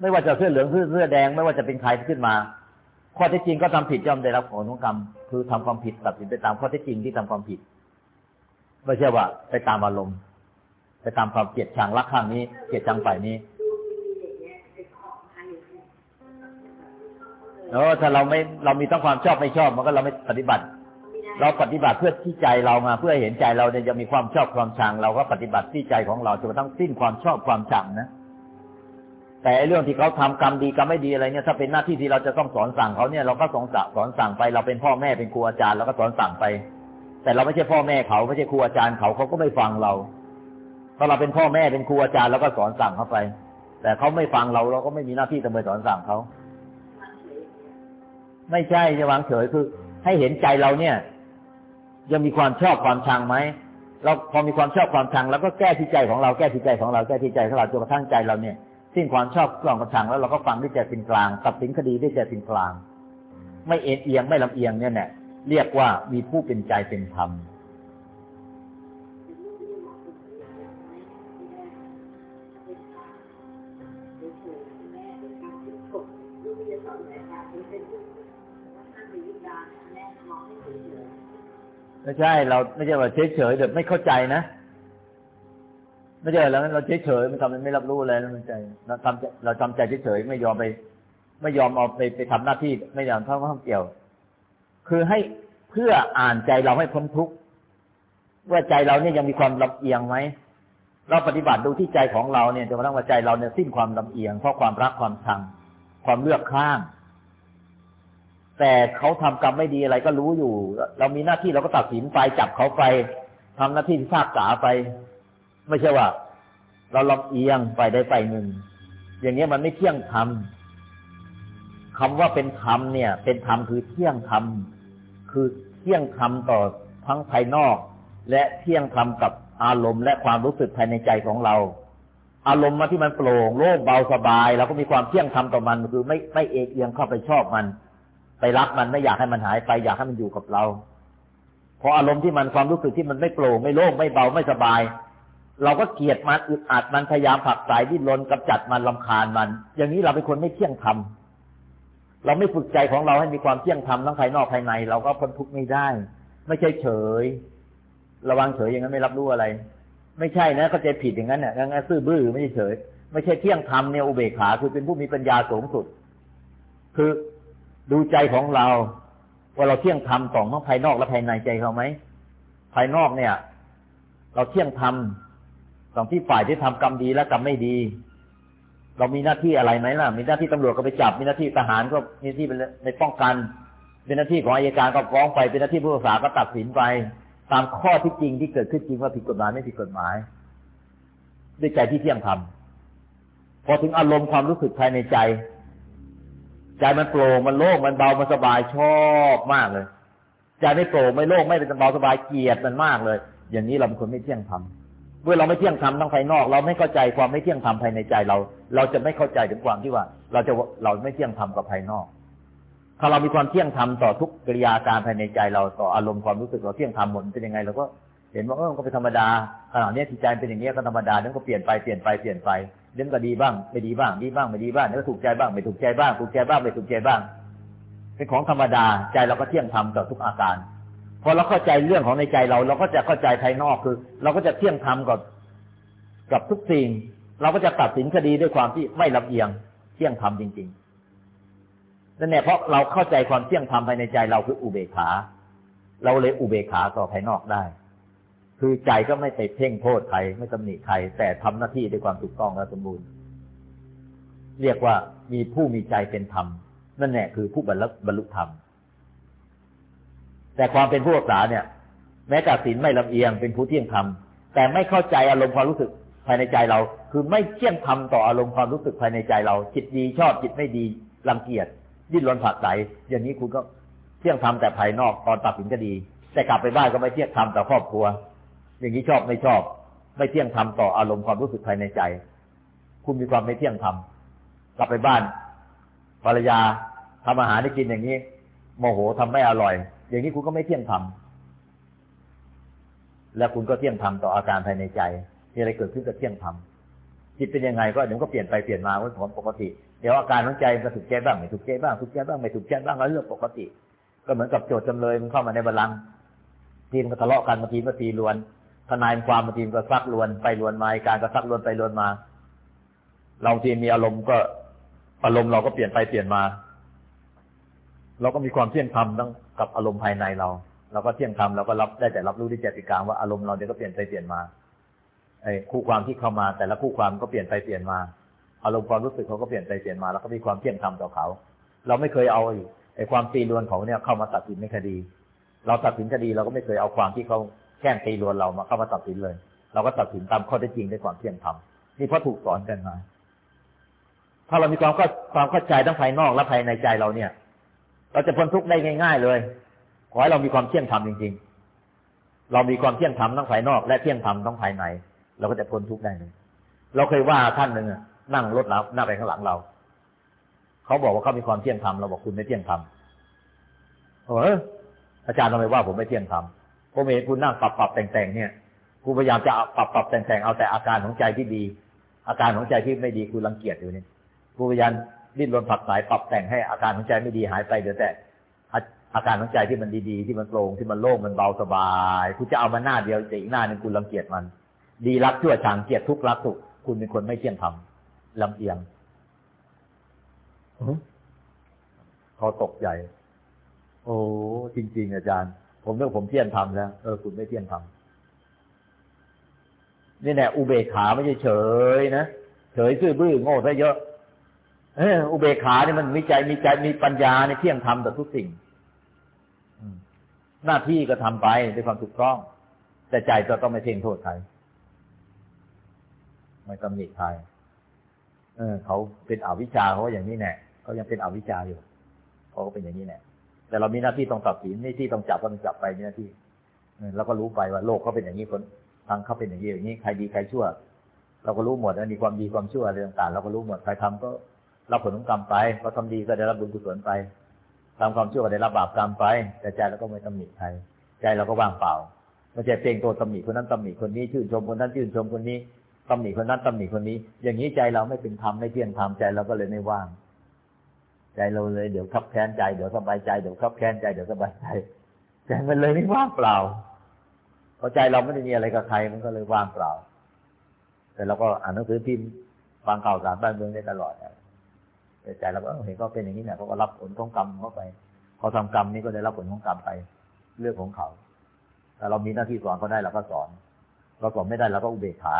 [SPEAKER 2] ไม่ว่าจะเสื้อเหลืองเสื้อแดง ไม่ว่าจะเป็นใครขึ้นมา ข้อเท็จจริงก็ทำผิดย่อมได้รับผลของกรรม คือทำความผิดตัดสินไปตามข้อเท็จจริงที่ทำความผิดไม่ใช่ว่า ไปตามอารมณ์ ไปตามความเกลียดชังรักข้างนี้เกลียดชังฝ่ายนี้
[SPEAKER 3] เออ
[SPEAKER 2] ถ้าเราไม่เรามีทั้งความชอบไม่ชอบมันก็เราไม่ปฏิบัติ เราปฏิบัติเพื่อที่ใจเรามาเพื่อให้เห็นใจเราเนี่ยจะมีความชอบความชัง เราก็ปฏิบัติที่ใจของเราจนกระทั่งสิ้นความชอบความชังนะแต่ไอ้เรื่องที่เขาทำกรรมดีกรรมไม่ดีอะไรเนี่ยถ้าเป็นหน้าที่ที่เราจะต้องสอนสั่งเขาเนี่ยเราก็สอนสั่งสอนสั่งไปเราเป็นพ่อแม่เป็นครูอาจารย์เราก็สอนสั่งไป แต่เราไม่ใช่พ่อแม่เขาไม่ใช่ครูอาจารย์เขาเขาก็ไม่ฟังเราถ้าเราเป็นพ่อแม่เป็นครูอาจารย์เราก็สอนสั่งเขาไป แต่เขาไม่ฟังเราเราก็ไม่มีหน้าที่ต้องไปสอนสั่งเขา ไม่ใช่จะวางเฉยคือ ให้เห็นใจเราเนี่ย ยังมีความชอบความชังไหมเราพอมีความชอบความชังแล้วก็แก้ที่ใจของเราแก้ที่ใจของเราแก้ที่ใจของเราจนกระทั่งใจเราเนี่ยสิ้นความชอบกล่องกระชังแล้วเราก็ฟังด้วยใจเป็นกลาง ตัดสินคดีด้วยใจเป็นกลาง ไม่เอ็นเอียงไม่ลำเอียงเนี่ยเนี่ยเรียกว่ามีผู้เป็นใจเป็นธรรม ไม่ใช่ เราไม่ใช่ว่าเฉยเฉยแบบไม่เข้าใจนะไม่ใช่แล้วเราเฉยเฉยมันทำมันไม่รับรู้อะไรแล้วมันใจเราทำใจเราทำใจเฉยเฉยไม่ยอมไป ไม่ยอมเอาไปไปทำหน้าที่ไม่ยอมเข้าข้าเกี่ยว คือให้เพื่ออ่านใจเราให้พ้นทุกข์ว่าใจเราเนี่ยยังมีความลำเอียงไหมเราปฏิบัติดูที่ใจของเราเนี่ยจนกระทั่งว่าใจเราเนี่ยสิ้นความลำเอียงเพราะความรักความชังความเลือกข้าง แต่เขาทำกรรมไม่ดีอะไรก็รู้อยู่ เรามีหน้าที่เราก็ตัดสินไปจับเขาไปทำหน้าที่พิพากษาไป ไม่ใช่ว่า เราลำเอียงไปได้ไปหนึ่งอย่างเงี้ยมันไม่เที่ยงธรรมคำว่าเป็นธรรมเนี่ย เป็นธรรมคือเที่ยงธรรมคือเที่ยงธรรมต่อทั้งภายนอก และเที่ยงธรรมกับอารมณ์และความรู้สึกภายในใจของเรา อารมณ์มาที่มันโปร่งโล่งเบาสบายเราก็มีความเที่ยงธรรมต่อมันคือไม่ไม่เอกเอียงเข้าไปชอบมัน ไปรักมันไม่อยากให้มันหายไป อยากให้มันอยู่กับเราพออารมณ์ที่มันความรู้สึกที่มันไม่โปร่งไม่โล่งไม่เบาไม่สบาย เราก็เกลียดมันอึดอัดมันพยายามผลักสายดิ้นรนกำจัดมันลำคาญมัน อย่างนี้เราเป็นคนไม่เที่ยงธรรมเราไม่ฝึกใจของเราให้มีความเที่ยงธรรมทั้งภายนอกภายใน เราก็พ้นทุกข์ไม่ได้ ไม่ใช่เฉย ระวังเฉยอย่างนั้นไม่รับรู้อะไร ไม่ใช่นะเข้าใจผิดอย่างนั้นเนี่ยงั้นซื่อบื้อไม่ใช่เฉย ไม่ใช่เที่ยงธรรมเนี่ยอุเบกขาคือเป็นผู้มีปัญญาสูงสุด คือ ดูใจของเรา ว่าเราเที่ยงธรรมสองทั้งภายนอกและภายในใจเขาไหมภายนอกเนี่ย เราเที่ยงธรรมสองที่ฝ่ายที่ทำกรรมดีและกรรมไม่ดี เรามีหน้าที่อะไรไหมล่ะ มีหน้าที่ตำรวจก็ไปจับ มีหน้าที่ทหารก็มีหน้าที่ในป้องกัน เป็นหน้าที่ของอายการก็ฟ้องไป เป็นหน้าที่ผู้รักษาก็ตัดสินไป ตามข้อที่จริงที่เกิดขึ้นจริงว่าผิดกฎหมายไม่ผิดกฎหมาย ด้วยใจที่เที่ยงธรรมพอถึงอารมณ์ความรู้สึกภายในใจ ใจมันโปร่งมันโล่งมันเบามันสบายชอบมากเลยใจไม่โปร่งไม่โล่งไม่เป็นเบาสบายเกลียดมันมากเลย อย่างนี้เราเป็นคนไม่เที่ยงธรรมเมื่อเราไม่เที่ยงธรรมทั้งภายนอก เราไม่เข้าใจความไม่เที่ยงธรรมภายในใจเรา เราจะไม่เข้าใจถึงความที่ว่า เราจะเราไม่เที่ยงธรรมกับภายนอก ถ้าเรามีความเที่ยงธรรมต่อทุกกิริยาการภายในใจเราต่ออารมณ์ความรู้สึกเราเที่ยงธรรมหมดเป็นยังไงเราก็เห็นว่าเออก็เป็นธรรมดาขณะนี้จิตใจเป็นอย่างนี้ก็ธรรมดาเดี๋ยก็เปลี่ยนไปเปลี่ยนไปเปลี่ยนไป เดี๋ยวก็ดีบ้าง ไม่ดีบ้าง ดีบ้างไม่ดีบ้างเดี๋ยวถูกใจบ้าง ไม่ถูกใจบ้าง ถูกใจบ้างไม่ถูกใจบ้าง เป็นของธรรมดาใจเราก็เที่ยงธรรมต่อทุกอาการพอเราเข้าใจเรื่องของในใจเรา เราก็จะเข้าใจภายนอกคือ เราก็จะเที่ยงธรรมกับกับทุกสิ่ง เราก็จะตัดสินคดีด้วยความที่ไม่ลำเอียงเที่ยงธรรมจริงๆนั่นแหละเพราะเราเข้าใจความเที่ยงธรรมภายในใจเราคืออุเบกขา เราเลยอุเบกขาต่อภายนอกได้ คือใจก็ไม่ไปเพ่งโทษใครไม่ตำหนิใครแต่ทำหน้าที่ด้วยความถูกต้องและสมบูรณ์ เรียกว่ามีผู้มีใจเป็นธรรมนั่นแหละคือผู้บรรลุบรรลุธรรม แต่ความเป็นผู้รักษาเนี่ย แม้แต่ศีลไม่ลำเอียงเป็นผู้เที่ยงธรรมแต่ไม่เข้าใจอารมณ์ความรู้สึกภายในใจเรา คือไม่เที่ยงธรรมต่ออารมณ์ความรู้สึกภายในใจเรา จิตดีชอบจิตไม่ดีรังเกียจดิ้นรนผักใสอย่างนี้คุณก็เที่ยงธรรมแต่ภายนอกตอนตัดสินก็ดี แต่กลับไปบ้านก็ไม่เที่ยงธรรมต่อครอบครัว อย่างนี้ชอบไม่ชอบ ไม่เที่ยงธรรมต่ออารมณ์ความรู้สึกภายในใจ คุณมีความไม่เที่ยงธรรมกลับไปบ้าน ภรรยาทำอาหารให้กินอย่างนี้โมโหทำไม่อร่อย อย่างนี้คุณก็ไม่เที่ยงธรรมและคุณก็เที่ยงธรรมต่ออาการภายในใจมีอะไรเกิดขึ้นก็เที่ยงธรรมจิตเป็นยังไงก็เดี๋ยวก็เปลี่ยนไปเปลี่ยนมาเป็นของปกติ เดี๋ยวอาการของใจมันถูกใจบ้างไม่ถูกใจบ้างถูกใจบ้างไม่ถูกใจบ้างแล้วเรื่องปกติ ก็เหมือนกับโจทย์จำเลยมันเข้ามาในบัลลังก์ทีมก็ทะเลาะกันบางทีก็ตีลวน ทนายความบางทีก็ซักลวนไปลวนมาการก็ซักลวนไปลวนมาเราทีมีอารมณ์ก็อารมณ์เราก็เปลี่ยนไปเปลี่ยนมา เราก็มีความเที่ยงธรรมตั้งกับอารมณ์ภายในเรา เราก็เที่ยงธรรมเราก็รับได้แต่รับรู้ที่เจติกาว่าอารมณ์เราเดี๋ยวก็เปลี่ยนไปเปลี่ยนมาไอ้คู่ความที่เข้ามา แต่ละคู่ความก็เปลี่ยนไปเปลี่ยนมา อารมณ์ความรู้สึกเขาก็เปลี่ยนไปเปลี่ยนมาแล้วก็มีความเที่ยงธรรมต่อเขา เราไม่เคยเอาไอ้ความตีรวนเขาเนี่ยเข้ามาตัดสินในคดี เราตัดสินคดีเราก็ไม่เคยเอาความที่เขา แค่งตีรวนเรามาเข้ามาตัดสินเลย เราก็ตัดสินตามข้อเท็จจริงด้วยความเที่ยงธรรมนี่เพราะถูกสอนกันมาถ้าเรามีความเข้าความเข้าใจทั้งภายนอกและภายในใจเราเนี่ย เราจะพ้นทุกข์ได้ง่าย ๆ เลยขอให้เรามีความเที่ยงธรรมจริง ๆ เรามีความเที่ยงธรรมทั้งภายนอก และเที่ยงธรรมทั้งภายใน เราก็จะพ้นทุกข์ได้เลยเราเคยว่าท่านหนึ่งนั่งรถเราหน้าไปข้างหลังเราเขาบอกว่าเขามีความเที่ยงธรรมเราบอกคุณไม่เที่ยงธรรมเอออาจารย์ทำไมว่าผมไม่เที่ยงธรรม ผมเห็นคุณนั่งปรับปรับแต่งแต่งเนี่ยคุณพยายามจะปรับปรับแต่งแต่งเอาแต่อาการของใจที่ดี อาการของใจที่ไม่ดีคุณรังเกียจอยู่นี่คุณพยายามดิ้นรนผักสายปรับแต่งให้อาการของใจไม่ดีหายไปเดี๋ยวแต่อาการของใจที่มันดีๆ ที่มันโปร่งที่มันโล่งมันเบาสบายคุณจะเอามาหน้าเดียวแต่อีกหน้าหนึ่งคุณรังเกียจมัน ดีรักชั่วชังเกลียดทุกข์รักสุขคุณเป็นคนไม่เที่ยงธรรมลำเอียงเขาตกใจ โอ้จริง ๆ อาจารย์ ผมเรื่องผมเที่ยงธรรมแล้ว เออ คุณไม่เที่ยงธรรมนี่แน่อุเบกขาไม่ใช่เฉยนะเฉยซื่อบื้อโง่ซะเยอะเอออุเบกขาเนี่ยมันมีใจมีใจมีปัญญาในเที่ยงธรรมต่อทุกสิ่งหน้าที่ก็ทำไปด้วยความถูกต้อง แต่ใจก็ต้องไม่เพ่งโทษใครไม่ตำหนิใครเออ เขาเป็นอวิชชาเขาอย่างนี้แน่เขายังเป็นอวิชชาอยู่เขาก็เป็นอย่างนี้แน่ แต่เรามีหน้าที่ต้องตัดสินหน้าที่ต้องจับก็ต้องจับไปมีหน้าที่แล้วก็รู้ไปว่าโลกเขาเป็นอย่างนี้คนทางเขาเป็นอย่างนี้อย่างนี้ใครดีใครชั่ว เราก็รู้หมดนะมีความดีความชั่วอะไรต่างๆเราก็รู้หมดใครทำก็รับผลของกรรมไปเขาทำดีก็ได้รับบุญกุศลไปทำความชั่วก็ได้รับบาปกรรมไป แต่ใจเราก็ไม่ตำหนิใครใจเราก็ว่างเปล่าไม่ใช่เพียงตัวตำหนิคนนั้นตำหนิคนนี้ชื่นชมคนนั้นชื่นชมคนนี้ตำหนิคนนั้นตำหนิคนนี้ อย่างนี้ใจเราไม่เป็นธรรมไม่เที่ยงธรรมใจเราก็เลยไม่ว่าง ใจเราเลยเดี๋ยวขับแค้นใจเดี๋ยวสบายใจเดี๋ยวขับแค้นใจเดี๋ยวสบายใจใจมันเลยไม่ว่างเปล่าเพราะใจเราไม่ได้มีอะไรกับใครมันก็เลยว่างเปล่า แต่เราก็อ่านหนังสือพิมพ์ฟังข่าวสารบ้านเมืองได้ตลอดแต่ใจเราก็เห็นก็เป็นอย่างนี้เนี่ยเขาก็รับผลของกรรมเข้าไปเขาทำกรรมนี้ก็ได้รับผลของกรรมไป เรื่องของเขาแต่เรามีหน้าที่สอนเขาได้เราก็สอนเราสอนไม่ได้เราก็อุเบกขา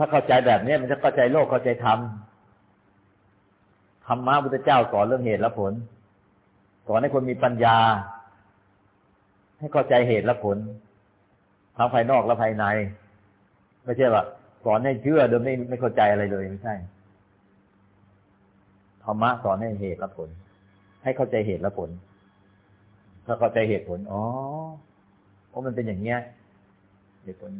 [SPEAKER 2] ถ้าเข้าใจแบบนี้มันจะเข้าใจโลกเข้าใจธรรมธรรมะพุทธเจ้าสอนเรื่องเหตุและผล สอนให้คนมีปัญญา ให้เข้าใจเหตุและผลทั้งภายนอกและภายใน ไม่ใช่ว่าสอนให้เชื่อโดยไม่ไม่เข้าใจอะไรเลยไม่ใช่ธรรมะสอนให้เหตุและผล ให้เข้าใจเหตุและผล ถ้าเข้าใจเหตุผลอ๋อเพราะมันเป็นอย่างเนี้ยเหตุผล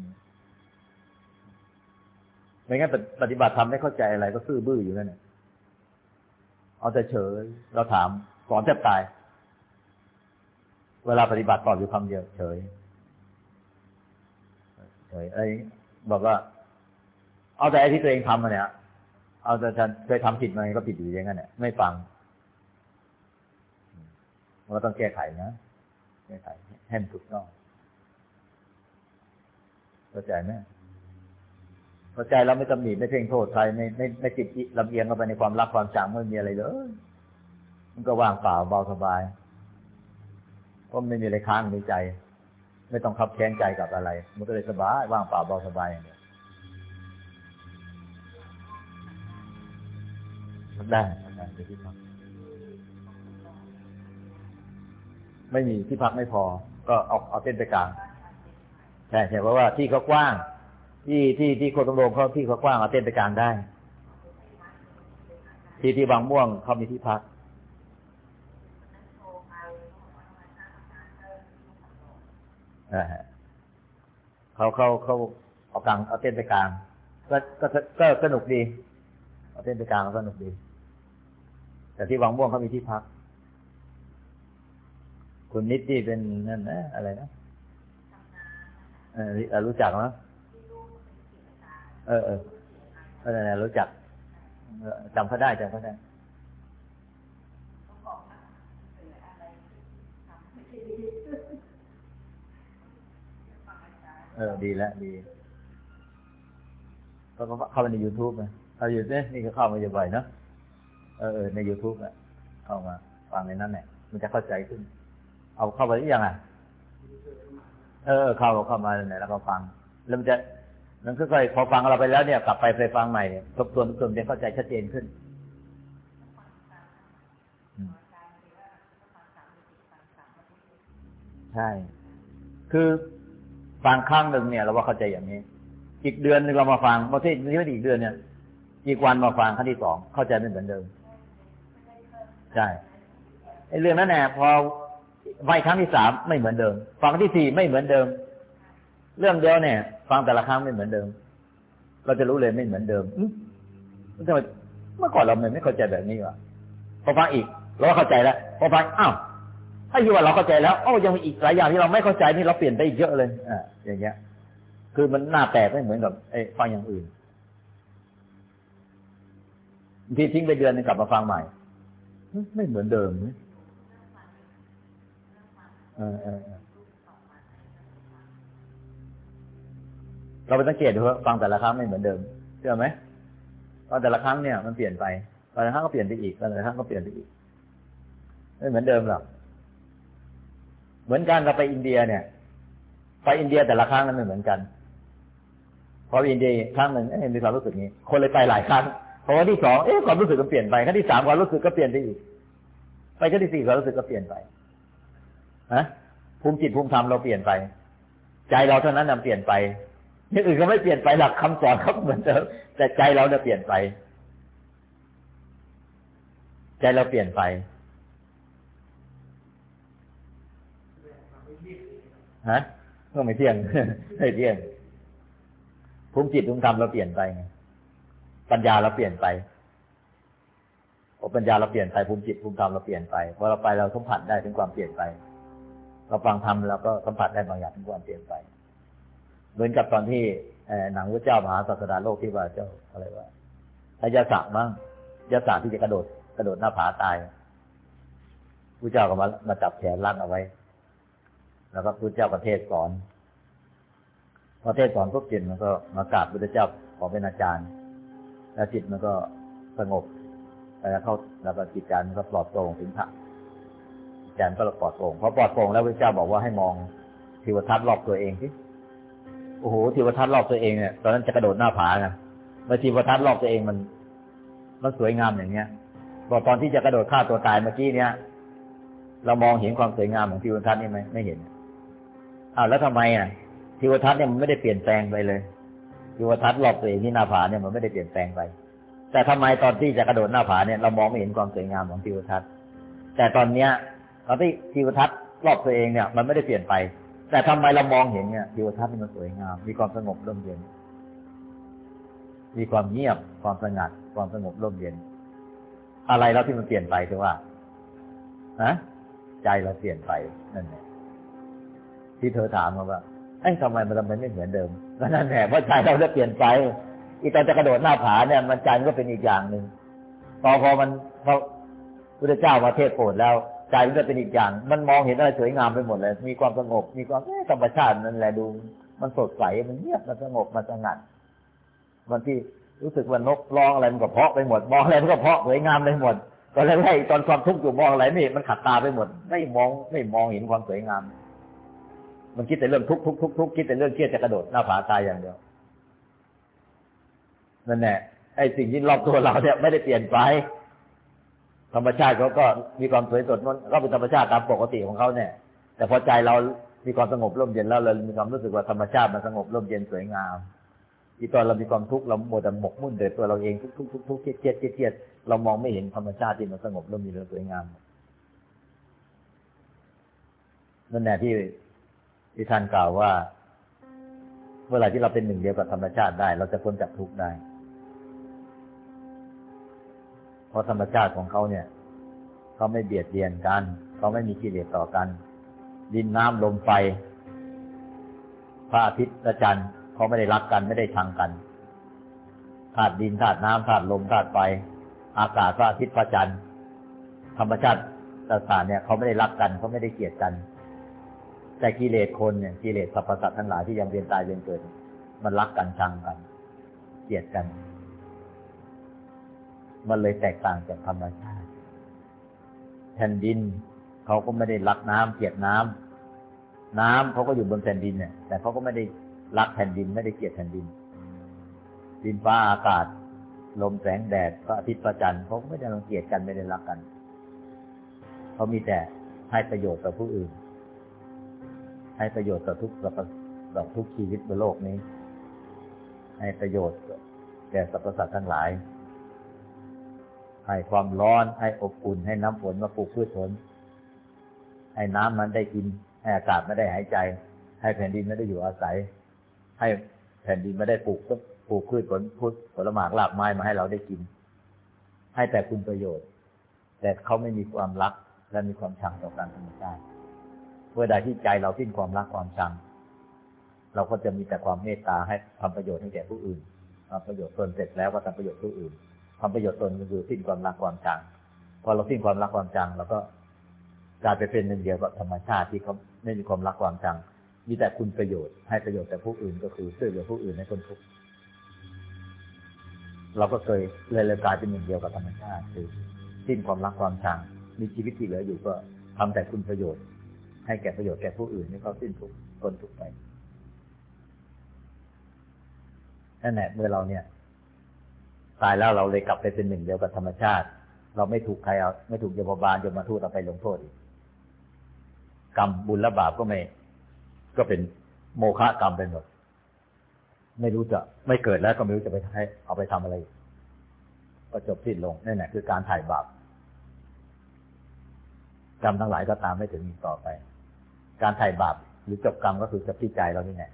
[SPEAKER 2] ไม่งั้นปฏิบัติทำไม่เข้าใจอะไรก็ซื่อบื้ออยู่นั่นเอาแต่เฉย เราถามสอนแทบตาย เวลาปฏิบัติตอบอยู่คำเดียวเฉย เฉยไอ้บอกว่า เอาแต่ไอ้ที่ตัวเองทำมาเนี่ย เอาแต่ฉันเคยทำผิดมาก็ผิดอยู่อย่างนั้นเนี่ยไม่ฟังเราต้องแก้ไขนะแก้ไขให้มันถูกต้องเข้าใจไหม เข้าใจเราไม่ตำหนิไม่เพ่งโทษใครไม่ไม่ไม่ติดลำเอียงเข้าไปในความรักความชังไม่มีอะไรเลยมันก็ว่างเปล่าเบาสบายเพราะไม่มีอะไรค้างในใจ ไม่ต้องขับแค้นใจกับอะไร มันก็เลยสบายว่างเปล่าเบาสบายอย่างเดียวได้ได้ที่พักไม่มีที่พักไม่พอ ก็เอาเอาเส้นไปกลางใช่ใช่เพราะว่าที่เขากว้าง ที่ที่ที่โคตรโรงเขาที่เขากว้างเอาเต้นไปกลางได้ ที่ที่บางม่วงเขามีที่พัก เขาเขาเขาเอากลางเอาเต้นไปกลางก็ก็ก็สนุกดี เอาเต้นไปกลางก็สนุกดี แต่ที่บางม่วงเขามีที่พัก คุณนิดที่เป็นนั่นนะอะไรนะเออรู้จักไหม เออเออเออรู้จักจำเขาได้จำเขาได้เออ ดีแล้วดีเขาก็เข้าไปในยูทูบนะเขาอยู่เนี่ยนี่ก็เข้ามาอยู่บ่อยเนาะเออเออในยูทูบอะเข้ามาฟังในนั้นเนี่ยมันจะเข้าใจขึ้น เอาเข้าไปหรือยังอะ เออ เข้าเข้ามาเนี่ยแล้วก็ฟัง แล้วมันจะ มันค่อยพอฟังเราไปแล้วเนี่ยกลับไปไปฟังใหม่ทบทวนทบทวนจะเข้าใจชัดเจนขึ้นใช่ คือฟังครั้งหนึ่งเนี่ย เราว่าเข้าใจอย่างนี้ อีกเดือนหนึ่งเรามาฟังประเทศนี้ไม่อีกเดือนเนี่ย อีกวันมาฟังครั้งที่สองเข้าใจไม่เหมือนเดิม ใช่ไอ้เรื่องนั้นแน่พอไปครั้งที่สามไม่เหมือนเดิม ฟังที่สี่ไม่เหมือนเดิม เรื่องเดียวเนี่ย ฟังแต่ละครั้งไม่เหมือนเดิม เราจะรู้เลยไม่เหมือนเดิมทำไมเมื่อก่อนเราไม่เข้าใจแบบนี้วะพอฟังอีก เราก็เข้าใจแล้วพอฟังอ้าวถ้าอยู่ว่าเราเข้าใจแล้วโอ้ยังมีอีกหลายอย่างที่เราไม่เข้าใจนี่เราเปลี่ยนไปอีกเยอะเลยอ่าอย่างเงี้ย คือมันหน้าแปลกไม่เหมือนกับไอ้ฟังอย่างอื่นทีทิ้งไปเดือนนึงกลับมาฟังใหม่ ไม่เหมือนเดิมเออเออ เราไปสังเกตดูว่าฟังแต่ละครั้งไม่เหมือนเดิมเชื่อไหมฟังแต่ละครั้งเนี่ยมันเปลี่ยนไปแต่ละครั้งก็เปลี่ยนไปอีกแต่ละครั้งก็เปลี่ยนไปอีกไม่เหมือนเดิมหรอกเหมือนกันเราไปอินเดียเนี่ย ไปอินเดียแต่ละครั้งนั้นไม่เหมือนกันพอไปอินเดียครั้งหนึ่งเอ๊มีความรู้สึกนี้ คนเลยไปหลายครั้งพอวันที่สองเอ๊ะความรู้สึกก็เปลี่ยนไปครั้งที่สามความรู้สึกก็เปลี่ยนไปอีกไปครั้งที่สี่ความรู้สึกก็เปลี่ยนไปฮะภูมิจิตภูมิธรรมเราเปลี่ยนไป ใจเราเท่านั้นนำเปลี่ยนไป อย่างอื่นก็ไม่เปลี่ยนไปหลักคำสอนเขาเหมือนเดิมแต่ใจเราเนี่ยเปลี่ยนไป ใจเราเปลี่ยนไปฮะก็ไม่เที่ยงไม่เที่ยงภูมิจิตภูมิธรรมเราเปลี่ยนไปไงปัญญาเราเปลี่ยนไปอปัญญาเราเปลี่ยนไปภูมิจิตภูมิธรรมเราเปลี่ยนไปพอเราไปเราสัมผัสได้ถึงความเปลี่ยนไป เราฟังธรรมเราก็สัมผัสได้บางอย่างถึงความเปลี่ยนไป เหมือนกับตอนที่หนังพระเจ้ามหาศาสดาโลกที่ว่าเจ้าอะไรว่าพยาศะมั้งยาศะที่จะกระโดด กระโดดหน้าผาตายพระเจ้าก็มามาจับแขนลั่นเอาไว้ แล้วก็พระเจ้าประเทศสอนพอเทศสอนปุ๊บจิตมันก็มากราบพระเจ้าขอเป็นอาจารย์ แล้วจิตมันก็สงบแล้วเข้าแล้วก็จิตใจมันก็ปลอดโปร่งถึงพระใจมันก็ปลอดโปร่งพอปลอดโปร่งแล้วพระเจ้าบอกว่าให้มองทิวทัศน์รอบตัวเองสิ โอ้โหทิวทัศน์รอบตัวเองเนี่ยตอนนั้นจะกระโดดหน้าผาไงเมื่อทิวทัศน์รอบตัวเองมัน มันสวยงามอย่างเงี้ยพอกตอนที่จะกระโดดฆ่าตัวตายเมื่อกี้เนี้ยเรามองเห็นความสวยงามของทิวทัศน์นี่ไหมไม่เห็นอ้าวแล้วทำไมอะทิวทัศน์เนี่ยมันไม่ได้เปลี่ยนแปลงไปเลยทิวทัศน์รอบตัวเองที่หน้าผาเนี่ยมันไม่ได้เปลี่ยนแปลงไป แต่ทำไมตอนที่จะกระโดดหน้าผาเนี่ยเรามองไม่เห็นความสวยงามของทิวทัศน์แต่ตอนเนี้ยตอนที่ทิวทัศน์รอบตัวเองเนี่ย มันไม่ได้เปลี่ยนไป แต่ทำไมเรามองเห็นเนี่ยทิวทัศน์มันสวยงาม มีความสงบร่มเย็น มีความเงียบ ความสงัด ความสงบร่มเย็น อะไรแล้วที่มันเปลี่ยนไปคือว่าฮะใจเราเปลี่ยนไปนั่นแหละที่เธอถามมาว่าไอ้ทำไมมันทำไมไม่เหมือนเดิมก็นั่นแหละเพราะใจเราจะเปลี่ยนไป อีตอนจะกระโดดหน้าผาเนี่ย มันใจมันก็เป็นอีกอย่างหนึ่งพอพอมันพอพระเจ้ามาเทศโปรดแล้ว ใจมันก็เป็นอีกอย่าง มันมองเห็นอะไรสวยงามไปหมดเลย มีความสงบ มีความธรรมชาตินั่นแหละดู มันสดใส มันเงียบ มันสงบ มันสงัดวันที่รู้สึกว่านกร้องอะไรมันก็เพาะไปหมด มองอะไรมันก็เพาะสวยงามไปหมด ตอนแรกตอนความทุกข์อยู่มองอะไรไม่มันขัดตาไปหมด ไม่มองไม่มองเห็นความสวยงาม มันคิดแต่เรื่องทุกทุกทุกทุกคิดแต่เรื่องเครียดจะกระโดดหน้าผาตายอย่างเดียว นั่นแหละ ไอ้สิ่งที่รอบตัวเราเนี่ยไม่ได้เปลี่ยนไป ธรรมชาติเขาก็มีความสวยสดมันก็เป็นธรรมชาติตามปกติของเขาเนี่ยแต่พอใจเรามีความสงบร่มเย็นแล้วเรามีความรู้สึกว่าธรรมชาติมันสงบร่มเย็นสวยงามอีตอนเรามีความทุกข์เราโมแต่หมกมุ่นเดือดตัวเราเองทุกทุกทุกทุกเครียดเครียดเครียดเรามองไม่เห็นธรรมชาติที่มันสงบร่มเย็นสวยงามนั่นแหละที่ที่ท่านกล่าวว่าเมื่อไหร่ที่เราเป็นหนึ่งเดียวกับธรรมชาติได้ เราจะพ้นจากทุกข์ได้ เพราะธรรมชาติของเขาเนี่ยเขาไม่เบียดเบียนกันเขาไม่มีกิเลสต่อกัน ดินน้ำลมไฟพระอาทิตย์พระจันทร์เขาไม่ได้รักกันไม่ได้ชังกันธาตุดินธาตุน้ำธาตุลมธาตุไฟอากาศพระอาทิตย์พระจันทร์ธรรมชาติต่างๆเนี่ยเขาไม่ได้รักกันเขาไม่ได้เกลียดกัน แต่กิเลสคนเนี่ยกิเลสสรรพสัตว์ทั้งหลายที่ยังเวียนตายเวียนเกิด มันรักกันชังกัน เกลียดกัน มันเลยแตกต่างจากธรรมชาติแผ่นดินเขาก็ไม่ได้รักน้ำเกลียดน้ำน้ำเขาก็อยู่บนแผ่นดินเนี่ย แต่เขาก็ไม่ได้รักแผ่นดินไม่ได้เกลียดแผ่นดิน ดินฟ้าอากาศ ลมแสงแดดพระอาทิตย์พระจันทร์เขาก็ไม่ได้รังเกียจกันไม่ได้รักกันเขามีแต่ให้ประโยชน์ต่อผู้อื่น ให้ประโยชน์ต่อทุกต่อทุกชีวิตบนโลกนี้ ให้ประโยชน์แก่สรรพสัตว์ทั้งหลาย ให้ความร้อนให้อบอุ่นให้น้ำฝนมาปลูกพืชผล ให้น้ำมันได้กิน ให้อากาศไม่ได้หายใจ ให้แผ่นดินไม่ได้อยู่อาศัย ให้แผ่นดินไม่ได้ปลูกปลูกพืชผลพืชผลหมากรากไม้มาให้เราได้กิน ให้แต่คุณประโยชน์ แต่เขาไม่มีความรักและมีความชังต่อการธรรมชาติเมื่อใดที่ใจเราสิ้นความรักความชัง เราก็จะมีแต่ความเมตตาให้ทำประโยชน์ให้แก่ผู้อื่นทำประโยชน์ตนเสร็จแล้วก็ทำประโยชน์ผู้อื่น ทำประโยชน์ตนก็คือสิ้นความรักความชัง พอเราสิ้นความรักความชังเราก็กลายไปเป็นหนึ่งเดียวกับธรรมชาติที่เขาไม่มีความรักความชัง มีแต่คุณประโยชน์ให้ประโยชน์แต่ผู้อื่นก็คือช่วยเหลือผู้อื่นให้คนทุกข์เราก็เคยเลยเลยกลายเป็นหนึ่งเดียวกับธรรมชาติคือสิ้นความรักความชัง มีชีวิตที่เหลืออยู่ก็ทำแต่คุณประโยชน์ ให้แก่ประโยชน์แก่ผู้อื่นให้เขาสิ้นทุกทนทุกไปนั่นแหละเมื่อเราเนี่ย ตายแล้วเราเลยกลับไปเป็นหนึ่งเดียวกับธรรมชาติ เราไม่ถูกใครเอาไม่ถูกยมบาลยมมาทูตเอาไปลงโทษอีกกรรมบุญและบาปก็ไม่ ก็เป็นโมฆะกรรมไปหมด ไม่รู้จะไม่เกิดแล้วก็ไม่รู้จะไปให้เอาไปทำอะไร ก็จบสิ้นลงนั่นแหละคือการถ่ายบาปกรรมทั้งหลายก็ตามไม่ถึงอีกต่อไป การถ่ายบาปหรือจบกรรมก็คือจบที่ใจเรานี่แหละ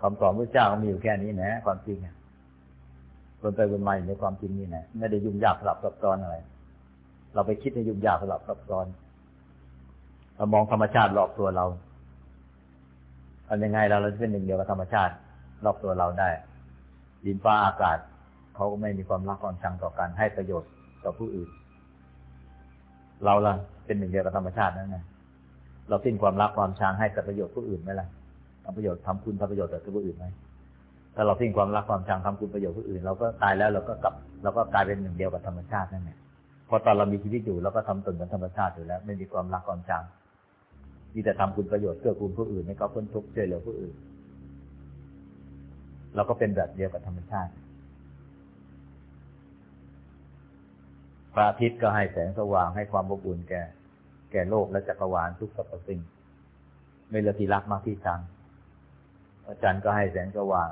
[SPEAKER 2] คำสอนพระเจ้าก็มีอยู่แค่นี้นะความจริงอะ คนไปวนมาอยู่ในความจริงนี่นะไม่ได้ยุ่งยากสลับซับซ้อนอะไร เราไปคิดในยุ่งยากสลับซับซ้อนเรามองธรรมชาติรอบตัวเราทำยังไงเราเราจะเป็นหนึ่งเดียวกับธรรมชาติรอบตัวเราได้ดินฟ้าอากาศเขาก็ไม่มีความรักความชังต่อกันให้ประโยชน์ต่อผู้อื่น เราล่ะเป็นหนึ่งเดียวกับธรรมชาตินั่นไงเราสิ้นความรักความชังให้กับประโยชน์ผู้อื่นไหมล่ะทำประโยชน์ทำคุณทำประโยชน์ต่อผู้อื่นไหม ถ้าเราสิ้นความรักความชังทำคุณประโยชน์ผู้อื่นเราก็ตายแล้วเราก็กลับเราก็กลายเป็นหนึ่งเดียวกับธรรมชาตินั่นแหละพอตอนเรามีชีวิตอยู่เราก็ทำตนเหมือนธรรมชาติอยู่แล้ว ไม่มีความรักความชังมีแต่ทำคุณประโยชน์เพื่อคุณผู้อื่นให้เขาพ้นทุกข์ช่วยเหลือผู้อื่น เราก็เป็นแบบเดียวกับธรรมชาติ พระอาทิตย์ก็ให้แสงสว่างให้ความอบอุ่นแก่ แก่โลกและจักรวาลทุกสรรพสิ่ง ไม่เลือกที่รักมากที่ชังพระจันทร์ก็ให้แสงสว่าง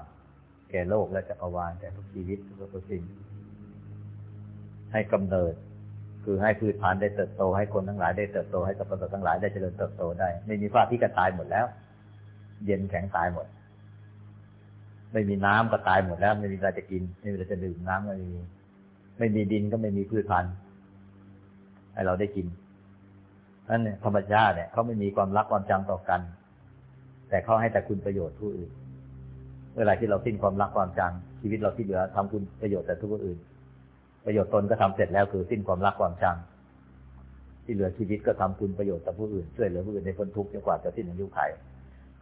[SPEAKER 2] แก่โลกและจักรวาลแก่ทุกชีวิตทุกสรรพสิ่ง ให้กำเนิด คือให้พืชพันธุ์ได้เติบโต ให้คนทั้งหลายได้เติบโตให้สรรพสัตว์ทั้งหลายได้เจริญเติบโตได้ ไม่มีพระอาทิตย์ก็ตายหมดแล้ว เย็นแข็งตายหมด ไม่มีน้ำก็ตายหมดแล้ว ไม่มีอะไรจะกิน ไม่มีอะไรจะดื่มน้ำไม่มี ไม่มีดินก็ไม่มีพืชพันธุ์ให้เราได้กินนั่นธรรมชาติเนี่ยเขาไม่มีความรักความจังต่อกัน แต่เขาให้แต่คุณประโยชน์ผู้อื่น เมื่อไรที่เราสิ้นความรักความจังชีวิตเราที่เหลือทำคุณประโยชน์แต่ทุกคนอื่น ประโยชน์ตนก็ทำเสร็จแล้วคือสิ้นความรักความจัง ที่เหลือชีวิตก็ทำคุณประโยชน์ต่อผู้อื่นช่วยเหลือผู้อื่นในพ้นทุกข์จนกว่าจะสิ้นอายุไข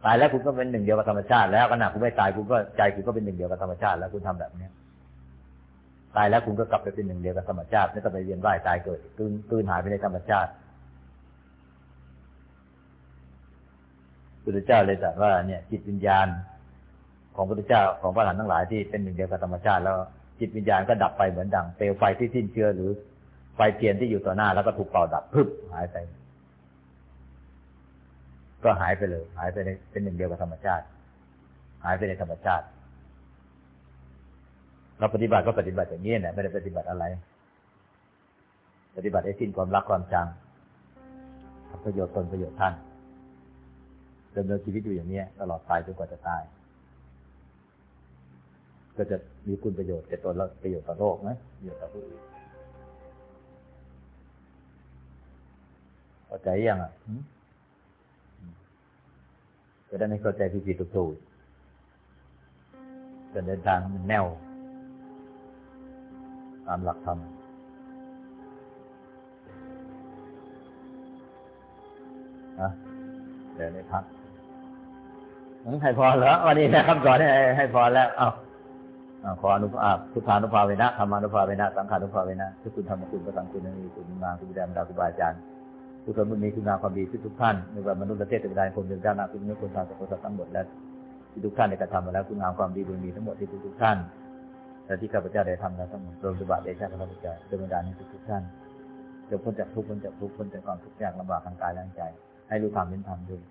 [SPEAKER 2] ตายแล้วคุณก็เป็นหนึ่งเดียวกับธรรมชาติ แล้วขณะคุณไม่ตายคุณก็ใจคุณก็เป็นหนึ่งเดียวกับธรรมชาติ แล้วคุณทำแบบเนี้ยตายแล้วคุณก็กลับไปเป็นหนึ่งเดียวกับธรรมชาติไม่ต้องไปเวียนว่ายตายเกิดตื่นตื่นหายไปในธรรมชาติพุทธเจ้าเลยตรัสว่าเนี่ยจิตวิญญาณ ของพุทธเจ้าของพระหลานทั้งหลายที่เป็นหนึ่งเดียวกับธรรมชาติแล้วจิตวิญญาณก็ดับไปเหมือนดังเปลวไฟที่สิ้นเชื้อหรือไฟเทียนที่อยู่ต่อหน้าแล้วก็ถูกเป่าดับพึบหายไป ก็หายไปเลย หายไปในเป็นหนึ่งเดียวกับธรรมชาติ หายไปในธรรมชาติ เราปฏิบัติก็ปฏิบัติอย่างนี้เนี่ยไม่ได้ปฏิบัติอะไร ปฏิบัติให้สิ้นความรักความจังทำประโยชน์ตนประโยชน์ท่านดำเนินชีวิตอยู่อย่างนี้ตลอดไปจนกว่าจะตาย ก็จะมีคุณประโยชน์แก่ตนและประโยชน์ต่อโลกนะประโยชน์ต่อผู้อื่นเข้าใจยังอะจะได้ไม่เข้าใจผิดๆถูกๆจะเดินทางมันแน่วตามหลักธรรมนะเดี๋ยวได้พักให้พอเหรอวันนี้นะคำสอนให้ให้พอแล้ว เอา ขออนุภาพพุทธานุภาเวนะธรรมานุภาเวนะสังขานุภาเวนะทุกคุณธรรมคุณประสังคุณนีคุณงามคุณแดมดาคุณบาอาจารย์ทุกคนมีคุณงามความดีทุกท่านไม่ว่ามนุษย์ประเทศต่างๆคนเดินด้านหน้าคุณนื้อคุณทางสังคมทั้งหมดแล้วที่ทุกท่านได้กระทำมาแล้วคุณงามความดีบุญมีทั้งหมดที่ทุกท่านและที่ข้าพเจ้าได้ทำแล้วทั้งหมดรวมสุบาทเดชะพระพุทธเจ้าดำเนินการในทุกท่านจะพ้นจากทุกข์พ้นจากทุกข์พ้นจากความทุกข์ยากลำบากทางกายและใจ ให้รู้ธรรมเป็นธรรมด้วย